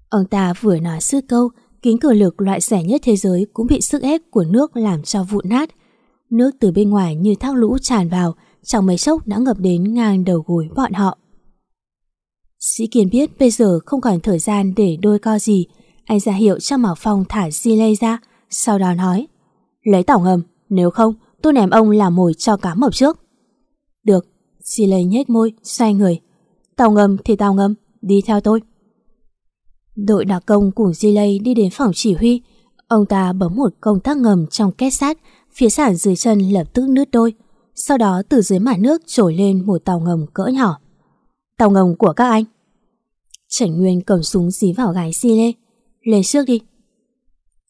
[SPEAKER 2] Ông ta vừa nói sư câu, kính cửa lực loại rẻ nhất thế giới cũng bị sức ép của nước làm cho vụn nát. Nước từ bên ngoài như thác lũ tràn vào, trong mấy chốc đã ngập đến ngang đầu gối bọn họ. Sĩ Kiên biết bây giờ không còn thời gian để đôi co gì, anh ra hiệu cho Mạc Phong thả Di Lê ra, sau đó nói Lấy tảo ngầm, nếu không tôi ném ông làm mồi cho cá mập trước. Được, Di Lê nhếch môi, xoay người. Tàu ngầm thì tàu ngầm, đi theo tôi. Đội đặc công cùng Di Lê đi đến phòng chỉ huy. Ông ta bấm một công tắc ngầm trong két sắt, phía sản dưới chân lập tức nứt đôi. Sau đó từ dưới mặt nước trồi lên một tàu ngầm cỡ nhỏ. Tàu ngầm của các anh. Trần Nguyên cầm súng dí vào gái Si Lê lên trước đi.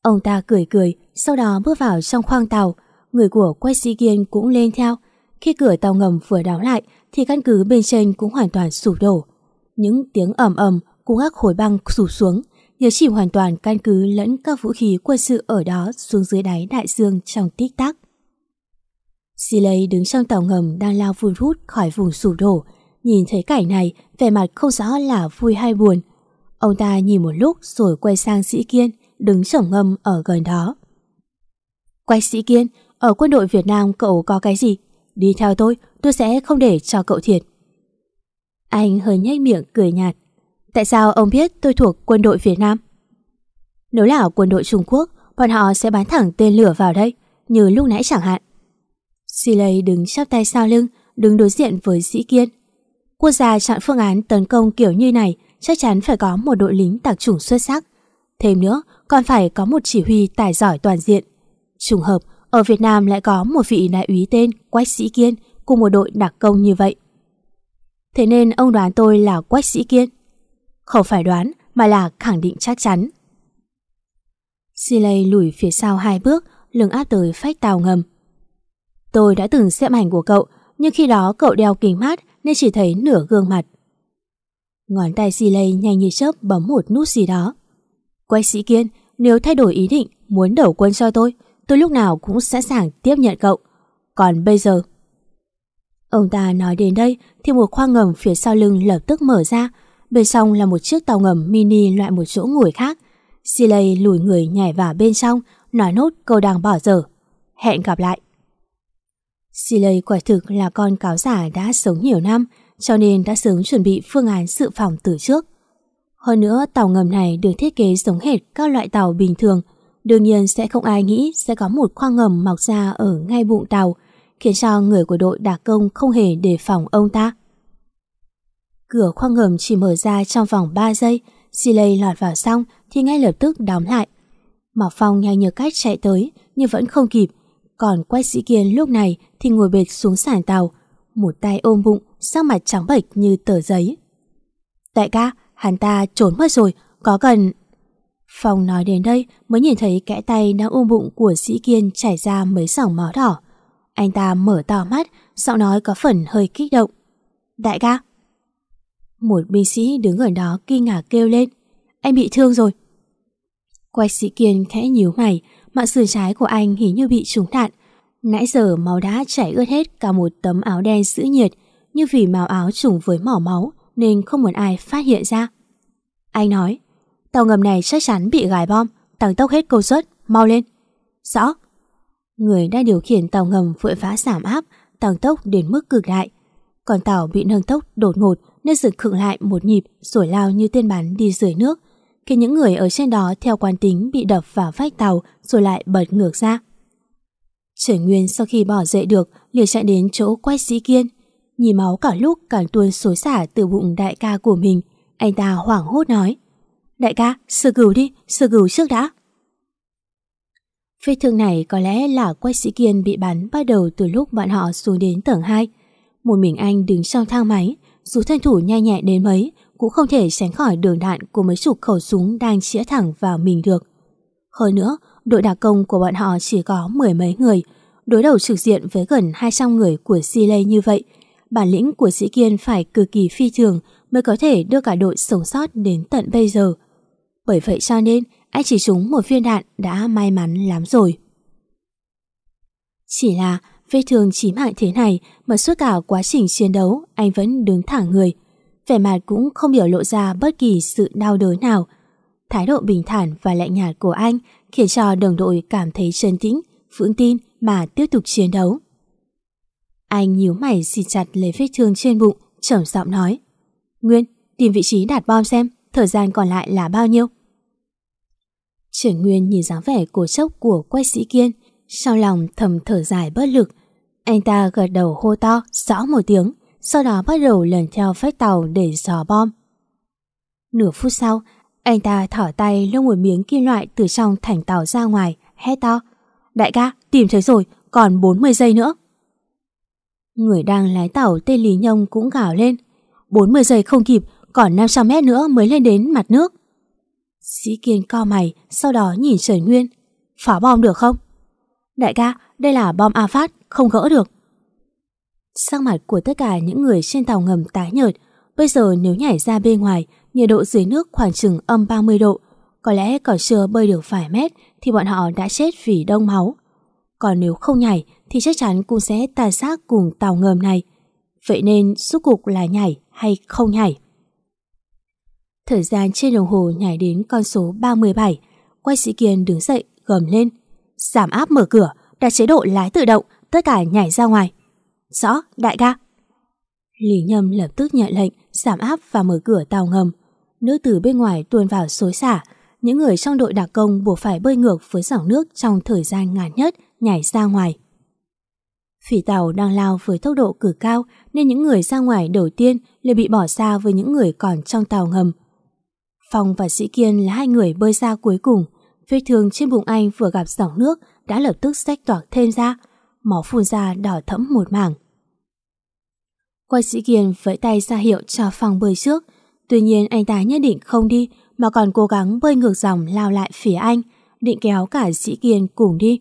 [SPEAKER 2] Ông ta cười cười, sau đó bước vào trong khoang tàu, người của Quách Sĩ Kiên cũng lên theo. Khi cửa tàu ngầm vừa đóng lại thì căn cứ bên trên cũng hoàn toàn sụp đổ. Những tiếng ầm ầm cùng các khối băng sụp xuống, nhớ chìm hoàn toàn căn cứ lẫn các vũ khí quân sự ở đó xuống dưới đáy đại dương trong tích tắc. Siley đứng trong tàu ngầm đang lao vun hút khỏi vùng sụp đổ, nhìn thấy cảnh này, vẻ mặt không rõ là vui hay buồn, Ông ta nhìn một lúc rồi quay sang Sĩ Kiên, đứng trầm ngâm ở gần đó. Quay Sĩ Kiên, ở quân đội Việt Nam cậu có cái gì? Đi theo tôi, tôi sẽ không để cho cậu thiệt. Anh hơi nhếch miệng cười nhạt. Tại sao ông biết tôi thuộc quân đội Việt Nam? Nếu là quân đội Trung Quốc, bọn họ sẽ bắn thẳng tên lửa vào đây, như lúc nãy chẳng hạn. Siley đứng chắp tay sau lưng, đứng đối diện với Sĩ Kiên. Quốc gia chọn phương án tấn công kiểu như này chắc chắn phải có một đội lính đặc chủng xuất sắc. Thêm nữa, còn phải có một chỉ huy tài giỏi toàn diện. Trùng hợp, ở Việt Nam lại có một vị đại úy tên Quách Sĩ Kiên cùng một đội đặc công như vậy. Thế nên ông đoán tôi là Quách Sĩ Kiên. Không phải đoán, mà là khẳng định chắc chắn. Siley lùi phía sau hai bước, lưng áp tới phách tàu ngầm. Tôi đã từng xem ảnh của cậu, nhưng khi đó cậu đeo kính mát nên chỉ thấy nửa gương mặt. Ngón tay xì lây nhanh như chớp bấm một nút gì đó. Quách sĩ kiên, nếu thay đổi ý định muốn đầu quân cho tôi, tôi lúc nào cũng sẵn sàng tiếp nhận cậu. Còn bây giờ... Ông ta nói đến đây thì một khoang ngầm phía sau lưng lập tức mở ra. Bên trong là một chiếc tàu ngầm mini loại một chỗ ngồi khác. Siley lùi người nhảy vào bên trong, nói nốt câu đang bỏ dở. Hẹn gặp lại. Siley quả thực là con cáo giả đã sống nhiều năm, cho nên đã sớm chuẩn bị phương án dự phòng từ trước. Hơn nữa, tàu ngầm này được thiết kế giống hệt các loại tàu bình thường, đương nhiên sẽ không ai nghĩ sẽ có một khoang ngầm mọc ra ở ngay bụng tàu, khiến cho người của đội đặc công không hề đề phòng ông ta. Cửa khoang ngầm chỉ mở ra trong vòng 3 giây, Siley lọt vào xong thì ngay lập tức đóng lại. Mạc Phong nhanh như cách chạy tới nhưng vẫn không kịp, còn quách sĩ kiên lúc này thì ngồi bệt xuống sàn tàu, một tay ôm bụng, sắc mặt trắng bệch như tờ giấy. Đại ca, hắn ta trốn mất rồi, có cần... Phong nói đến đây mới nhìn thấy kẽ tay đang ôm bụng của sĩ kiên chảy ra mấy dòng máu đỏ. Anh ta mở to mắt, giọng nói có phần hơi kích động. Đại ca. Một binh sĩ đứng ở đó kinh ngạc kêu lên. Anh bị thương rồi. Quách sĩ kiên khẽ nhíu mày, mạng sườn trái của anh hình như bị trúng đạn. Nãy giờ máu đã chảy ướt hết cả một tấm áo đen giữ nhiệt, như vì màu áo trùng với mỏ máu nên không muốn ai phát hiện ra. Anh nói, tàu ngầm này chắc chắn bị gài bom, tăng tốc hết công suất, mau lên. Rõ. Người đang điều khiển tàu ngầm vội vã giảm áp, tăng tốc đến mức cực đại. Còn tàu bị nâng tốc đột ngột nên dừng khựng lại một nhịp rồi lao như tên bắn đi dưới nước, khi những người ở trên đó theo quán tính bị đập vào vách tàu rồi lại bật ngược ra. Trời Nguyên sau khi bỏ dậy được liền chạy đến chỗ quách sĩ kiên. Nhìn máu cả lúc càng tuôn xối xả từ bụng đại ca của mình, anh ta hoảng hốt nói. Đại ca, sơ cửu đi, sơ cửu trước đã. Vết thương này có lẽ là quách sĩ kiên bị bắn bắt đầu từ lúc bọn họ xuống đến tầng 2. Một mình anh đứng trong thang máy, dù thân thủ nhanh nhẹ đến mấy, cũng không thể tránh khỏi đường đạn của mấy chục khẩu súng đang chĩa thẳng vào mình được. Hơn nữa, đội đặc công của bọn họ chỉ có mười mấy người, đối đầu trực diện với gần 200 người của Siley như vậy, bản lĩnh của sĩ Kiên phải cực kỳ phi thường mới có thể đưa cả đội sống sót đến tận bây giờ. Bởi vậy cho nên, anh chỉ trúng một viên đạn đã may mắn lắm rồi. Chỉ là vết thương chí mạng thế này mà suốt cả quá trình chiến đấu anh vẫn đứng thẳng người. Vẻ mặt cũng không biểu lộ ra bất kỳ sự đau đớn nào. Thái độ bình thản và lạnh nhạt của anh khiến cho đồng đội cảm thấy chân tĩnh, vững tin mà tiếp tục chiến đấu. Anh nhíu mày xì chặt lấy vết thương trên bụng, trầm giọng nói. Nguyên, tìm vị trí đặt bom xem, thời gian còn lại là bao nhiêu? Triển Nguyên nhìn dáng vẻ cổ chốc của quách sĩ kiên, sau lòng thầm thở dài bất lực. Anh ta gật đầu hô to, rõ một tiếng, sau đó bắt đầu lần theo phách tàu để dò bom. Nửa phút sau, anh ta thỏ tay lông một miếng kim loại từ trong thành tàu ra ngoài, hét to. Đại ca, tìm thấy rồi, còn 40 giây nữa. Người đang lái tàu tên Lý Nhông cũng gào lên. 40 giây không kịp, còn 500 mét nữa mới lên đến mặt nước. Sĩ Kiên co mày, sau đó nhìn Trần Nguyên. Phá bom được không? Đại ca, đây là bom A Phát, không gỡ được. Sắc mặt của tất cả những người trên tàu ngầm tái nhợt, bây giờ nếu nhảy ra bên ngoài, nhiệt độ dưới nước khoảng chừng âm 30 độ, có lẽ còn chưa bơi được vài mét thì bọn họ đã chết vì đông máu. Còn nếu không nhảy thì chắc chắn cũng sẽ tàn xác cùng tàu ngầm này. Vậy nên suốt cục là nhảy hay không nhảy? Thời gian trên đồng hồ nhảy đến con số 37, quay sĩ Kiên đứng dậy gầm lên. Giảm áp mở cửa, đặt chế độ lái tự động, tất cả nhảy ra ngoài. Rõ, đại ca. Lý Nhâm lập tức nhận lệnh giảm áp và mở cửa tàu ngầm. Nước từ bên ngoài tuôn vào xối xả. Những người trong đội đặc công buộc phải bơi ngược với dòng nước trong thời gian ngắn nhất nhảy ra ngoài. Phỉ tàu đang lao với tốc độ cực cao nên những người ra ngoài đầu tiên lại bị bỏ xa với những người còn trong tàu ngầm. Phong và Sĩ Kiên là hai người bơi ra cuối cùng. Vết thương trên bụng anh vừa gặp dòng nước đã lập tức sách toạc thêm ra. Máu phun ra đỏ thẫm một mảng. Quay Sĩ Kiên vẫy tay ra hiệu cho Phong bơi trước. Tuy nhiên anh ta nhất định không đi mà còn cố gắng bơi ngược dòng lao lại phía anh, định kéo cả Sĩ Kiên cùng đi.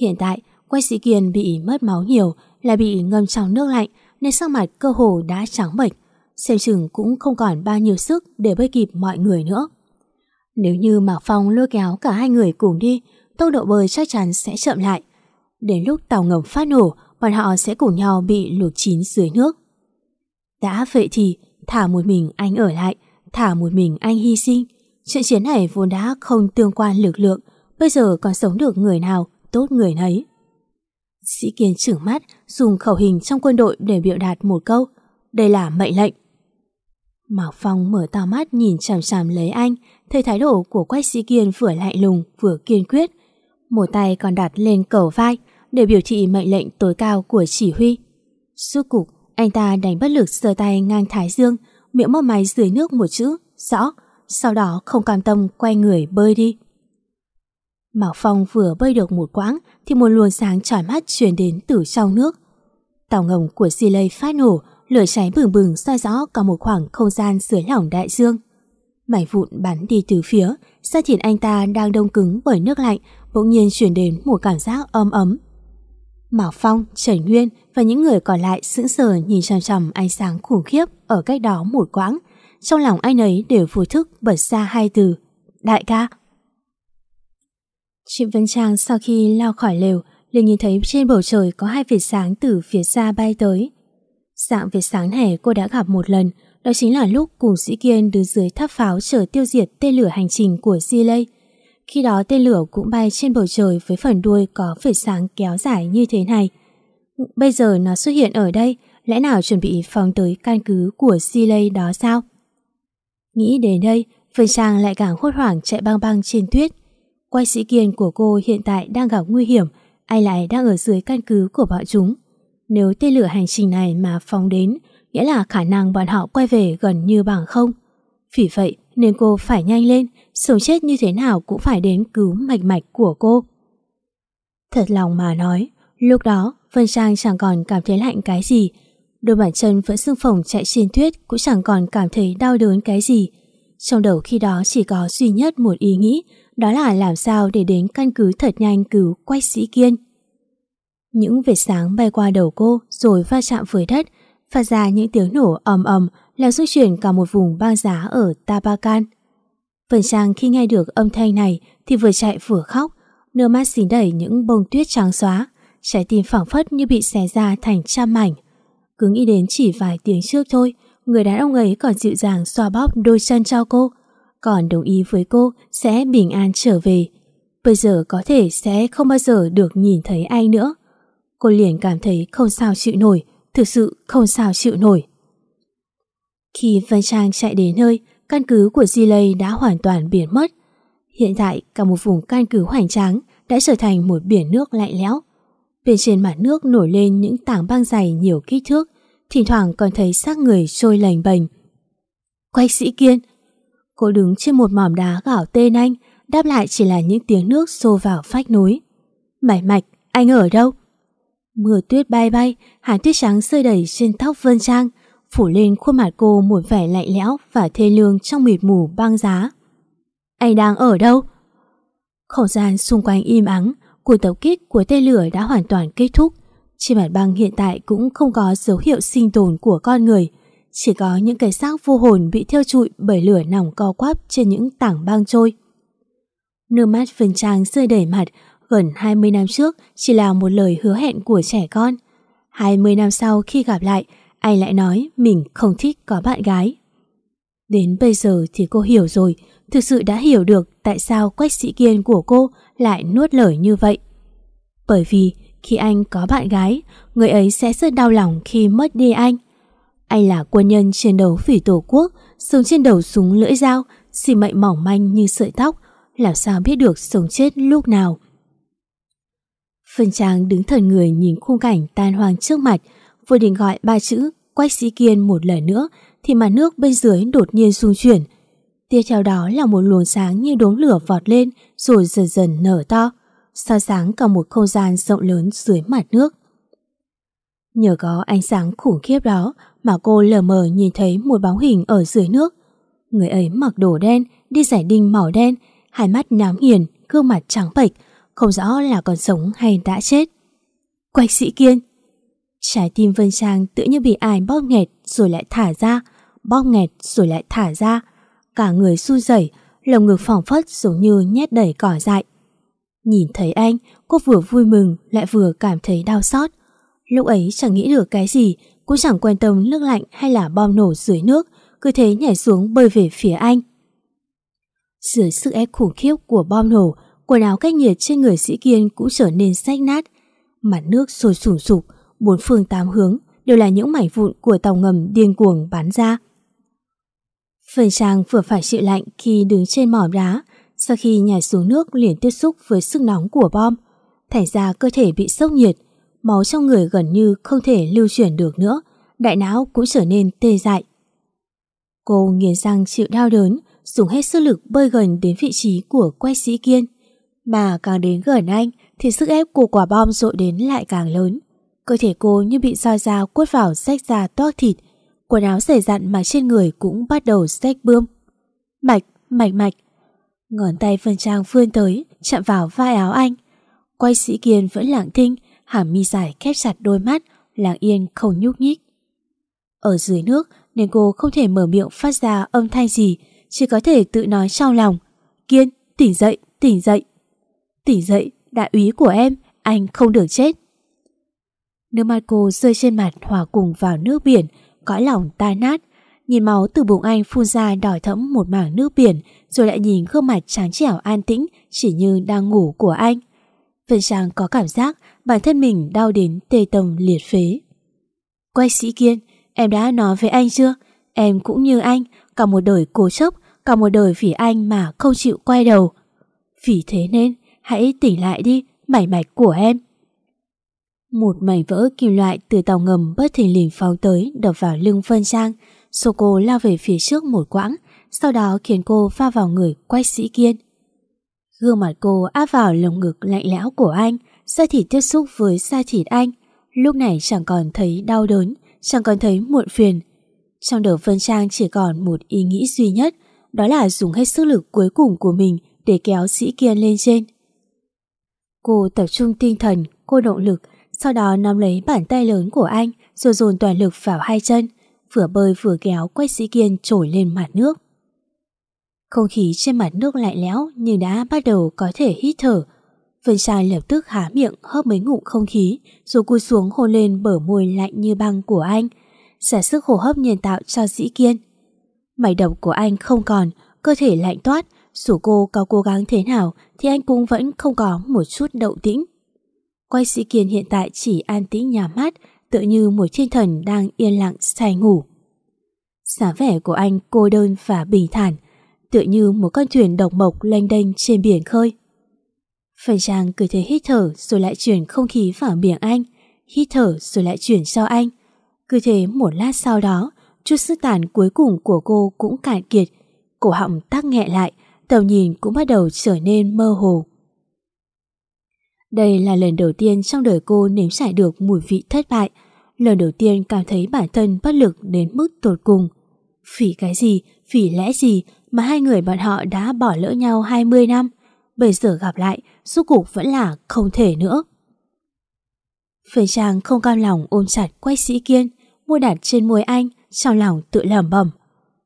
[SPEAKER 2] Hiện tại, Quách Sĩ Kiên bị mất máu nhiều là bị ngâm trong nước lạnh nên sắc mặt cơ hồ đã trắng bệch xem chừng cũng không còn bao nhiêu sức để bơi kịp mọi người nữa. Nếu như Mạc Phong lôi kéo cả hai người cùng đi, tốc độ bơi chắc chắn sẽ chậm lại. Đến lúc tàu ngầm phát nổ, bọn họ sẽ cùng nhau bị luộc chín dưới nước. Đã vậy thì, thả một mình anh ở lại, thả một mình anh hy sinh. Trận chiến này vốn đã không tương quan lực lượng, bây giờ còn sống được người nào, tốt người nấy. Sĩ Kiên trưởng mắt, dùng khẩu hình trong quân đội để biểu đạt một câu. Đây là mệnh lệnh. Mạc Phong mở to mắt nhìn chằm chằm lấy anh, thấy thái độ của Quách Sĩ Kiên vừa lạnh lùng vừa kiên quyết. Một tay còn đặt lên cầu vai để biểu thị mệnh lệnh tối cao của chỉ huy. Suốt cục, anh ta đánh bất lực sờ tay ngang thái dương, miệng móc máy dưới nước một chữ, rõ, sau đó không cam tâm quay người bơi đi. Mạc Phong vừa bơi được một quãng thì một luồng sáng chói mắt truyền đến từ trong nước. Tàu ngầm của Siley phát nổ, lửa cháy bừng bừng soi rõ cả một khoảng không gian dưới lòng đại dương. Mảnh vụn bắn đi từ phía, da thịt anh ta đang đông cứng bởi nước lạnh, bỗng nhiên chuyển đến một cảm giác ấm ấm. Mạc Phong, Trần Nguyên và những người còn lại sững sờ nhìn chằm chằm ánh sáng khủng khiếp. ở cách đó một quãng. Trong lòng anh ấy đều vô thức bật ra hai từ. Đại ca. Chị Vân Trang sau khi lao khỏi lều, liền nhìn thấy trên bầu trời có hai vệt sáng từ phía xa bay tới. Dạng vệt sáng này cô đã gặp một lần, đó chính là lúc cùng sĩ kiên đứng dưới tháp pháo chờ tiêu diệt tên lửa hành trình của Di Lây. Khi đó tên lửa cũng bay trên bầu trời với phần đuôi có vệt sáng kéo dài như thế này. Bây giờ nó xuất hiện ở đây, lẽ nào chuẩn bị phóng tới căn cứ của Di đó sao? Nghĩ đến đây, Phương Trang lại càng hốt hoảng chạy băng băng trên tuyết. Quay sĩ kiên của cô hiện tại đang gặp nguy hiểm, ai lại đang ở dưới căn cứ của bọn chúng. Nếu tên lửa hành trình này mà phóng đến, nghĩa là khả năng bọn họ quay về gần như bằng không. Vì vậy nên cô phải nhanh lên, sống chết như thế nào cũng phải đến cứu mạch mạch của cô. Thật lòng mà nói, lúc đó Vân Trang chẳng còn cảm thấy lạnh cái gì, đôi bàn chân vẫn sưng phồng chạy trên tuyết cũng chẳng còn cảm thấy đau đớn cái gì. Trong đầu khi đó chỉ có duy nhất một ý nghĩ, đó là làm sao để đến căn cứ thật nhanh cứu quách sĩ kiên. Những vệt sáng bay qua đầu cô rồi va chạm với đất, phát ra những tiếng nổ ầm ầm làm xúc chuyển cả một vùng băng giá ở Tabakan. Vân Trang khi nghe được âm thanh này thì vừa chạy vừa khóc, nước mắt dính đầy những bông tuyết trắng xóa, trái tim phẳng phất như bị xé ra thành trăm mảnh. Cứ nghĩ đến chỉ vài tiếng trước thôi, người đàn ông ấy còn dịu dàng xoa bóp đôi chân cho cô, còn đồng ý với cô sẽ bình an trở về. Bây giờ có thể sẽ không bao giờ được nhìn thấy anh nữa. Cô liền cảm thấy không sao chịu nổi, thực sự không sao chịu nổi. Khi Vân Trang chạy đến nơi, căn cứ của Di đã hoàn toàn biến mất. Hiện tại, cả một vùng căn cứ hoành tráng đã trở thành một biển nước lạnh lẽo. Bên trên mặt nước nổi lên những tảng băng dày nhiều kích thước, thỉnh thoảng còn thấy xác người trôi lành bềnh. Quách sĩ kiên! Cô đứng trên một mỏm đá gạo tên anh, đáp lại chỉ là những tiếng nước xô vào phách núi. Mạch mạch, anh ở đâu? Mưa tuyết bay bay, hạt tuyết trắng rơi đầy trên tóc Vân Trang, phủ lên khuôn mặt cô một vẻ lạnh lẽo và thê lương trong mịt mù băng giá. Anh đang ở đâu? Khẩu gian xung quanh im ắng, cuộc tập kích của tên lửa đã hoàn toàn kết thúc. Trên mặt băng hiện tại cũng không có dấu hiệu sinh tồn của con người, chỉ có những cái xác vô hồn bị thiêu trụi bởi lửa nòng co quắp trên những tảng băng trôi. Nước mắt Vân Trang rơi đầy mặt, gần 20 năm trước chỉ là một lời hứa hẹn của trẻ con. 20 năm sau khi gặp lại, anh lại nói mình không thích có bạn gái. Đến bây giờ thì cô hiểu rồi, thực sự đã hiểu được tại sao quách sĩ kiên của cô lại nuốt lời như vậy. Bởi vì khi anh có bạn gái, người ấy sẽ rất đau lòng khi mất đi anh. Anh là quân nhân chiến đấu vì tổ quốc, sống trên đầu súng lưỡi dao, xì mệnh mỏng manh như sợi tóc, làm sao biết được sống chết lúc nào. Phân Trang đứng thần người nhìn khung cảnh tan hoang trước mặt, vừa định gọi ba chữ Quách Sĩ Kiên một lần nữa thì mặt nước bên dưới đột nhiên xung chuyển. Tiếp theo đó là một luồng sáng như đốm lửa vọt lên rồi dần dần nở to, so sáng cả một không gian rộng lớn dưới mặt nước. Nhờ có ánh sáng khủng khiếp đó mà cô lờ mờ nhìn thấy một bóng hình ở dưới nước. Người ấy mặc đồ đen, đi giải đinh màu đen, hai mắt nám hiền, gương mặt trắng bệch, không rõ là còn sống hay đã chết. Quách sĩ kiên Trái tim Vân Trang tự như bị ai bóp nghẹt rồi lại thả ra, bóp nghẹt rồi lại thả ra. Cả người su rẩy, lồng ngực phỏng phất giống như nhét đầy cỏ dại. Nhìn thấy anh, cô vừa vui mừng lại vừa cảm thấy đau xót. Lúc ấy chẳng nghĩ được cái gì, cũng chẳng quan tâm nước lạnh hay là bom nổ dưới nước, cứ thế nhảy xuống bơi về phía anh. Dưới sức ép khủng khiếp của bom nổ, quần áo cách nhiệt trên người sĩ kiên cũng trở nên rách nát. Mặt nước sôi sủng sục, bốn phương tám hướng đều là những mảnh vụn của tàu ngầm điên cuồng bắn ra. Phần Trang vừa phải chịu lạnh khi đứng trên mỏm đá, sau khi nhảy xuống nước liền tiếp xúc với sức nóng của bom, thành ra cơ thể bị sốc nhiệt, máu trong người gần như không thể lưu chuyển được nữa, đại não cũng trở nên tê dại. Cô nghiến răng chịu đau đớn, dùng hết sức lực bơi gần đến vị trí của quay sĩ kiên. Mà càng đến gần anh thì sức ép của quả bom dội đến lại càng lớn. Cơ thể cô như bị roi dao quất vào rách ra toác thịt, quần áo dày dặn mà trên người cũng bắt đầu rách bươm. Mạch, mạch mạch. Ngón tay Vân trang vươn tới, chạm vào vai áo anh. Quay sĩ kiên vẫn lặng thinh, hàm mi dài khép chặt đôi mắt, lặng yên không nhúc nhích. Ở dưới nước, nên cô không thể mở miệng phát ra âm thanh gì, chỉ có thể tự nói trong lòng. Kiên, tỉnh dậy, tỉnh dậy. Tỉnh dậy, đại úy của em, anh không được chết. Nước mắt cô rơi trên mặt hòa cùng vào nước biển, cõi lòng tan nát. Nhìn máu từ bụng anh phun ra đỏ thẫm một mảng nước biển, rồi lại nhìn gương mặt trắng trẻo an tĩnh, chỉ như đang ngủ của anh. Vân Trang có cảm giác bản thân mình đau đến tê tâm liệt phế. Quay sĩ Kiên, em đã nói với anh chưa? Em cũng như anh, cả một đời cố chấp, cả một đời vì anh mà không chịu quay đầu. Vì thế nên, hãy tỉnh lại đi, mảy mạch của em. Một mảnh vỡ kim loại từ tàu ngầm bất thình lình phóng tới đập vào lưng Vân Trang. Số cô lao về phía trước một quãng, sau đó khiến cô pha vào người quách sĩ kiên. Gương mặt cô áp vào lồng ngực lạnh lẽo của anh, da thịt tiếp xúc với da thịt anh. Lúc này chẳng còn thấy đau đớn, chẳng còn thấy muộn phiền. Trong đầu Vân Trang chỉ còn một ý nghĩ duy nhất, đó là dùng hết sức lực cuối cùng của mình để kéo sĩ kiên lên trên. Cô tập trung tinh thần, cô động lực, sau đó nắm lấy bàn tay lớn của anh rồi dồn toàn lực vào hai chân, vừa bơi vừa kéo quách sĩ kiên trồi lên mặt nước. Không khí trên mặt nước lạnh lẽo nhưng đã bắt đầu có thể hít thở. Vân Trang lập tức há miệng hớp mấy ngụm không khí rồi cúi xuống hôn lên bờ môi lạnh như băng của anh, xả sức hô hấp nhân tạo cho sĩ kiên. Mày độc của anh không còn, cơ thể lạnh toát, dù cô có cố gắng thế nào thì anh cũng vẫn không có một chút động tĩnh. Quay sĩ kiên hiện tại chỉ an tĩnh nhà mắt, tựa như một thiên thần đang yên lặng say ngủ. Giá vẻ của anh cô đơn và bình thản, tựa như một con thuyền độc mộc lênh đênh trên biển khơi. Phần trang cứ thế hít thở rồi lại chuyển không khí vào miệng anh, hít thở rồi lại chuyển cho anh. Cứ thế một lát sau đó, chút sức tàn cuối cùng của cô cũng cạn kiệt, cổ họng tắc nghẹ lại, tầm nhìn cũng bắt đầu trở nên mơ hồ. Đây là lần đầu tiên trong đời cô nếm trải được mùi vị thất bại, lần đầu tiên cảm thấy bản thân bất lực đến mức tột cùng. Vì cái gì, vì lẽ gì mà hai người bọn họ đã bỏ lỡ nhau 20 năm, bây giờ gặp lại, suốt cuộc vẫn là không thể nữa. Phê Trang không cam lòng ôm chặt quách sĩ kiên, mua đặt trên môi anh, trong lòng tự lẩm bẩm.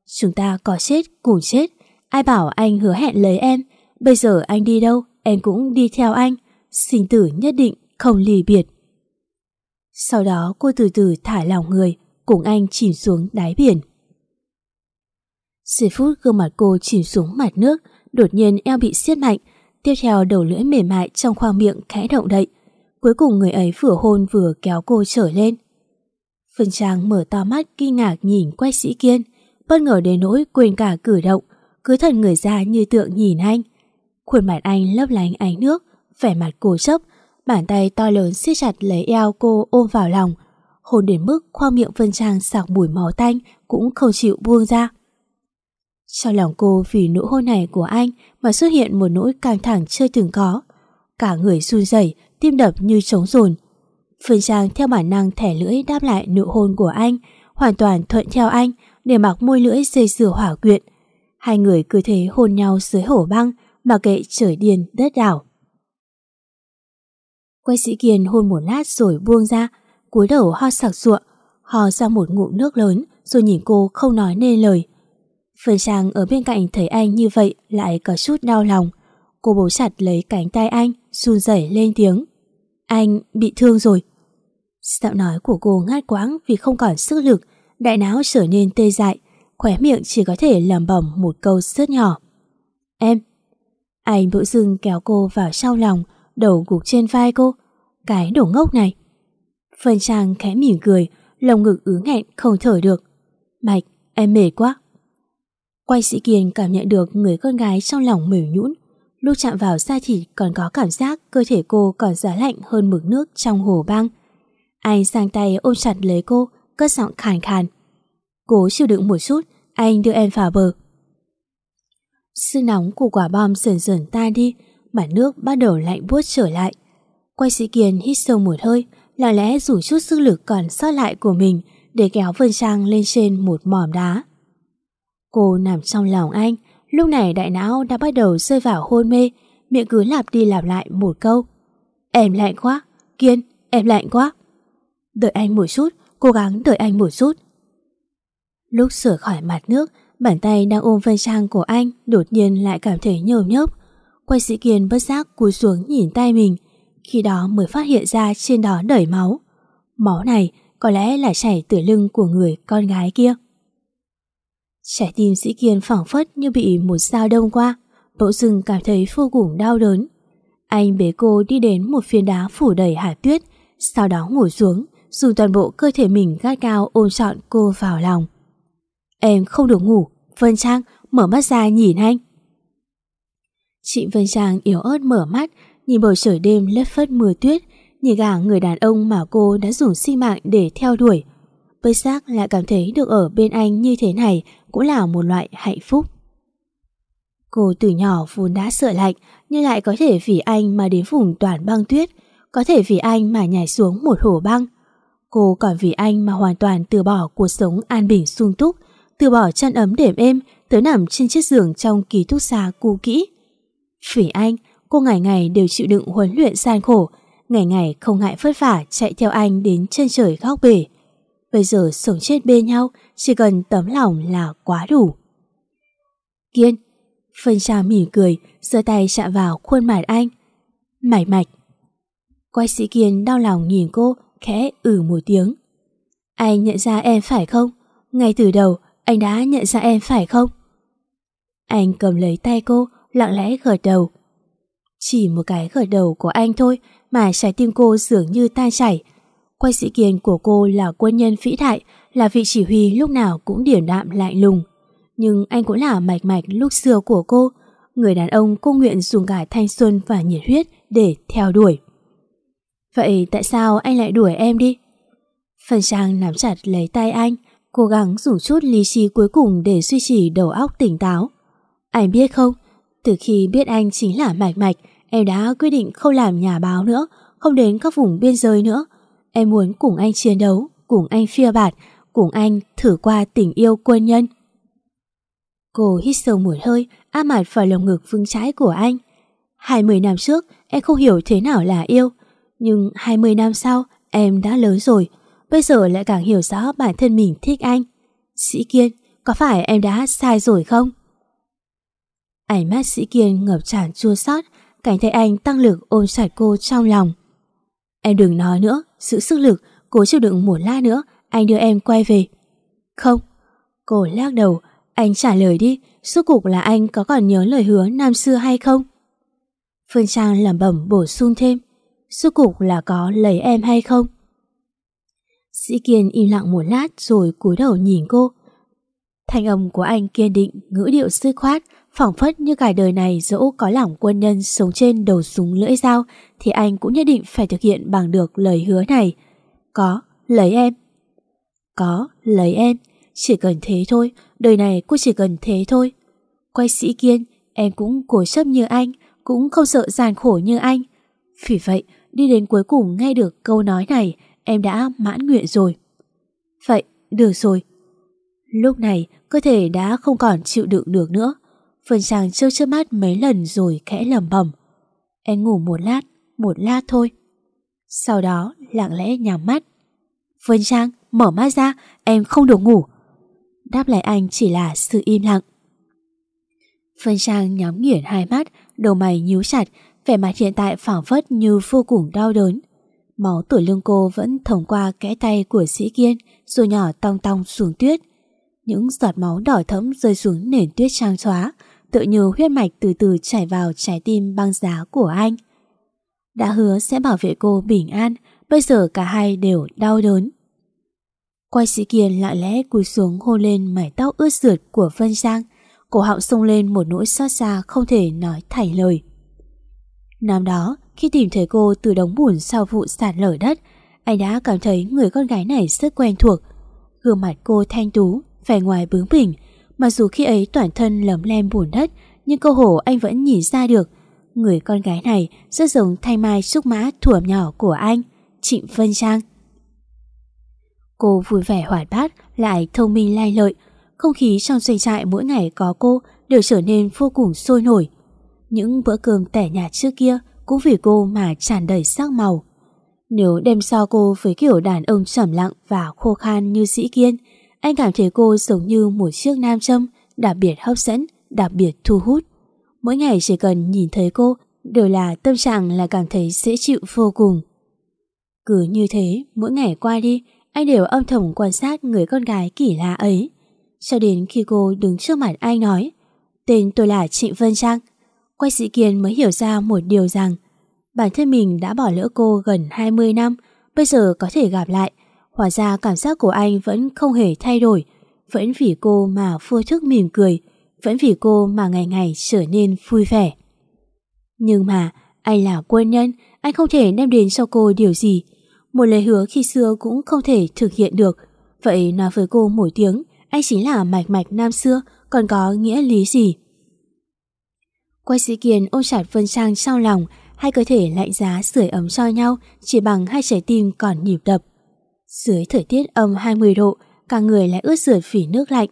[SPEAKER 2] Chúng ta có chết cùng chết, ai bảo anh hứa hẹn lấy em, bây giờ anh đi đâu, em cũng đi theo anh, sinh tử nhất định không ly biệt. Sau đó cô từ từ thả lòng người, cùng anh chìm xuống đáy biển. Giây phút gương mặt cô chìm xuống mặt nước, đột nhiên eo bị siết mạnh, tiếp theo đầu lưỡi mềm mại trong khoang miệng khẽ động đậy. Cuối cùng người ấy vừa hôn vừa kéo cô trở lên. Phân Trang mở to mắt kinh ngạc nhìn quách sĩ kiên, bất ngờ đến nỗi quên cả cử động, cứ thần người ra như tượng nhìn anh. Khuôn mặt anh lấp lánh ánh nước, vẻ mặt cố chấp, bàn tay to lớn siết chặt lấy eo cô ôm vào lòng, hôn đến mức khoang miệng Vân Trang sặc mùi máu tanh cũng không chịu buông ra. Trong lòng cô vì nụ hôn này của anh mà xuất hiện một nỗi căng thẳng chưa từng có. Cả người run rẩy, tim đập như trống rồn. Vân Trang theo bản năng thẻ lưỡi đáp lại nụ hôn của anh, hoàn toàn thuận theo anh để mặc môi lưỡi dây dừa hỏa quyện. Hai người cứ thế hôn nhau dưới hổ băng mà kệ trời điên đất đảo. Quay sĩ Kiên hôn một lát rồi buông ra, cúi đầu ho sặc sụa, ho ra một ngụm nước lớn rồi nhìn cô không nói nên lời. Phương Trang ở bên cạnh thấy anh như vậy lại có chút đau lòng. Cô bấu chặt lấy cánh tay anh, run rẩy lên tiếng. Anh bị thương rồi. Giọng nói của cô ngát quãng vì không còn sức lực, đại não trở nên tê dại, khóe miệng chỉ có thể lẩm bẩm một câu rất nhỏ. Em. Anh bỗng dưng kéo cô vào sau lòng, đầu gục trên vai cô. Cái đổ ngốc này. Phân Trang khẽ mỉm cười, lồng ngực ứ nghẹn không thở được. Mạch, em mệt quá. Quay sĩ Kiên cảm nhận được người con gái trong lòng mềm nhũn lúc chạm vào da thịt còn có cảm giác cơ thể cô còn giá lạnh hơn mực nước trong hồ băng. Anh sang tay ôm chặt lấy cô, cất giọng khàn khàn. Cố chịu đựng một chút, anh đưa em vào bờ. Sự nóng của quả bom dần dần tan đi, mặt nước bắt đầu lạnh buốt trở lại. Quay sĩ Kiên hít sâu một hơi, là lẽ dùng chút sức lực còn sót lại của mình để kéo Vân Trang lên trên một mỏm đá. Cô nằm trong lòng anh, lúc này đại não đã bắt đầu rơi vào hôn mê, miệng cứ lặp đi lặp lại một câu. Em lạnh quá, Kiên, em lạnh quá. Đợi anh một chút, cố gắng đợi anh một chút. Lúc sửa khỏi mặt nước, bàn tay đang ôm vân trang của anh đột nhiên lại cảm thấy nhờm nhớp. Quay sĩ kiên bất giác cúi xuống nhìn tay mình, khi đó mới phát hiện ra trên đó đẩy máu. Máu này có lẽ là chảy từ lưng của người con gái kia. Trái tim sĩ kiên phẳng phất như bị một sao đông qua, bỗng dưng cảm thấy vô cùng đau đớn. Anh bế cô đi đến một phiến đá phủ đầy hạt tuyết, sau đó ngồi xuống, dùng toàn bộ cơ thể mình gắt cao ôm trọn cô vào lòng. Em không được ngủ, Vân Trang mở mắt ra nhìn anh. Chị Vân Trang yếu ớt mở mắt, nhìn bầu trời đêm lất phất mưa tuyết, nhìn cả người đàn ông mà cô đã dùng sinh mạng để theo đuổi. Bất giác lại cảm thấy được ở bên anh như thế này cũng là một loại hạnh phúc. Cô từ nhỏ vốn đã sợ lạnh nhưng lại có thể vì anh mà đến vùng toàn băng tuyết, có thể vì anh mà nhảy xuống một hồ băng. Cô còn vì anh mà hoàn toàn từ bỏ cuộc sống an bình sung túc, từ bỏ chăn ấm đệm êm tới nằm trên chiếc giường trong ký túc xá cũ kỹ. Vì anh, cô ngày ngày đều chịu đựng huấn luyện gian khổ, ngày ngày không ngại vất vả chạy theo anh đến chân trời góc bể. Bây giờ sống chết bên nhau, chỉ cần tấm lòng là quá đủ. Kiên, Phân Trà mỉm cười, giơ tay chạm vào khuôn mặt anh. mải mạch. Quay sĩ Kiên đau lòng nhìn cô, khẽ ử ừ một tiếng. Anh nhận ra em phải không? Ngay từ đầu, anh đã nhận ra em phải không? Anh cầm lấy tay cô, lặng lẽ gật đầu. Chỉ một cái gật đầu của anh thôi mà trái tim cô dường như tan chảy. Quay sĩ kiên của cô là quân nhân vĩ đại, là vị chỉ huy lúc nào cũng điển đạm lạnh lùng. Nhưng anh cũng là mạch mạch lúc xưa của cô, người đàn ông cô nguyện dùng cả thanh xuân và nhiệt huyết để theo đuổi. Vậy tại sao anh lại đuổi em đi? Phần Trang nắm chặt lấy tay anh, cố gắng dùng chút lý trí cuối cùng để duy trì đầu óc tỉnh táo. Anh biết không, từ khi biết anh chính là Mạch Mạch, em đã quyết định không làm nhà báo nữa, không đến các vùng biên giới nữa. Em muốn cùng anh chiến đấu, cùng anh phia bạt, cùng anh thử qua tình yêu quân nhân. Cô hít sâu một hơi, áp mặt vào lồng ngực vững chãi của anh. 20 năm trước, em không hiểu thế nào là yêu. Nhưng 20 năm sau, em đã lớn rồi. Bây giờ lại càng hiểu rõ bản thân mình thích anh. Sĩ Kiên, có phải em đã sai rồi không? Ánh mắt Sĩ Kiên ngập tràn chua xót, cảnh thấy anh tăng lực ôm chặt cô trong lòng. Em đừng nói nữa, giữ sức lực, cố chịu đựng một lát nữa, anh đưa em quay về. Không. Cô lắc đầu, anh trả lời đi, suốt cục là anh có còn nhớ lời hứa năm xưa hay không? Phương Trang lẩm bẩm bổ sung thêm, suốt cục là có lấy em hay không? Sĩ Kiên im lặng một lát rồi cúi đầu nhìn cô. Thanh âm của anh kiên định, ngữ điệu dứt khoát, phỏng phất như cả đời này dẫu có lòng quân nhân sống trên đầu súng lưỡi dao thì anh cũng nhất định phải thực hiện bằng được lời hứa này. Có, lấy em. Có, lấy em. Chỉ cần thế thôi, đời này cô chỉ cần thế thôi. Quay sĩ kiên, em cũng cố chấp như anh, cũng không sợ gian khổ như anh. Vì vậy, đi đến cuối cùng nghe được câu nói này, em đã mãn nguyện rồi. Vậy, được rồi. Lúc này, cơ thể đã không còn chịu đựng được nữa. Phần chàng trơ chớp mắt mấy lần rồi khẽ lầm bầm. Em ngủ một lát, một lát thôi. Sau đó lặng lẽ nhắm mắt. Vân Trang, mở mắt ra, em không được ngủ. Đáp lại anh chỉ là sự im lặng. Vân Trang nhắm nghiền hai mắt, đầu mày nhíu chặt, vẻ mặt hiện tại phảng phất như vô cùng đau đớn. Máu tuổi lưng cô vẫn thông qua kẽ tay của sĩ kiên rồi nhỏ tong tong xuống tuyết. Những giọt máu đỏ thẫm rơi xuống nền tuyết trang xóa, Tựa như huyết mạch từ từ chảy vào trái tim băng giá của anh. Đã hứa sẽ bảo vệ cô bình an, bây giờ cả hai đều đau đớn. Quay sĩ kiên lại lẽ cúi xuống hôn lên mái tóc ướt rượt của Vân Giang, cổ họng sung lên một nỗi xót xa không thể nói thành lời. Năm đó, khi tìm thấy cô từ đống bùn sau vụ sạt lở đất, anh đã cảm thấy người con gái này rất quen thuộc. Gương mặt cô thanh tú, vẻ ngoài bướng bỉnh, mặc dù khi ấy toàn thân lấm lem bùn đất, nhưng cơ hổ anh vẫn nhìn ra được. Người con gái này rất giống thanh mai trúc mã thuở nhỏ của anh, Trịnh Vân Trang. Cô vui vẻ hoạt bát, lại thông minh lai lợi. Không khí trong doanh trại mỗi ngày có cô đều trở nên vô cùng sôi nổi. Những bữa cơm tẻ nhạt trước kia cũng vì cô mà tràn đầy sắc màu. Nếu đem so cô với kiểu đàn ông trầm lặng và khô khan như sĩ kiên, anh cảm thấy cô giống như một chiếc nam châm đặc biệt hấp dẫn, đặc biệt thu hút. Mỗi ngày chỉ cần nhìn thấy cô đều là tâm trạng là cảm thấy dễ chịu vô cùng. Cứ như thế, mỗi ngày qua đi, anh đều âm thầm quan sát người con gái kỳ lạ ấy. Cho đến khi cô đứng trước mặt anh nói Tên tôi là Trịnh Vân Trang Quay sĩ Kiên mới hiểu ra một điều rằng Bản thân mình đã bỏ lỡ cô gần 20 năm Bây giờ có thể gặp lại Hóa ra cảm giác của anh vẫn không hề thay đổi. Vẫn vì cô mà vô thức mỉm cười, Vẫn vì cô mà ngày ngày trở nên vui vẻ. Nhưng mà, anh là quân nhân, Anh không thể đem đến cho cô điều gì. Một lời hứa khi xưa cũng không thể thực hiện được. Vậy nói với cô một tiếng, Anh chính là mạch mạch nam xưa, Còn có nghĩa lý gì? Quay sĩ Kiên ôm chặt Vân Trang trong lòng, Hai cơ thể lạnh giá sưởi ấm cho nhau, Chỉ bằng hai trái tim còn nhịp đập. Dưới thời tiết âm 20 độ Cả người lại ướt rượt phỉ nước lạnh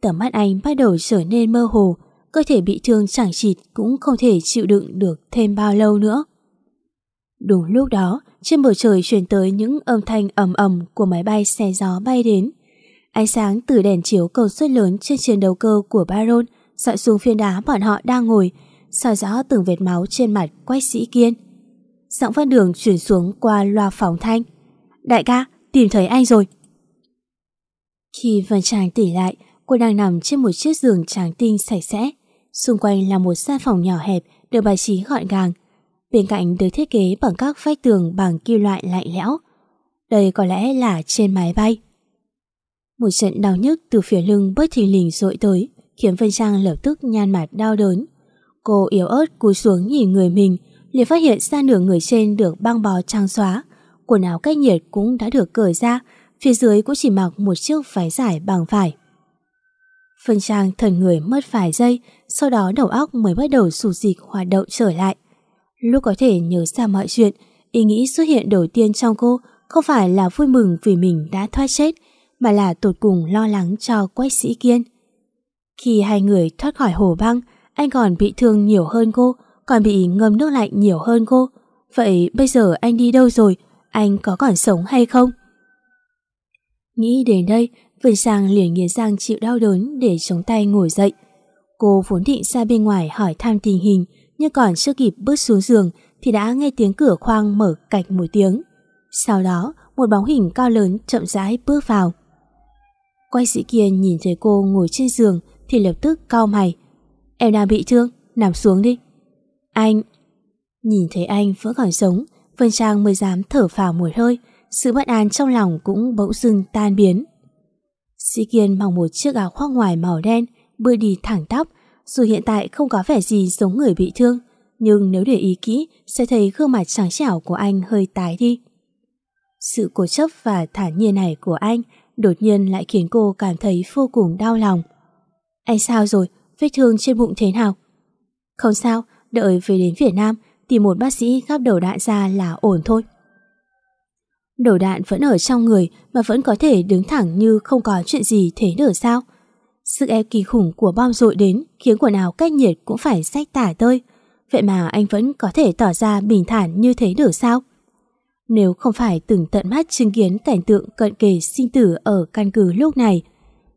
[SPEAKER 2] Tầm mắt anh bắt đầu trở nên mơ hồ Cơ thể bị thương chẳng chịt Cũng không thể chịu đựng được thêm bao lâu nữa Đúng lúc đó Trên bầu trời truyền tới những âm thanh ầm ầm Của máy bay xe gió bay đến Ánh sáng từ đèn chiếu cầu suất lớn Trên chiến đấu cơ của Baron dọi xuống phiên đá bọn họ đang ngồi soi rõ từng vệt máu trên mặt quách sĩ kiên. Giọng văn đường chuyển xuống qua loa phóng thanh. Đại ca, tìm thấy anh rồi. Khi Vân trang tỉ lại, cô đang nằm trên một chiếc giường trắng tinh sạch sẽ. Xung quanh là một gian phòng nhỏ hẹp được bài trí gọn gàng. Bên cạnh được thiết kế bằng các vách tường bằng kim loại lạnh lẽo. Đây có lẽ là trên máy bay. Một trận đau nhức từ phía lưng bất thình lình dội tới, khiến Vân Trang lập tức nhan mặt đau đớn. Cô yếu ớt cúi xuống nhìn người mình, liền phát hiện ra nửa người trên được băng bó trang xóa. Quần áo cách nhiệt cũng đã được cởi ra, phía dưới cũng chỉ mặc một chiếc váy dài bằng vải. Phân Trang thần người mất vài giây, sau đó đầu óc mới bắt đầu sụt dịch hoạt động trở lại. Lúc có thể nhớ ra mọi chuyện, ý nghĩ xuất hiện đầu tiên trong cô không phải là vui mừng vì mình đã thoát chết, mà là tột cùng lo lắng cho Quách Sĩ Kiên. Khi hai người thoát khỏi hồ băng, anh còn bị thương nhiều hơn cô, còn bị ngâm nước lạnh nhiều hơn cô. Vậy bây giờ anh đi đâu rồi? Anh có còn sống hay không? Nghĩ đến đây, Vân Sang liền nghiến răng chịu đau đớn để chống tay ngồi dậy. Cô vốn định ra bên ngoài hỏi thăm tình hình, nhưng còn chưa kịp bước xuống giường thì đã nghe tiếng cửa khoang mở cạch một tiếng. Sau đó, một bóng hình cao lớn chậm rãi bước vào. Quay sĩ kia nhìn thấy cô ngồi trên giường thì lập tức cau mày, Em đang bị thương, nằm xuống đi. Anh... Nhìn thấy anh vẫn còn sống, Vân Trang mới dám thở phào một hơi, sự bất an trong lòng cũng bỗng dưng tan biến. Sĩ Kiên mặc một chiếc áo khoác ngoài màu đen, bước đi thẳng tắp, dù hiện tại không có vẻ gì giống người bị thương, nhưng nếu để ý kỹ sẽ thấy gương mặt trắng trẻo của anh hơi tái đi. Sự cố chấp và thản nhiên này của anh đột nhiên lại khiến cô cảm thấy vô cùng đau lòng. Anh sao rồi? vết thương trên bụng thế nào. Không sao, đợi về đến Việt Nam tìm một bác sĩ gắp đầu đạn ra là ổn thôi. Đầu đạn vẫn ở trong người mà vẫn có thể đứng thẳng như không có chuyện gì thế được sao? Sức ép kỳ khủng của bom dội đến khiến quần áo cách nhiệt cũng phải rách tả tơi. Vậy mà anh vẫn có thể tỏ ra bình thản như thế được sao? Nếu không phải từng tận mắt chứng kiến cảnh tượng cận kề sinh tử ở căn cứ lúc này,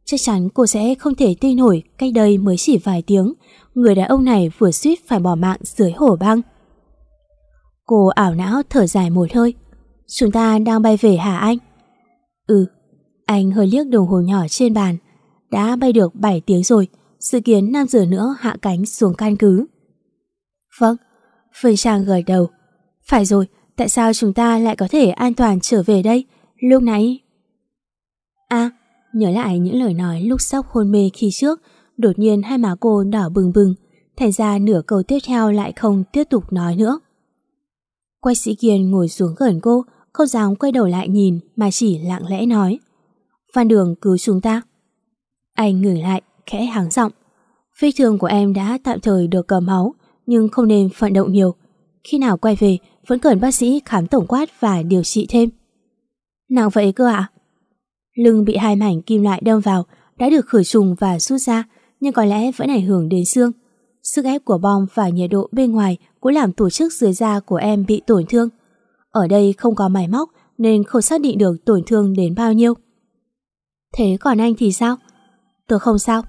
[SPEAKER 2] Chắc chắn cô sẽ không thể tin nổi cách đây mới chỉ vài tiếng, người đàn ông này vừa suýt phải bỏ mạng dưới hồ băng. Cô ảo não thở dài một hơi. Chúng ta đang bay về hả anh? Ừ, anh hơi liếc đồng hồ nhỏ trên bàn. Đã bay được 7 tiếng rồi, dự kiến 5 giờ nữa hạ cánh xuống căn cứ. Vâng, Phương Trang gật đầu. Phải rồi, tại sao chúng ta lại có thể an toàn trở về đây? Lúc nãy... À, Nhớ lại những lời nói lúc sốc hôn mê khi trước, đột nhiên hai má cô đỏ bừng bừng, thành ra nửa câu tiếp theo lại không tiếp tục nói nữa. Quay sĩ Kiên ngồi xuống gần cô, không dám quay đầu lại nhìn mà chỉ lặng lẽ nói. Phan Đường cứu chúng ta. Anh ngừng lại, khẽ háng giọng. Vết thương của em đã tạm thời được cầm máu, nhưng không nên vận động nhiều. Khi nào quay về, vẫn cần bác sĩ khám tổng quát và điều trị thêm. Nặng vậy cơ ạ? Lưng bị hai mảnh kim loại đâm vào đã được khử trùng và rút ra nhưng có lẽ vẫn ảnh hưởng đến xương. Sức ép của bom và nhiệt độ bên ngoài cũng làm tổ chức dưới da của em bị tổn thương. Ở đây không có máy móc nên không xác định được tổn thương đến bao nhiêu. Thế còn anh thì sao? Tôi không sao.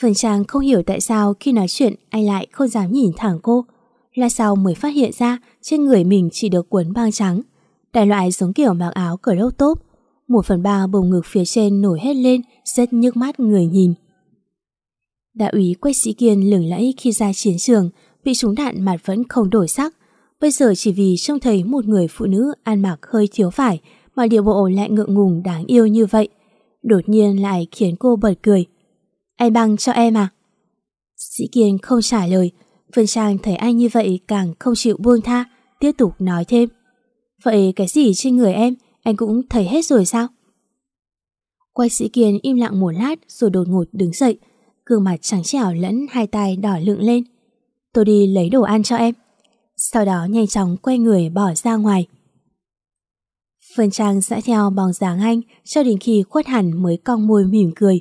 [SPEAKER 2] Phần Trang không hiểu tại sao khi nói chuyện, anh lại không dám nhìn thẳng cô. Là sau mới phát hiện ra trên người mình chỉ được cuốn băng trắng. Đại loại giống kiểu mặc áo cờ lốc tốt. Một phần ba bầu ngực phía trên nổi hết lên rất nhức mắt người nhìn. Đại úy Quách Sĩ Kiên lửng lẫy khi ra chiến trường bị trúng đạn mặt vẫn không đổi sắc. Bây giờ chỉ vì trông thấy một người phụ nữ ăn mặc hơi thiếu phải mà điệu bộ lại ngượng ngùng đáng yêu như vậy. Đột nhiên lại khiến cô bật cười. Anh băng cho em à? Sĩ Kiên không trả lời. Phương Trang thấy anh như vậy càng không chịu buông tha, tiếp tục nói thêm. Vậy cái gì trên người em, anh cũng thấy hết rồi sao? Quay sĩ Kiên im lặng một lát rồi đột ngột đứng dậy, gương mặt trắng trẻo lẫn hai tay đỏ lựng lên. Tôi đi lấy đồ ăn cho em. Sau đó nhanh chóng quay người bỏ ra ngoài. Vân Trang dã theo bóng dáng anh cho đến khi khuất hẳn mới cong môi mỉm cười.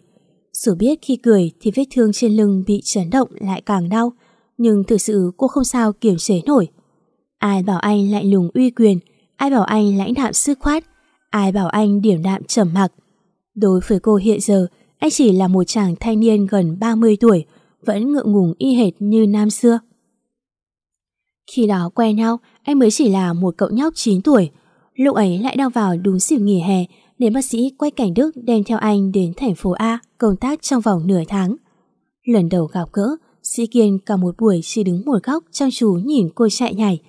[SPEAKER 2] Dù biết khi cười thì vết thương trên lưng bị chấn động lại càng đau, nhưng thực sự cô không sao kiểm chế nổi. Ai bảo anh lạnh lùng uy quyền, ai bảo anh lãnh đạm sức khoát, ai bảo anh điểm đạm trầm mặc. Đối với cô hiện giờ, anh chỉ là một chàng thanh niên gần 30 tuổi, vẫn ngượng ngùng y hệt như năm xưa. Khi đó quen nhau, anh mới chỉ là một cậu nhóc 9 tuổi. Lúc ấy lại đang vào đúng dịp nghỉ hè, nên bác sĩ quay cảnh Đức đem theo anh đến thành phố A công tác trong vòng nửa tháng. Lần đầu gặp gỡ, Sĩ Kiên cả một buổi chỉ đứng một góc chăm chú nhìn cô chạy nhảy.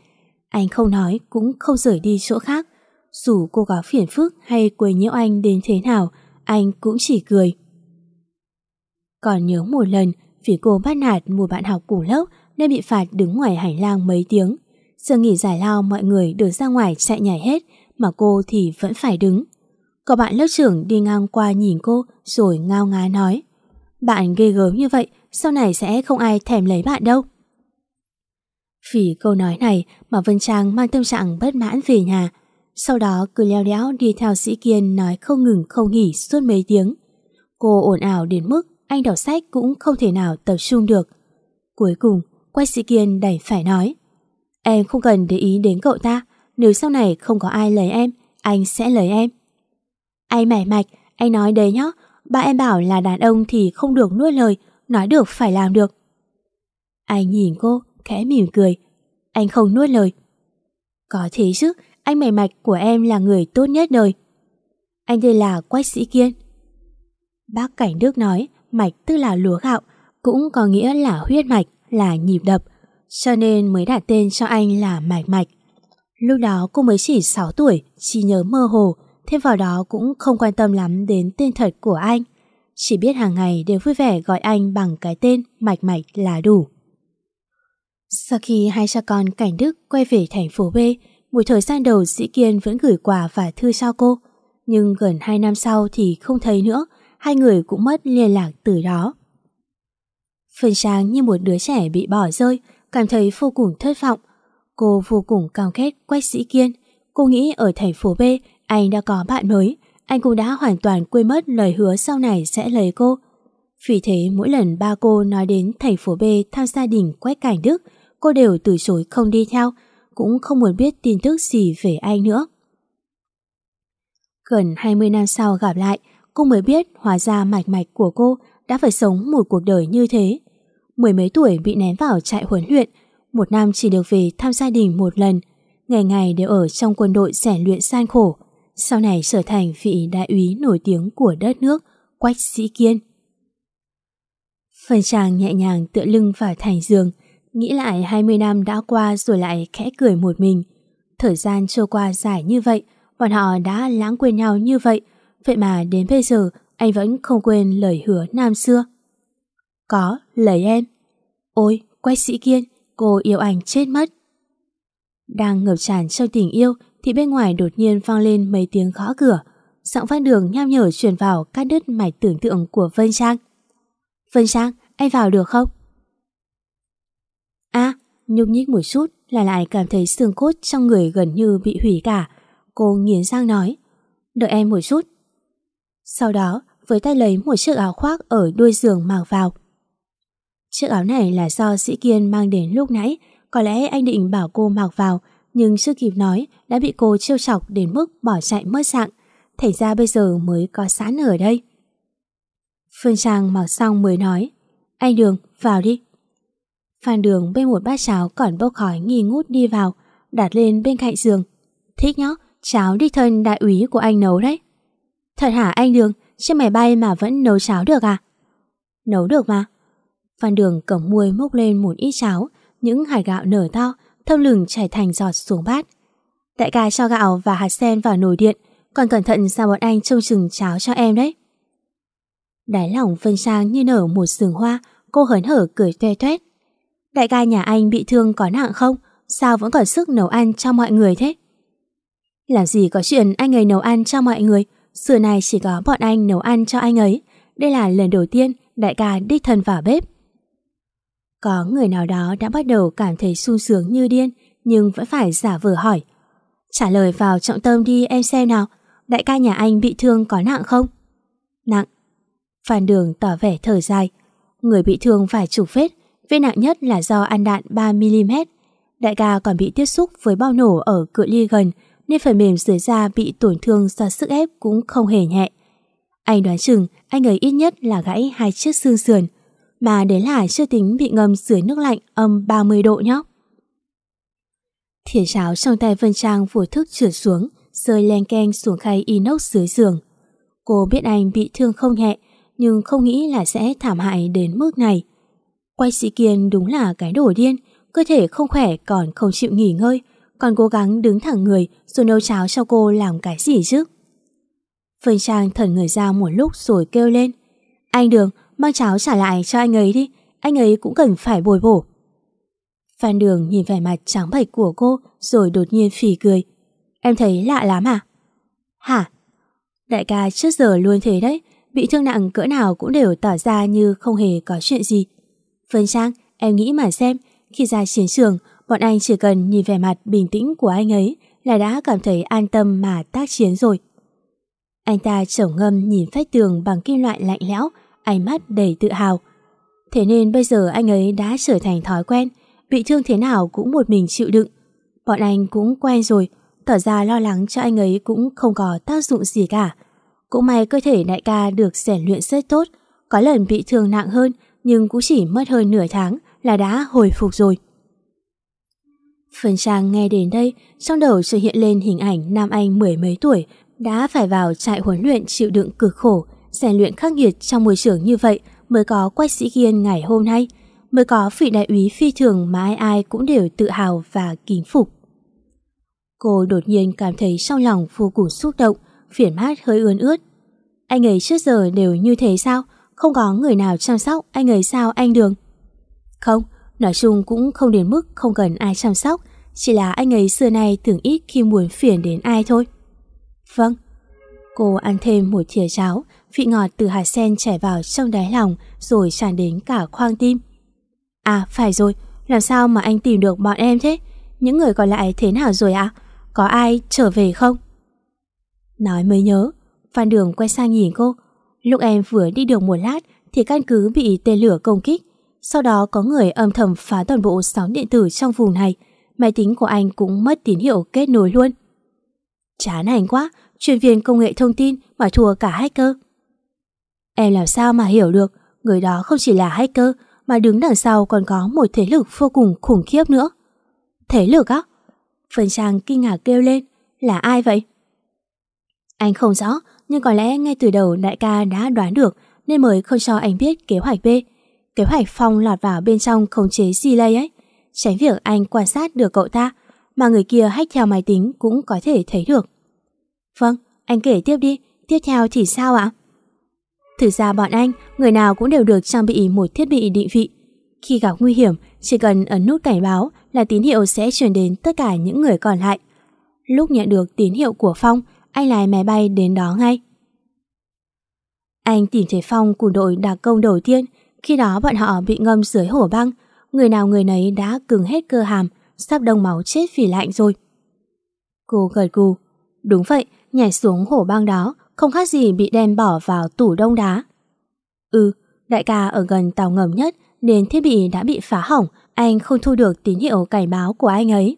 [SPEAKER 2] Anh không nói cũng không rời đi chỗ khác. Dù cô có phiền phức hay quấy nhiễu anh đến thế nào, anh cũng chỉ cười. Còn nhớ một lần, vì cô bắt nạt một bạn học cùng lớp nên bị phạt đứng ngoài hành lang mấy tiếng. Giờ nghỉ giải lao mọi người được ra ngoài chạy nhảy hết, mà cô thì vẫn phải đứng. Có bạn lớp trưởng đi ngang qua nhìn cô rồi ngao ngá nói Bạn ghê gớm như vậy, sau này sẽ không ai thèm lấy bạn đâu. Vì câu nói này mà Vân Trang mang tâm trạng bất mãn về nhà, sau đó cứ leo đéo đi theo sĩ kiên nói không ngừng không nghỉ suốt mấy tiếng. Cô ồn ào đến mức anh đọc sách cũng không thể nào tập trung được. Cuối cùng, quách sĩ kiên đẩy phải nói Em không cần để ý đến cậu ta, nếu sau này không có ai lấy em, anh sẽ lấy em. Anh mẻ mạch, anh nói đấy nhá, ba em bảo là đàn ông thì không được nuôi lời, nói được phải làm được. Anh nhìn cô, khẽ mỉm cười. Anh không nuốt lời. Có thế chứ, anh mày mạch của em là người tốt nhất đời. Anh đây là Quách Sĩ Kiên. Bác Cảnh Đức nói, mạch tức là lúa gạo, cũng có nghĩa là huyết mạch, là nhịp đập, cho nên mới đặt tên cho anh là Mạch Mạch. Lúc đó cô mới chỉ 6 tuổi, chỉ nhớ mơ hồ, thêm vào đó cũng không quan tâm lắm đến tên thật của anh. Chỉ biết hàng ngày đều vui vẻ gọi anh bằng cái tên Mạch Mạch là đủ. Sau khi hai cha con Cảnh Đức quay về thành phố B, một thời gian đầu Sĩ Kiên vẫn gửi quà và thư cho cô. Nhưng gần 2 năm sau thì không thấy nữa, hai người cũng mất liên lạc từ đó. Phần Trang như một đứa trẻ bị bỏ rơi, cảm thấy vô cùng thất vọng. Cô vô cùng cao khét, Quách Sĩ Kiên. Cô nghĩ ở thành phố B anh đã có bạn mới, anh cũng đã hoàn toàn quên mất lời hứa sau này sẽ lấy cô. Vì thế mỗi lần ba cô nói đến thành phố B thăm gia đình Quách Cảnh Đức, cô đều từ chối không đi theo, cũng không muốn biết tin tức gì về anh nữa. Gần 20 năm sau gặp lại, cô mới biết hóa ra mạch mạch của cô đã phải sống một cuộc đời như thế. Mười mấy tuổi bị ném vào trại huấn luyện, một năm chỉ được về thăm gia đình một lần, ngày ngày đều ở trong quân đội rèn luyện gian khổ, sau này trở thành vị đại úy nổi tiếng của đất nước, Quách Sĩ Kiên. Phần chàng nhẹ nhàng tựa lưng vào thành giường, nghĩ lại 20 năm đã qua rồi lại khẽ cười một mình. Thời gian trôi qua dài như vậy, bọn họ đã lãng quên nhau như vậy, vậy mà đến bây giờ anh vẫn không quên lời hứa năm xưa. Có, lấy em. Ôi, Quách Sĩ Kiên, cô yêu anh chết mất. Đang ngập tràn trong tình yêu thì bên ngoài đột nhiên vang lên mấy tiếng gõ cửa. Giọng văn đường nham nhở truyền vào cắt đứt mạch tưởng tượng của Vân Trang. Vân Trang, anh vào được không? À, nhúc nhích một chút là lại cảm thấy xương cốt trong người gần như bị hủy cả. Cô nghiến răng nói, đợi em một chút. Sau đó, với tay lấy một chiếc áo khoác ở đuôi giường mặc vào. Chiếc áo này là do Sĩ Kiên mang đến lúc nãy, có lẽ anh định bảo cô mặc vào, nhưng chưa kịp nói đã bị cô trêu chọc đến mức bỏ chạy mất dạng. thành ra bây giờ mới có sẵn ở đây. Phương Trang mặc xong mới nói, anh Đường, vào đi. Phan Đường bê một bát cháo còn bốc khói nghi ngút đi vào, đặt lên bên cạnh giường. Thích nhá, cháo đi thân đại úy của anh nấu đấy. Thật hả anh Đường, trên máy bay mà vẫn nấu cháo được à? Nấu được mà. Phan Đường cầm muôi múc lên một ít cháo, những hạt gạo nở to, thơm lừng chảy thành giọt xuống bát. Đại ca cho gạo và hạt sen vào nồi điện, còn cẩn thận sao bọn anh trông chừng cháo cho em đấy. Đáy lòng Vân Sang như nở một sừng hoa, cô hớn hở cười toe toét. Đại ca nhà anh bị thương có nặng không? Sao vẫn còn sức nấu ăn cho mọi người thế? Làm gì có chuyện anh ấy nấu ăn cho mọi người, xưa này chỉ có bọn anh nấu ăn cho anh ấy. Đây là lần đầu tiên đại ca đích thân vào bếp. Có người nào đó đã bắt đầu cảm thấy sung sướng như điên, nhưng vẫn phải giả vờ hỏi. Trả lời vào trọng tâm đi em xem nào, đại ca nhà anh bị thương có nặng không? Nặng. Phan Đường tỏ vẻ thở dài. Người bị thương phải chục vết, vết nặng nhất là do ăn đạn 3mm. Đại ca còn bị tiếp xúc với bao nổ ở cự ly gần, nên phần mềm dưới da bị tổn thương do sức ép cũng không hề nhẹ. Anh đoán chừng anh ấy ít nhất là gãy hai chiếc xương sườn, mà đấy là chưa tính bị ngâm dưới nước lạnh âm 30 độ nhé. Thìa cháo trong tay Vân Trang vô thức trượt xuống, rơi len keng xuống khay inox dưới giường. Cô biết anh bị thương không nhẹ, nhưng không nghĩ là sẽ thảm hại đến mức này. Quay sĩ kiên đúng là cái đồ điên, cơ thể không khỏe còn không chịu nghỉ ngơi, còn cố gắng đứng thẳng người rồi nấu cháo cho cô làm cái gì chứ. Phương Trang thần người ra một lúc rồi kêu lên. Anh Đường, mang cháo trả lại cho anh ấy đi, anh ấy cũng cần phải bồi bổ. Phan Đường nhìn vẻ mặt trắng bệch của cô rồi đột nhiên phì cười. Em thấy lạ lắm à? Hả? Đại ca trước giờ luôn thế đấy, bị thương nặng cỡ nào cũng đều tỏ ra như không hề có chuyện gì. Phương Trang, em nghĩ mà xem, khi ra chiến trường, bọn anh chỉ cần nhìn vẻ mặt bình tĩnh của anh ấy là đã cảm thấy an tâm mà tác chiến rồi. Anh ta trổng ngâm nhìn phách tường bằng kim loại lạnh lẽo, ánh mắt đầy tự hào. Thế nên bây giờ anh ấy đã trở thành thói quen, bị thương thế nào cũng một mình chịu đựng. Bọn anh cũng quen rồi, tỏ ra lo lắng cho anh ấy cũng không có tác dụng gì cả. Cũng may cơ thể đại ca được rèn luyện rất tốt, có lần bị thương nặng hơn nhưng cũng chỉ mất hơn nửa tháng là đã hồi phục rồi. Phần Trang nghe đến đây, trong đầu xuất hiện lên hình ảnh nam anh mười mấy tuổi đã phải vào trại huấn luyện chịu đựng cực khổ, rèn luyện khắc nghiệt trong môi trường như vậy mới có quách sĩ kiên ngày hôm nay, mới có vị đại úy phi thường mà ai ai cũng đều tự hào và kính phục. Cô đột nhiên cảm thấy trong lòng vô cùng xúc động, phiền mát hơi ươn ướt. Anh ấy trước giờ đều như thế sao? Không có người nào chăm sóc anh ấy sao anh Đường? Không, nói chung cũng không đến mức không cần ai chăm sóc, chỉ là anh ấy xưa nay thường ít khi muốn phiền đến ai thôi. Vâng. Cô ăn thêm một thìa cháo, vị ngọt từ hạt sen chảy vào trong đáy lòng rồi tràn đến cả khoang tim. À, phải rồi, làm sao mà anh tìm được bọn em thế? Những người còn lại thế nào rồi ạ? Có ai trở về không? Nói mới nhớ, Phan Đường quay sang nhìn cô. Lúc em vừa đi được một lát thì căn cứ bị tên lửa công kích. Sau đó có người âm thầm phá toàn bộ sóng điện tử trong vùng này. Máy tính của anh cũng mất tín hiệu kết nối luôn. Chán hành quá, chuyên viên công nghệ thông tin mà thua cả hacker. Em làm sao mà hiểu được, người đó không chỉ là hacker mà đứng đằng sau còn có một thế lực vô cùng khủng khiếp nữa. Thế lực á? Phần Trang kinh ngạc kêu lên, là ai vậy? Anh không rõ, nhưng có lẽ ngay từ đầu đại ca đã đoán được nên mới không cho anh biết kế hoạch B. Kế hoạch Phong lọt vào bên trong khống chế Silay ấy. Tránh việc anh quan sát được cậu ta, mà người kia hack theo máy tính cũng có thể thấy được. Vâng, anh kể tiếp đi, tiếp theo thì sao ạ? Thực ra bọn anh, người nào cũng đều được trang bị một thiết bị định vị. Khi gặp nguy hiểm, chỉ cần ấn nút cảnh báo là tín hiệu sẽ truyền đến tất cả những người còn lại. Lúc nhận được tín hiệu của Phong, anh lái máy bay đến đó ngay. Anh tìm thấy Phong cùng đội đặc công đầu tiên, khi đó bọn họ bị ngâm dưới hổ băng, người nào người nấy đã cứng hết cơ hàm, sắp đông máu chết vì lạnh rồi. Cô gật gù, đúng vậy, nhảy xuống hổ băng đó, không khác gì bị đem bỏ vào tủ đông đá. Ừ, đại ca ở gần tàu ngầm nhất nên thiết bị đã bị phá hỏng, anh không thu được tín hiệu cảnh báo của anh ấy.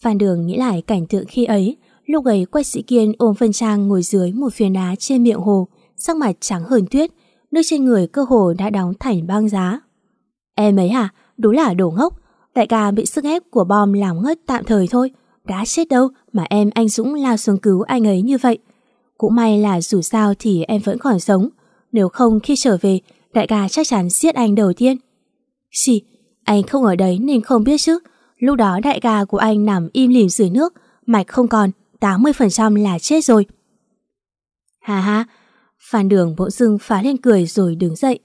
[SPEAKER 2] Phan Đường nghĩ lại cảnh tượng khi ấy, lúc ấy Quách Sĩ Kiên ôm Vân Trang ngồi dưới một phiến đá trên miệng hồ, sắc mặt trắng hơn tuyết, nước trên người cơ hồ đã đóng thành băng giá. Em ấy hả? Đúng là đồ ngốc. Đại ca bị sức ép của bom làm ngất tạm thời thôi. Đã chết đâu mà em anh Dũng lao xuống cứu anh ấy như vậy. Cũng may là dù sao thì em vẫn còn sống. Nếu không khi trở về, đại ca chắc chắn giết anh đầu tiên. Gì? Anh không ở đấy nên không biết chứ. Lúc đó đại ca của anh nằm im lìm dưới nước, mạch không còn, 80% là chết rồi. Hà ha, Phan Đường bỗng dưng phá lên cười rồi đứng dậy.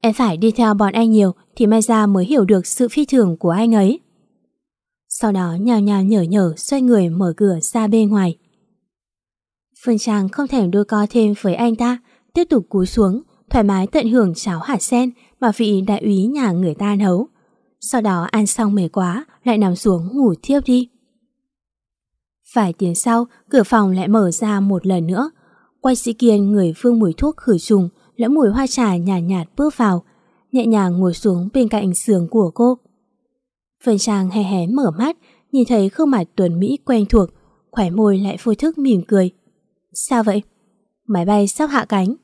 [SPEAKER 2] Em phải đi theo bọn anh nhiều thì may ra mới hiểu được sự phi thường của anh ấy. Sau đó nhào nhào nhở nhở xoay người mở cửa ra bên ngoài. Phương Trang không thèm đôi co thêm với anh ta, tiếp tục cúi xuống, thoải mái tận hưởng cháo hạt sen mà vị đại úy nhà người ta nấu. Sau đó ăn xong mệt quá, lại nằm xuống ngủ thiếp đi. Vài tiếng sau, cửa phòng lại mở ra một lần nữa. Quay sĩ kiên người phương mùi thuốc khử trùng, lẫn mùi hoa trà nhạt, nhạt bước vào, nhẹ nhàng ngồi xuống bên cạnh giường của cô. Phần Trang hé hé mở mắt, nhìn thấy gương mặt tuần Mỹ quen thuộc, khỏe môi lại phôi thức mỉm cười. Sao vậy? Máy bay sắp hạ cánh.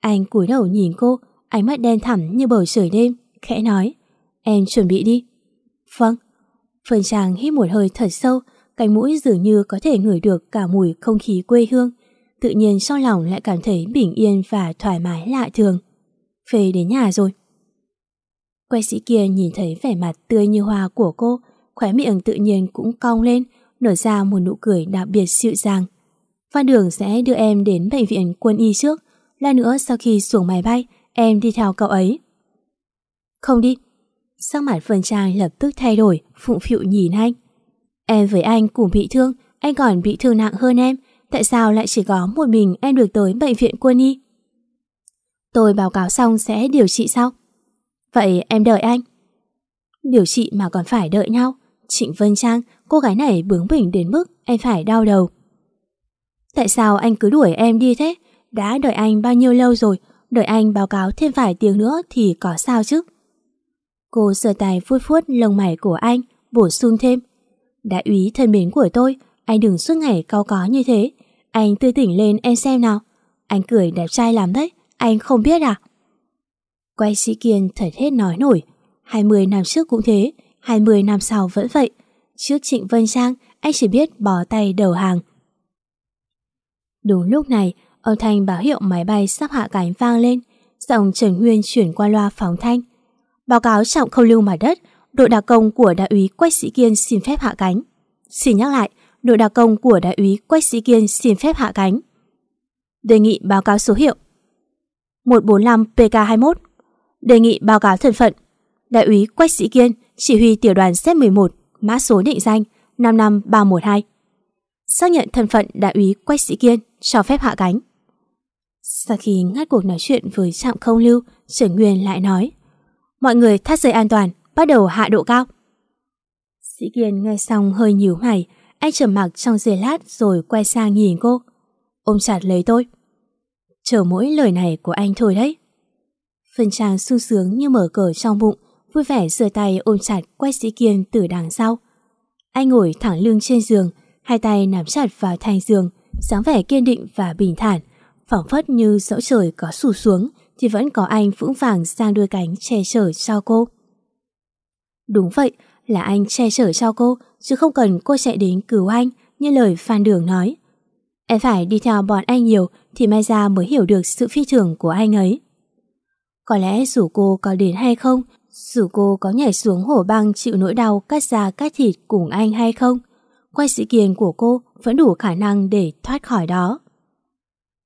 [SPEAKER 2] Anh cúi đầu nhìn cô, ánh mắt đen thẳm như bầu trời đêm, khẽ nói. Em chuẩn bị đi. Vâng. Phần Trang hít một hơi thật sâu, cánh mũi dường như có thể ngửi được cả mùi không khí quê hương. Tự nhiên trong lòng lại cảm thấy bình yên và thoải mái lạ thường. Về đến nhà rồi. Quay sĩ kia nhìn thấy vẻ mặt tươi như hoa của cô, khóe miệng tự nhiên cũng cong lên, nở ra một nụ cười đặc biệt dịu dàng. Phan Đường sẽ đưa em đến bệnh viện quân y trước, là nữa sau khi xuống máy bay, em đi theo cậu ấy. Không đi. Sắc mặt Vân Trang lập tức thay đổi, phụng phịu nhìn anh. Em với anh cùng bị thương, anh còn bị thương nặng hơn em, tại sao lại chỉ có một mình em được tới bệnh viện quân y? Tôi báo cáo xong sẽ điều trị sau. Vậy em đợi anh. Điều trị mà còn phải đợi nhau. Trịnh Vân Trang, cô gái này bướng bỉnh đến mức em phải đau đầu. Tại sao anh cứ đuổi em đi thế? Đã đợi anh bao nhiêu lâu rồi, đợi anh báo cáo thêm vài tiếng nữa thì có sao chứ? Cô sờ tay vuốt vuốt lông mày của anh, bổ sung thêm. Đại úy thân mến của tôi, anh đừng suốt ngày cao có như thế. Anh tươi tỉnh lên em xem nào. Anh cười đẹp trai lắm đấy, anh không biết à? Quay sĩ Kiên thật hết nói nổi. 20 năm trước cũng thế, 20 năm sau vẫn vậy. Trước Trịnh Vân Trang, anh chỉ biết bỏ tay đầu hàng. Đúng lúc này, âm thanh báo hiệu máy bay sắp hạ cánh vang lên. Giọng Trần Nguyên chuyển qua loa phóng thanh. Báo cáo trọng không lưu mặt đất, đội đặc công của đại úy Quách Sĩ Kiên xin phép hạ cánh. Xin nhắc lại, đội đặc công của đại úy Quách Sĩ Kiên xin phép hạ cánh. Đề nghị báo cáo số hiệu. 145 PK21 Đề nghị báo cáo thân phận. Đại úy Quách Sĩ Kiên Chỉ huy tiểu đoàn Z11 Mã số định danh 55312 Xác nhận thân phận đại úy Quách Sĩ Kiên Cho phép hạ cánh. Sau khi ngắt cuộc nói chuyện với trạm không lưu trưởng Nguyên lại nói, Mọi người thắt dây an toàn, Bắt đầu hạ độ cao. Sĩ Kiên nghe xong hơi nhíu mày anh trầm mặc trong giây lát Rồi quay sang nhìn cô Ôm chặt lấy tôi Chờ mỗi lời này của anh thôi đấy Phần Trang sung sướng như mở cờ trong bụng, vui vẻ giơ tay ôm chặt quay sĩ kiên từ đằng sau. Anh ngồi thẳng lưng trên giường, hai tay nắm chặt vào thành giường, dáng vẻ kiên định và bình thản, phỏng phất như dẫu trời có sụt xuống thì vẫn có anh vững vàng sang đôi cánh che chở cho cô. Đúng vậy, là anh che chở cho cô, chứ không cần cô chạy đến cứu anh như lời Phan Đường nói. Em phải đi theo bọn anh nhiều thì mai ra mới hiểu được sự phi thường của anh ấy. Có lẽ dù cô có đến hay không, dù cô có nhảy xuống hổ băng chịu nỗi đau cắt da cắt thịt cùng anh hay không, quay sự kiền của cô vẫn đủ khả năng để thoát khỏi đó.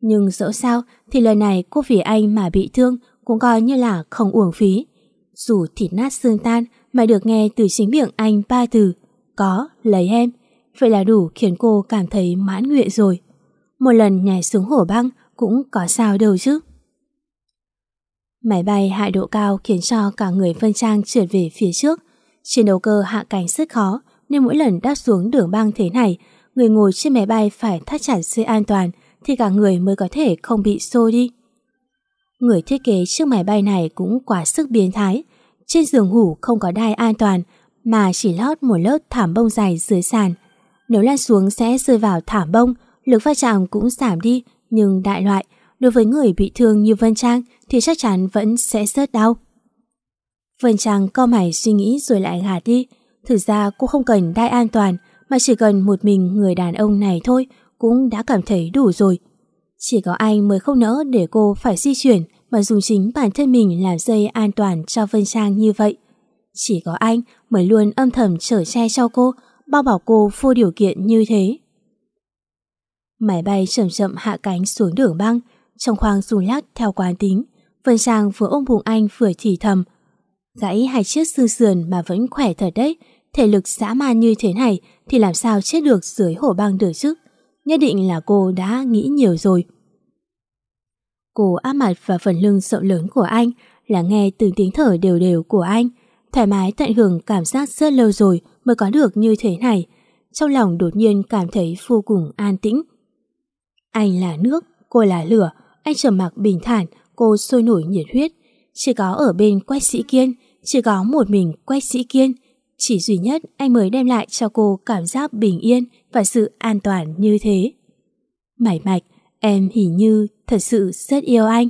[SPEAKER 2] Nhưng dẫu sao thì lần này cô vì anh mà bị thương cũng coi như là không uổng phí. Dù thịt nát xương tan mà được nghe từ chính miệng anh ba từ có, lấy em, vậy là đủ khiến cô cảm thấy mãn nguyện rồi. Một lần nhảy xuống hổ băng cũng có sao đâu chứ. Máy bay hạ độ cao khiến cho cả người Vân Trang trượt về phía trước. Trên đầu cơ hạ cánh rất khó nên mỗi lần đáp xuống đường băng thế này, người ngồi trên máy bay phải thắt chặt dây an toàn thì cả người mới có thể không bị xô đi. Người thiết kế chiếc máy bay này cũng quá sức biến thái. Trên giường ngủ không có đai an toàn mà chỉ lót một lớp thảm bông dày dưới sàn. Nếu lăn xuống sẽ rơi vào thảm bông, lực va chạm cũng giảm đi, nhưng đại loại, đối với người bị thương như Vân Trang thì chắc chắn vẫn sẽ rất đau. Vân Trang co mày suy nghĩ rồi lại gạt đi. Thực ra cô không cần đai an toàn, mà chỉ cần một mình người đàn ông này thôi cũng đã cảm thấy đủ rồi. Chỉ có anh mới không nỡ để cô phải di chuyển mà dùng chính bản thân mình làm dây an toàn cho Vân Trang như vậy. Chỉ có anh mới luôn âm thầm chở che cho cô, bao bảo cô vô điều kiện như thế. Máy bay chậm chậm hạ cánh xuống đường băng, trong khoang rung lắc theo quán tính. Vân Trang vừa ôm bụng anh vừa thì thầm. Gãy hai chiếc xương sườn mà vẫn khỏe thật đấy, thể lực dã man như thế này thì làm sao chết được dưới hổ băng được chứ? Nhất định là cô đã nghĩ nhiều rồi. Cô áp mặt vào phần lưng rộng lớn của anh, là nghe từng tiếng thở đều đều của anh, thoải mái tận hưởng cảm giác rất lâu rồi mới có được như thế này. Trong lòng đột nhiên cảm thấy vô cùng an tĩnh. Anh là nước, cô là lửa, anh trầm mặc bình thản, cô sôi nổi nhiệt huyết. Chỉ có ở bên Quách Sĩ Kiên, chỉ có một mình Quách Sĩ Kiên. Chỉ duy nhất anh mới đem lại cho cô cảm giác bình yên và sự an toàn như thế. Mải mạch, em hình như thật sự rất yêu anh.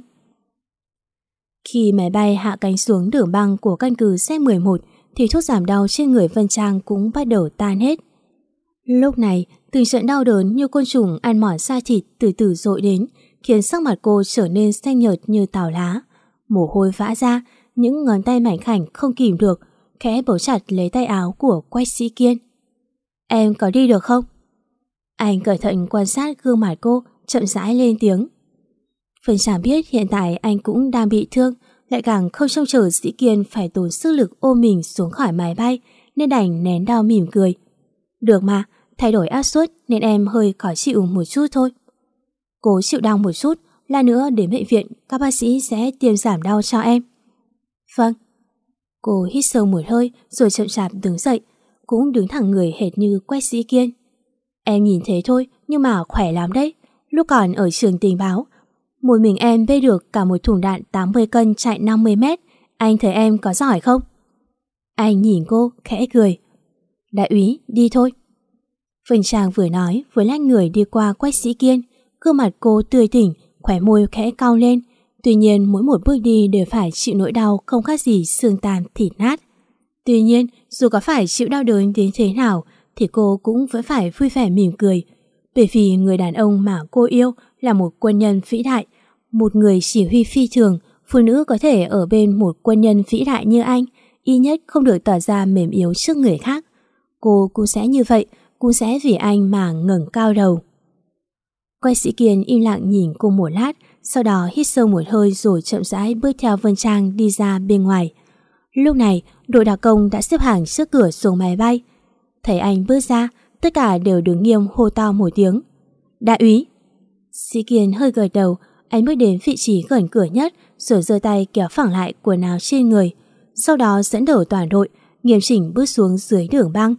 [SPEAKER 2] Khi máy bay hạ cánh xuống đường băng của căn cứ C-11 thì thuốc giảm đau trên người Vân Trang cũng bắt đầu tan hết. Lúc này, từng trận đau đớn như côn trùng ăn mỏi da thịt từ từ dội đến, khiến sắc mặt cô trở nên xanh nhợt như tàu lá. Mồ hôi vã ra, những ngón tay mảnh khảnh không kìm được, khẽ bấu chặt lấy tay áo của Quách Sĩ Kiên. Em có đi được không? Anh cẩn thận quan sát gương mặt cô, chậm rãi lên tiếng. Phần chẳng biết hiện tại anh cũng đang bị thương, lại càng không trông chờ Sĩ Kiên phải tốn sức lực ôm mình xuống khỏi máy bay, nên đành nén đau mỉm cười. Được mà, thay đổi áp suất nên em hơi khó chịu một chút thôi. Cố chịu đau một chút, là nữa đến bệnh viện các bác sĩ sẽ tiêm giảm đau cho em. Vâng. Cô hít sâu một hơi rồi chậm chạp đứng dậy, cũng đứng thẳng người hệt như quét sĩ kiên. Em nhìn thế thôi nhưng mà khỏe lắm đấy. Lúc còn ở trường tình báo, một mình em bê được cả một thùng đạn 80 cân chạy 50 mét. Anh thấy em có giỏi không? Anh nhìn cô, khẽ cười. Đại úy, đi thôi. Vân Trang vừa nói vừa lách người đi qua quách sĩ kiên. Gương mặt cô tươi tỉnh, khỏe môi khẽ cao lên. Tuy nhiên mỗi một bước đi đều phải chịu nỗi đau không khác gì xương tàn thịt nát. Tuy nhiên dù có phải chịu đau đớn đến thế nào thì cô cũng vẫn phải vui vẻ mỉm cười. Bởi vì người đàn ông mà cô yêu là một quân nhân vĩ đại, một người chỉ huy phi thường, phụ nữ có thể ở bên một quân nhân vĩ đại như anh, y nhất không được tỏ ra mềm yếu trước người khác. Cô cũng sẽ như vậy, cũng sẽ vì anh mà ngẩng cao đầu. Quay sĩ Kiên im lặng nhìn cô một lát, sau đó hít sâu một hơi rồi chậm rãi bước theo Vân Trang đi ra bên ngoài. Lúc này, đội đặc công đã xếp hàng trước cửa xuống máy bay. Thấy anh bước ra, tất cả đều đứng nghiêm hô to một tiếng. Đại úy! Sĩ Kiên hơi gật đầu, anh bước đến vị trí gần cửa nhất rồi giơ tay kéo phẳng lại quần áo trên người. Sau đó dẫn đầu toàn đội, nghiêm chỉnh bước xuống dưới đường băng.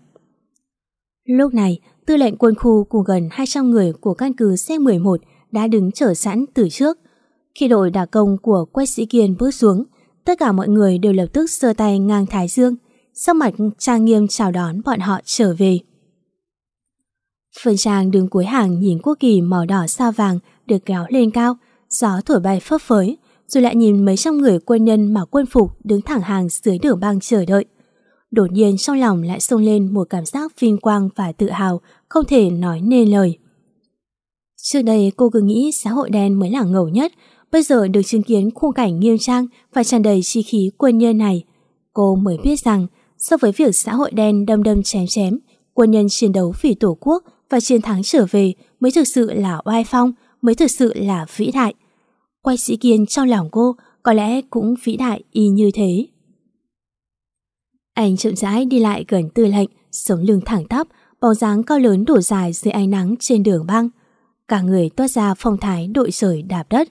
[SPEAKER 2] Lúc này, tư lệnh quân khu cùng gần 200 người của căn cứ C-11 đã đứng chờ sẵn từ trước. Khi đội đặc công của Quách Sĩ Kiên bước xuống, tất cả mọi người đều lập tức sơ tay ngang thái dương, sắc mặt trang nghiêm chào đón bọn họ trở về. Phương trang đứng cuối hàng nhìn quốc kỳ màu đỏ sao vàng được kéo lên cao, gió thổi bay phấp phới, rồi lại nhìn mấy trăm người quân nhân mặc quân phục đứng thẳng hàng dưới đường băng chờ đợi. Đột nhiên trong lòng lại xông lên một cảm giác vinh quang và tự hào không thể nói nên lời. Trước đây cô cứ nghĩ xã hội đen mới là ngầu nhất, bây giờ được chứng kiến khung cảnh nghiêm trang và tràn đầy chi khí quân nhân này. Cô mới biết rằng, so với việc xã hội đen đâm đâm chém chém, quân nhân chiến đấu vì tổ quốc và chiến thắng trở về mới thực sự là oai phong, mới thực sự là vĩ đại. Quay sĩ kiên trong lòng cô có lẽ cũng vĩ đại y như thế. Anh chậm rãi đi lại gần tư lệnh, sống lưng thẳng tắp, bóng dáng cao lớn đổ dài dưới ánh nắng trên đường băng. Cả người toát ra phong thái đội trời đạp đất.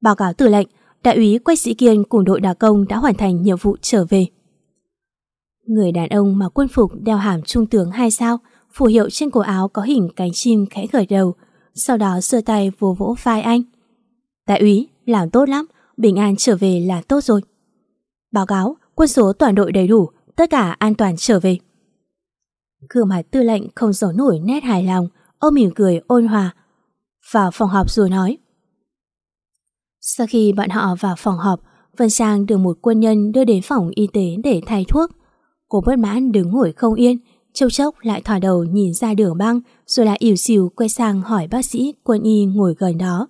[SPEAKER 2] Báo cáo tư lệnh, đại úy Quách Sĩ Kiên cùng đội đà công đã hoàn thành nhiệm vụ trở về. Người đàn ông mà quân phục đeo hàm trung tướng hai sao, phù hiệu trên cổ áo có hình cánh chim khẽ gởi đầu, sau đó sơ tay vỗ vỗ vai anh. Đại úy, làm tốt lắm, bình an trở về là tốt rồi. Báo cáo, quân số toàn đội đầy đủ, tất cả an toàn trở về. Gương mặt tư lệnh không giấu nổi nét hài lòng, ông mỉm cười ôn hòa. Vào phòng họp rồi nói. Sau khi bọn họ vào phòng họp, Vân Sang được một quân nhân đưa đến phòng y tế để thay thuốc. Cô bất mãn đứng ngồi không yên, châu chốc lại thỏ đầu nhìn ra đường băng rồi lại ỉu xìu quay sang hỏi bác sĩ quân y ngồi gần đó.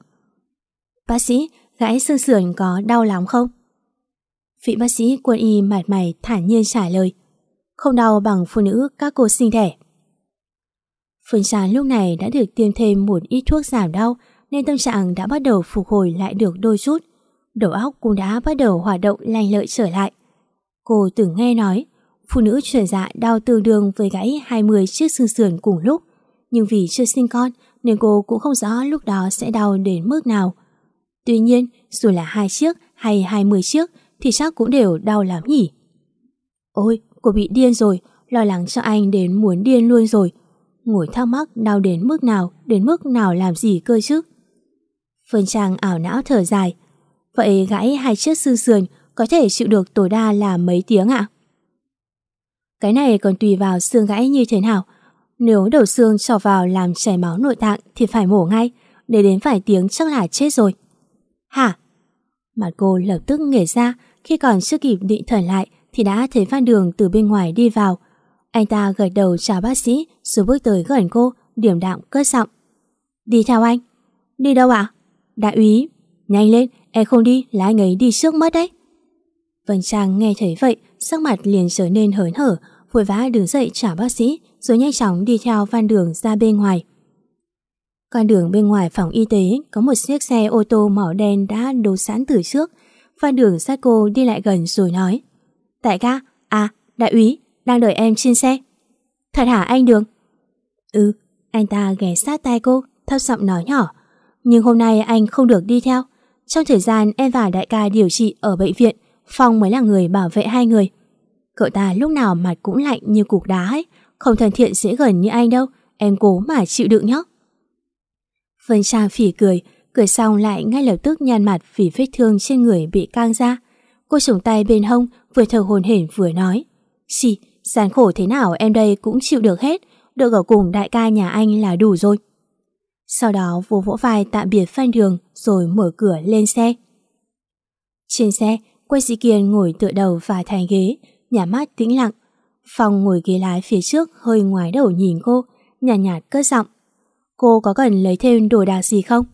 [SPEAKER 2] Bác sĩ, gãy xương sườn có đau lắm không? Vị bác sĩ quân y mặt mày thản nhiên trả lời. Không đau bằng phụ nữ các cô sinh đẻ. Phương Trán lúc này đã được tiêm thêm một ít thuốc giảm đau nên tâm trạng đã bắt đầu phục hồi lại được đôi chút. Đầu óc cũng đã bắt đầu hoạt động lành lợi trở lại. Cô từng nghe nói phụ nữ chuyển dạ đau tương đương với gãy 20 chiếc xương sườn cùng lúc. Nhưng vì chưa sinh con nên cô cũng không rõ lúc đó sẽ đau đến mức nào. Tuy nhiên, dù là hai chiếc hay 20 chiếc thì chắc cũng đều đau lắm nhỉ. Ôi, cô bị điên rồi, lo lắng cho anh đến muốn điên luôn rồi. Ngồi thắc mắc đau đến mức nào, đến mức nào làm gì cơ chứ? Phương Trang ảo não thở dài. Vậy gãy hai chiếc xương sườn có thể chịu được tối đa là mấy tiếng ạ? Cái này còn tùy vào xương gãy như thế nào. Nếu đầu xương cho vào làm chảy máu nội tạng thì phải mổ ngay, để đến vài tiếng chắc là chết rồi. Hả? Mặt cô lập tức nghề ra, khi còn chưa kịp định thần lại thì đã thấy Phan Đường từ bên ngoài đi vào. Anh ta gật đầu chào bác sĩ rồi bước tới gần cô, điểm đạm cất giọng. Đi theo anh. Đi đâu ạ? Đại úy. Nhanh lên, em không đi là anh ấy đi trước mất đấy. Vân Trang nghe thấy vậy, sắc mặt liền trở nên hớn hở, vội vã đứng dậy chào bác sĩ rồi nhanh chóng đi theo van Đường ra bên ngoài. Con đường bên ngoài phòng y tế có một chiếc xe ô tô màu đen đã đổ sẵn từ trước. van Đường sát cô đi lại gần rồi nói Đại ca, à, đại úy, đang đợi em trên xe. Thật hả anh Đường? Ừ, anh ta ghé sát tay cô, thấp giọng nói nhỏ. Nhưng hôm nay anh không được đi theo. Trong thời gian em và đại ca điều trị ở bệnh viện, Phong mới là người bảo vệ hai người. Cậu ta lúc nào mặt cũng lạnh như cục đá ấy, không thân thiện dễ gần như anh đâu, em cố mà chịu đựng nhé. Vân Trang phỉ cười, cười xong lại ngay lập tức nhăn mặt vì vết thương trên người bị căng ra. Cô trùng tay bên hông, vừa thở hồn hển vừa nói. Xì, gian khổ thế nào em đây cũng chịu được hết, được ở cùng đại ca nhà anh là đủ rồi. Sau đó vô vỗ vai tạm biệt Phan Đường rồi mở cửa lên xe. Trên xe, quay sĩ kiên ngồi tựa đầu và thành ghế, nhà mát tĩnh lặng. Phong ngồi ghế lái phía trước hơi ngoài đầu nhìn cô, nhàn nhạt, nhạt cất giọng. Cô có cần lấy thêm đồ đạc gì không?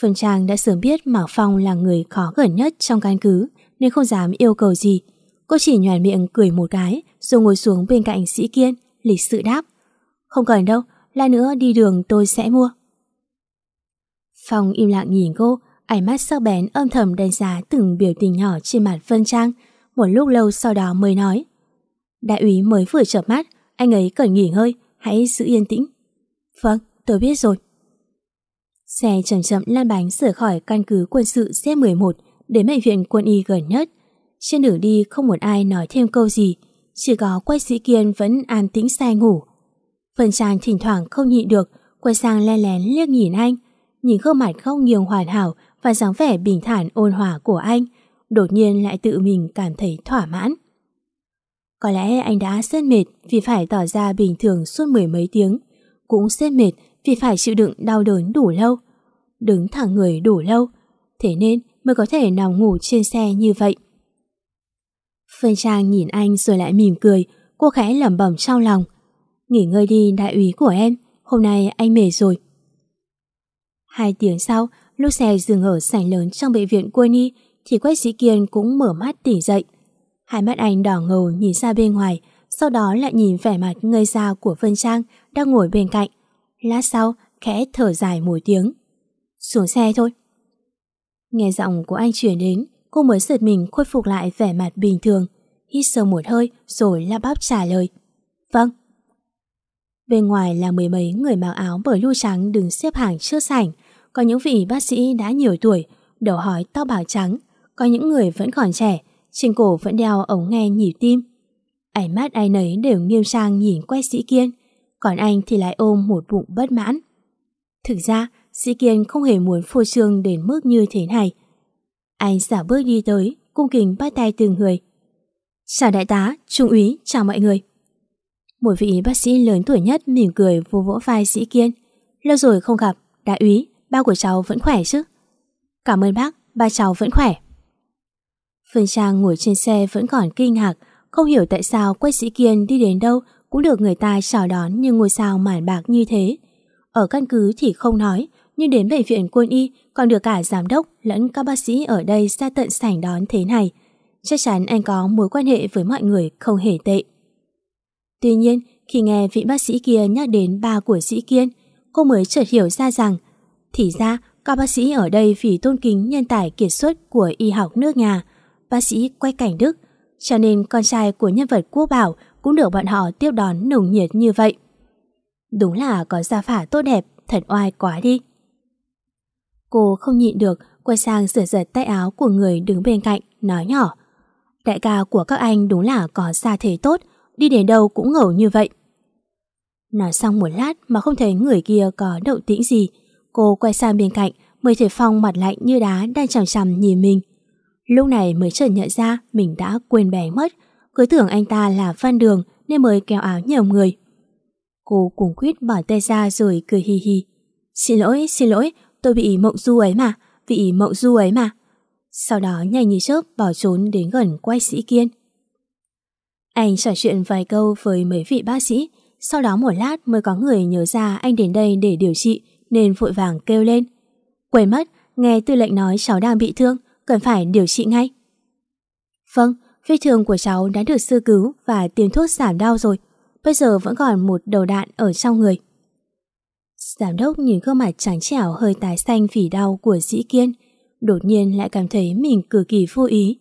[SPEAKER 2] Phương Trang đã sớm biết Mạc Phong là người khó gần nhất trong căn cứ nên không dám yêu cầu gì. Cô chỉ nhoàn miệng cười một cái rồi ngồi xuống bên cạnh sĩ kiên, lịch sự đáp. Không cần đâu, lát nữa đi đường tôi sẽ mua. Phong im lặng nhìn cô, ánh mắt sắc bén âm thầm đánh giá từng biểu tình nhỏ trên mặt Vân Trang, một lúc lâu sau đó mới nói. Đại úy mới vừa chợp mắt, anh ấy cần nghỉ ngơi, hãy giữ yên tĩnh. Vâng, tôi biết rồi. Xe chậm chậm lan bánh rời khỏi căn cứ quân sự C11 đến bệnh viện quân y gần nhất. Trên đường đi không một ai nói thêm câu gì, chỉ có quay sĩ kiên vẫn an tĩnh say ngủ. Phần chàng thỉnh thoảng không nhịn được, quay sang len lén liếc nhìn anh, nhìn gương mặt không nghiêng hoàn hảo và dáng vẻ bình thản ôn hòa của anh, đột nhiên lại tự mình cảm thấy thỏa mãn. Có lẽ anh đã rất mệt vì phải tỏ ra bình thường suốt mười mấy tiếng, cũng rất mệt vì phải chịu đựng đau đớn đủ lâu, đứng thẳng người đủ lâu, thế nên mới có thể nằm ngủ trên xe như vậy. Phương Trang nhìn anh rồi lại mỉm cười, cô khẽ lẩm bẩm trong lòng. Nghỉ ngơi đi đại úy của em, hôm nay anh mệt rồi. Hai tiếng sau, lúc xe dừng ở sảnh lớn trong bệnh viện quân y thì Quách Sĩ Kiên cũng mở mắt tỉnh dậy. Hai mắt anh đỏ ngầu nhìn ra bên ngoài, sau đó lại nhìn vẻ mặt ngây ra của Vân Trang đang ngồi bên cạnh. Lát sau, khẽ thở dài một tiếng. Xuống xe thôi. Nghe giọng của anh chuyển đến, cô mới giật mình khôi phục lại vẻ mặt bình thường, hít sâu một hơi rồi lắp bắp trả lời. Vâng. Bên ngoài là mười mấy người mặc áo bởi lưu trắng đứng xếp hàng trước sảnh, có những vị bác sĩ đã nhiều tuổi, đầu hói tóc bảo trắng, có những người vẫn còn trẻ, trên cổ vẫn đeo ống nghe nhịp tim. Ánh mắt ai nấy đều nghiêm sang nhìn quét sĩ kiên, còn anh thì lại ôm một bụng bất mãn. Thực ra, sĩ kiên không hề muốn phô trương đến mức như thế này. Anh giả bước đi tới, cung kính bắt tay từng người. Chào đại tá, trung úy, chào mọi người. Một vị bác sĩ lớn tuổi nhất mỉm cười vô vỗ vai sĩ Kiên. Lâu rồi không gặp, đại úy, ba của cháu vẫn khỏe chứ? Cảm ơn bác, ba cháu vẫn khỏe. Phương Trang ngồi trên xe vẫn còn kinh ngạc, không hiểu tại sao quách sĩ Kiên đi đến đâu cũng được người ta chào đón như ngôi sao màn bạc như thế. Ở căn cứ thì không nói, nhưng đến bệnh viện quân y còn được cả giám đốc lẫn các bác sĩ ở đây ra tận sảnh đón thế này. Chắc chắn anh có mối quan hệ với mọi người không hề tệ. Tuy nhiên, khi nghe vị bác sĩ kia nhắc đến ba của sĩ Kiên, cô mới chợt hiểu ra rằng thì ra các bác sĩ ở đây vì tôn kính nhân tài kiệt xuất của y học nước nhà, bác sĩ quay cảnh Đức, cho nên con trai của nhân vật quốc bảo cũng được bọn họ tiếp đón nồng nhiệt như vậy. Đúng là có gia phả tốt đẹp, thật oai quá đi. Cô không nhịn được, quay sang sửa giật tay áo của người đứng bên cạnh, nói nhỏ. Đại ca của các anh đúng là có gia thế tốt, đi đến đâu cũng ngầu như vậy. Nói xong một lát mà không thấy người kia có động tĩnh gì, cô quay sang bên cạnh mới thấy Phong mặt lạnh như đá đang chằm chằm nhìn mình. Lúc này mới chợt nhận ra mình đã quên bé mất, cứ tưởng anh ta là phan Đường nên mới kéo áo nhiều người. Cô cuống quýt bỏ tay ra rồi cười hi hi. Xin lỗi, xin lỗi, tôi bị mộng du ấy mà, bị mộng du ấy mà. Sau đó nhanh như chớp bỏ trốn đến gần quay sĩ kiên. Anh trò chuyện vài câu với mấy vị bác sĩ, sau đó một lát mới có người nhớ ra anh đến đây để điều trị nên vội vàng kêu lên. Quên mất, nghe tư lệnh nói cháu đang bị thương, cần phải điều trị ngay. Vâng, vết thương của cháu đã được sơ cứu và tiêm thuốc giảm đau rồi. Bây giờ vẫn còn một đầu đạn ở trong người. Giám đốc nhìn gương mặt trắng trẻo hơi tái xanh vì đau của dĩ kiên, đột nhiên lại cảm thấy mình cực kỳ vô ý.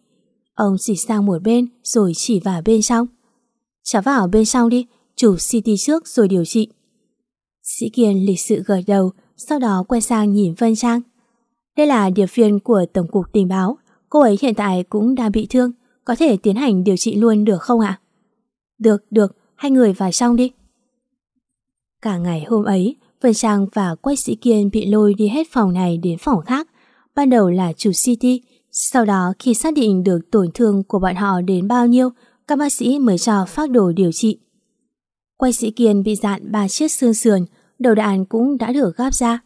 [SPEAKER 2] Ông chỉ sang một bên rồi chỉ vào bên trong. Cháu vào bên trong đi, chụp CT trước rồi điều trị. Sĩ Kiên lịch sự gật đầu, sau đó quay sang nhìn Vân Trang. Đây là điệp viên của Tổng cục Tình báo, cô ấy hiện tại cũng đang bị thương, có thể tiến hành điều trị luôn được không ạ? Được, được, hai người vào trong đi. Cả ngày hôm ấy, Vân Trang và Quách Sĩ Kiên bị lôi đi hết phòng này đến phòng khác. Ban đầu là chủ City, sau đó khi xác định được tổn thương của bọn họ đến bao nhiêu, các bác sĩ mới cho phát đồ điều trị. Quách Sĩ Kiên bị dạn ba chiếc xương sườn, đầu đạn cũng đã được gáp ra.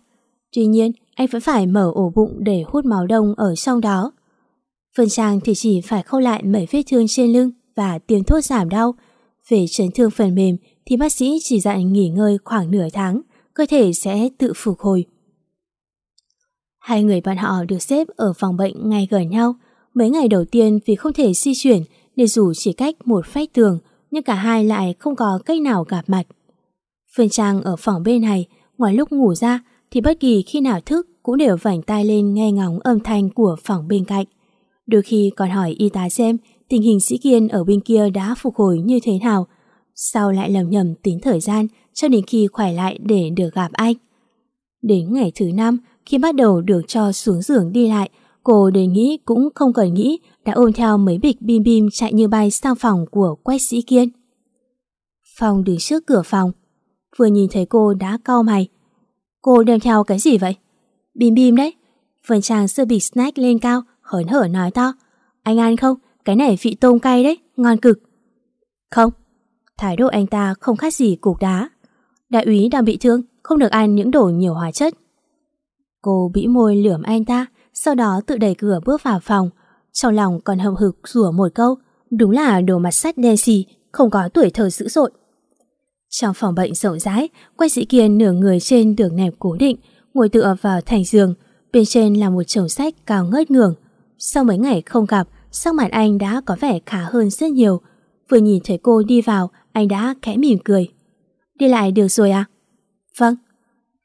[SPEAKER 2] Tuy nhiên, anh vẫn phải mở ổ bụng để hút máu đông ở trong đó. Vân Trang thì chỉ phải khâu lại mấy vết thương trên lưng và tiêm thuốc giảm đau. Về chấn thương phần mềm thì bác sĩ chỉ dặn nghỉ ngơi khoảng nửa tháng, cơ thể sẽ tự phục hồi. Hai người bạn họ được xếp ở phòng bệnh ngay gần nhau. Mấy ngày đầu tiên vì không thể di chuyển nên dù chỉ cách một phách tường nhưng cả hai lại không có cách nào gặp mặt. Phương Trang ở phòng bên này, ngoài lúc ngủ ra thì bất kỳ khi nào thức cũng đều vảnh tai lên nghe ngóng âm thanh của phòng bên cạnh. Đôi khi còn hỏi y tá xem tình hình sĩ kiên ở bên kia đã phục hồi như thế nào. Sau lại lầm nhầm tính thời gian cho đến khi khỏe lại để được gặp anh. Đến ngày thứ năm, khi bắt đầu được cho xuống giường đi lại, cô đề nghĩ cũng không cần nghĩ đã ôm theo mấy bịch bim bim chạy như bay sang phòng của quách sĩ kiên. Phong đứng trước cửa phòng, vừa nhìn thấy cô đã cau mày. Cô đem theo cái gì vậy? Bim bim đấy. Phần chàng sơ bịch snack lên cao, hớn hở nói to. Anh ăn không? Cái này vị tôm cay đấy, ngon cực. Không. Thái độ anh ta không khác gì cục đá. Đại úy đang bị thương, không được ăn những đồ nhiều hóa chất. Cô bĩ môi lườm anh ta, sau đó tự đẩy cửa bước vào phòng. Trong lòng còn hậm hực rủa một câu, đúng là đồ mặt sắt đen xì, không có tuổi thơ dữ dội. Trong phòng bệnh rộng rãi, quay Dĩ kiên nửa người trên đường nẹp cố định, ngồi tựa vào thành giường, bên trên là một chồng sách cao ngất ngường. Sau mấy ngày không gặp, sắc mặt anh đã có vẻ khá hơn rất nhiều. Vừa nhìn thấy cô đi vào, anh đã khẽ mỉm cười. Đi lại được rồi à? Vâng.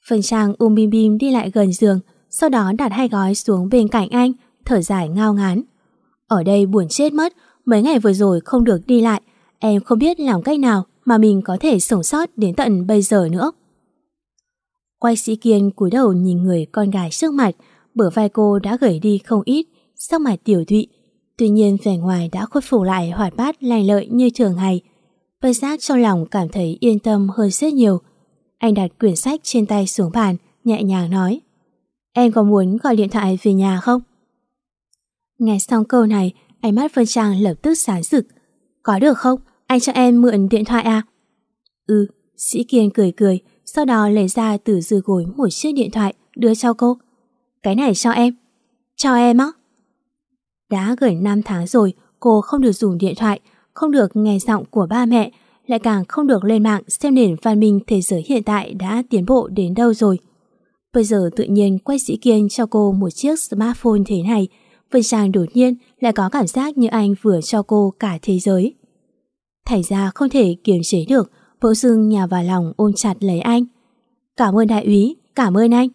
[SPEAKER 2] Phần Trang um bim bim đi lại gần giường, sau đó đặt hai gói xuống bên cạnh anh, thở dài ngao ngán. Ở đây buồn chết mất, mấy ngày vừa rồi không được đi lại, em không biết làm cách nào mình có thể sống sót đến tận bây giờ nữa. Quay sĩ kiên cúi đầu nhìn người con gái trước mặt, bờ vai cô đã gầy đi không ít, sắc mặt tiểu thụy. Tuy nhiên vẻ ngoài đã khôi phục lại hoạt bát lành lợi như thường ngày. Bất giác trong lòng cảm thấy yên tâm hơn rất nhiều. Anh đặt quyển sách trên tay xuống bàn, nhẹ nhàng nói. Em có muốn gọi điện thoại về nhà không? Nghe xong câu này, ánh mắt Vân Trang lập tức sáng rực. Có được không? Anh cho em mượn điện thoại à? Ừ, Sĩ Kiên cười cười, sau đó lấy ra từ dưới gối một chiếc điện thoại đưa cho cô. Cái này cho em. Cho em á? Đã gần 5 tháng rồi, cô không được dùng điện thoại, không được nghe giọng của ba mẹ, lại càng không được lên mạng xem nền văn minh thế giới hiện tại đã tiến bộ đến đâu rồi. Bây giờ tự nhiên quay sĩ kiên cho cô một chiếc smartphone thế này, Vân Trang đột nhiên lại có cảm giác như anh vừa cho cô cả thế giới. Thành ra không thể kiềm chế được, vỗ dưng nhà vào lòng ôm chặt lấy anh. Cảm ơn đại úy, cảm ơn anh.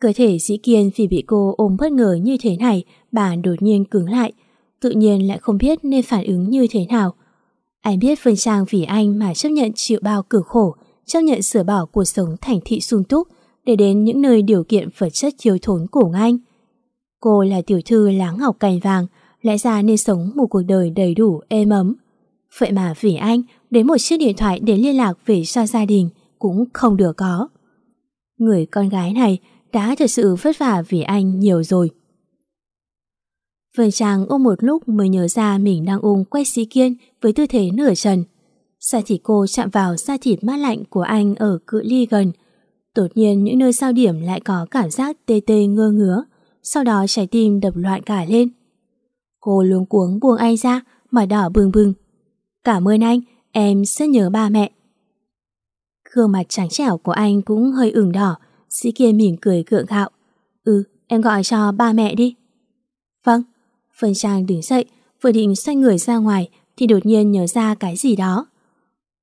[SPEAKER 2] Cơ thể dĩ kiên vì bị cô ôm bất ngờ như thế này, bà đột nhiên cứng lại, tự nhiên lại không biết nên phản ứng như thế nào. Anh biết Vân Trang vì anh mà chấp nhận chịu bao cửa khổ, chấp nhận sửa bỏ cuộc sống thành thị sung túc để đến những nơi điều kiện vật chất thiếu thốn của anh. Cô là tiểu thư lá ngọc cành vàng, lẽ ra nên sống một cuộc đời đầy đủ êm ấm. Vậy mà vì anh, đến một chiếc điện thoại để liên lạc về cho gia đình cũng không được có. Người con gái này đã thật sự vất vả vì anh nhiều rồi. Vân Trang ôm một lúc mới nhớ ra mình đang ôm quay sĩ kiên với tư thế nửa trần. Sa thịt cô chạm vào da thịt mát lạnh của anh ở cự ly gần. Đột nhiên những nơi sao điểm lại có cảm giác tê tê ngơ ngứa, sau đó trái tim đập loạn cả lên. Cô luống cuống buông anh ra, mà đỏ bừng bừng. Cảm ơn anh, em sẽ nhớ ba mẹ. Gương mặt trắng trẻo của anh cũng hơi ửng đỏ, sĩ kia mỉm cười gượng gạo. Ừ, em gọi cho ba mẹ đi. Vâng. Phân Trang đứng dậy, vừa định xoay người ra ngoài thì đột nhiên nhớ ra cái gì đó.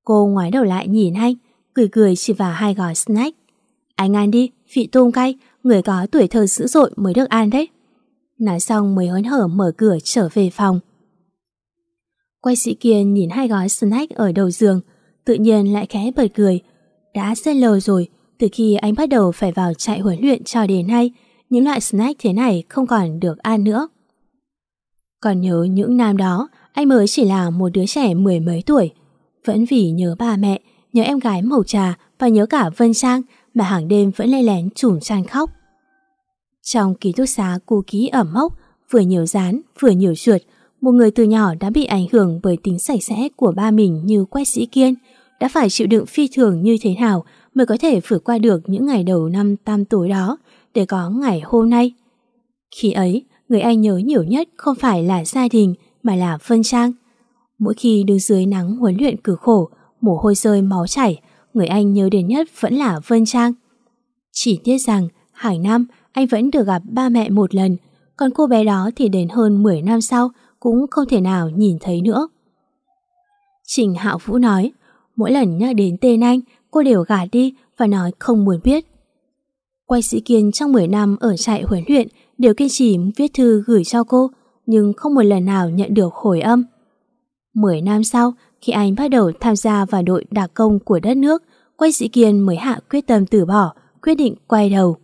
[SPEAKER 2] Cô ngoái đầu lại nhìn anh, cười cười chỉ vào hai gói snack. Anh ăn đi, vị tôm cay, người có tuổi thơ dữ dội mới được ăn đấy. Nói xong mới hớn hở mở cửa trở về phòng. Quay sĩ kia nhìn hai gói snack ở đầu giường, tự nhiên lại khẽ bật cười. Đã rất lâu rồi, từ khi anh bắt đầu phải vào chạy huấn luyện cho đến nay, những loại snack thế này không còn được ăn nữa. Còn nhớ những năm đó, anh mới chỉ là một đứa trẻ mười mấy tuổi. Vẫn vì nhớ ba mẹ, nhớ em gái màu trà và nhớ cả Vân Trang mà hàng đêm vẫn lê lén trùm chăn khóc. Trong ký túc xá cô ký ẩm mốc, vừa nhiều rán vừa nhiều chuột, một người từ nhỏ đã bị ảnh hưởng bởi tính sạch sẽ của ba mình như quét sĩ kiên, đã phải chịu đựng phi thường như thế nào mới có thể vượt qua được những ngày đầu năm tam tuổi đó để có ngày hôm nay. Khi ấy, người anh nhớ nhiều nhất không phải là gia đình mà là vân trang. Mỗi khi đứng dưới nắng huấn luyện cử khổ, mồ hôi rơi máu chảy, người anh nhớ đến nhất vẫn là Vân Trang. Chỉ tiếc rằng, hàng năm anh vẫn được gặp ba mẹ một lần, còn cô bé đó thì đến hơn 10 năm sau cũng không thể nào nhìn thấy nữa. Trình Hạo Vũ nói, mỗi lần nhắc đến tên anh, cô đều gạt đi và nói không muốn biết. Quay sĩ kiên trong 10 năm ở trại huấn luyện đều kiên trì viết thư gửi cho cô, nhưng không một lần nào nhận được hồi âm. 10 năm sau, khi anh bắt đầu tham gia vào đội đặc công của đất nước, quay sĩ kiên mới hạ quyết tâm từ bỏ, quyết định quay đầu.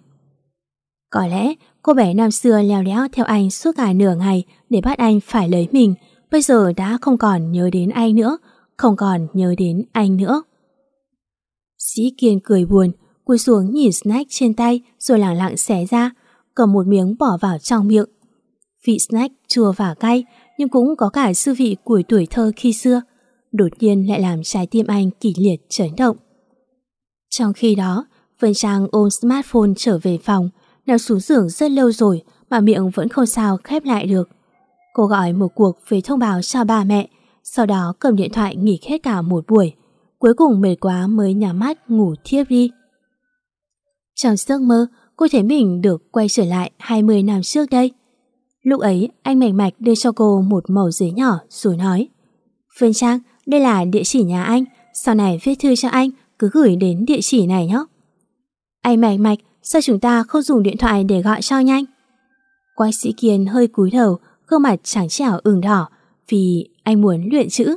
[SPEAKER 2] Có lẽ cô bé năm xưa leo léo theo anh suốt cả nửa ngày để bắt anh phải lấy mình, bây giờ đã không còn nhớ đến anh nữa, không còn nhớ đến anh nữa. Sĩ Kiên cười buồn, cúi xuống nhìn snack trên tay rồi lặng lặng xé ra, cầm một miếng bỏ vào trong miệng. Vị snack chua và cay nhưng cũng có cả sư vị của tuổi thơ khi xưa, đột nhiên lại làm trái tim anh kỷ liệt chấn động. Trong khi đó, Vân Trang ôm smartphone trở về phòng, nằm xuống giường rất lâu rồi mà miệng vẫn không sao khép lại được. Cô gọi một cuộc về thông báo cho ba mẹ, sau đó cầm điện thoại nghỉ hết cả một buổi. Cuối cùng mệt quá mới nhắm mắt ngủ thiếp đi. Trong giấc mơ, cô thấy mình được quay trở lại 20 năm trước đây. Lúc ấy, anh mạch mạch đưa cho cô một mẩu giấy nhỏ rồi nói Phương Trang, đây là địa chỉ nhà anh, sau này viết thư cho anh, cứ gửi đến địa chỉ này nhé. Anh mạch mạch, sao chúng ta không dùng điện thoại để gọi cho nhanh? Quách sĩ Kiên hơi cúi đầu, gương mặt trắng trẻo ửng đỏ vì anh muốn luyện chữ.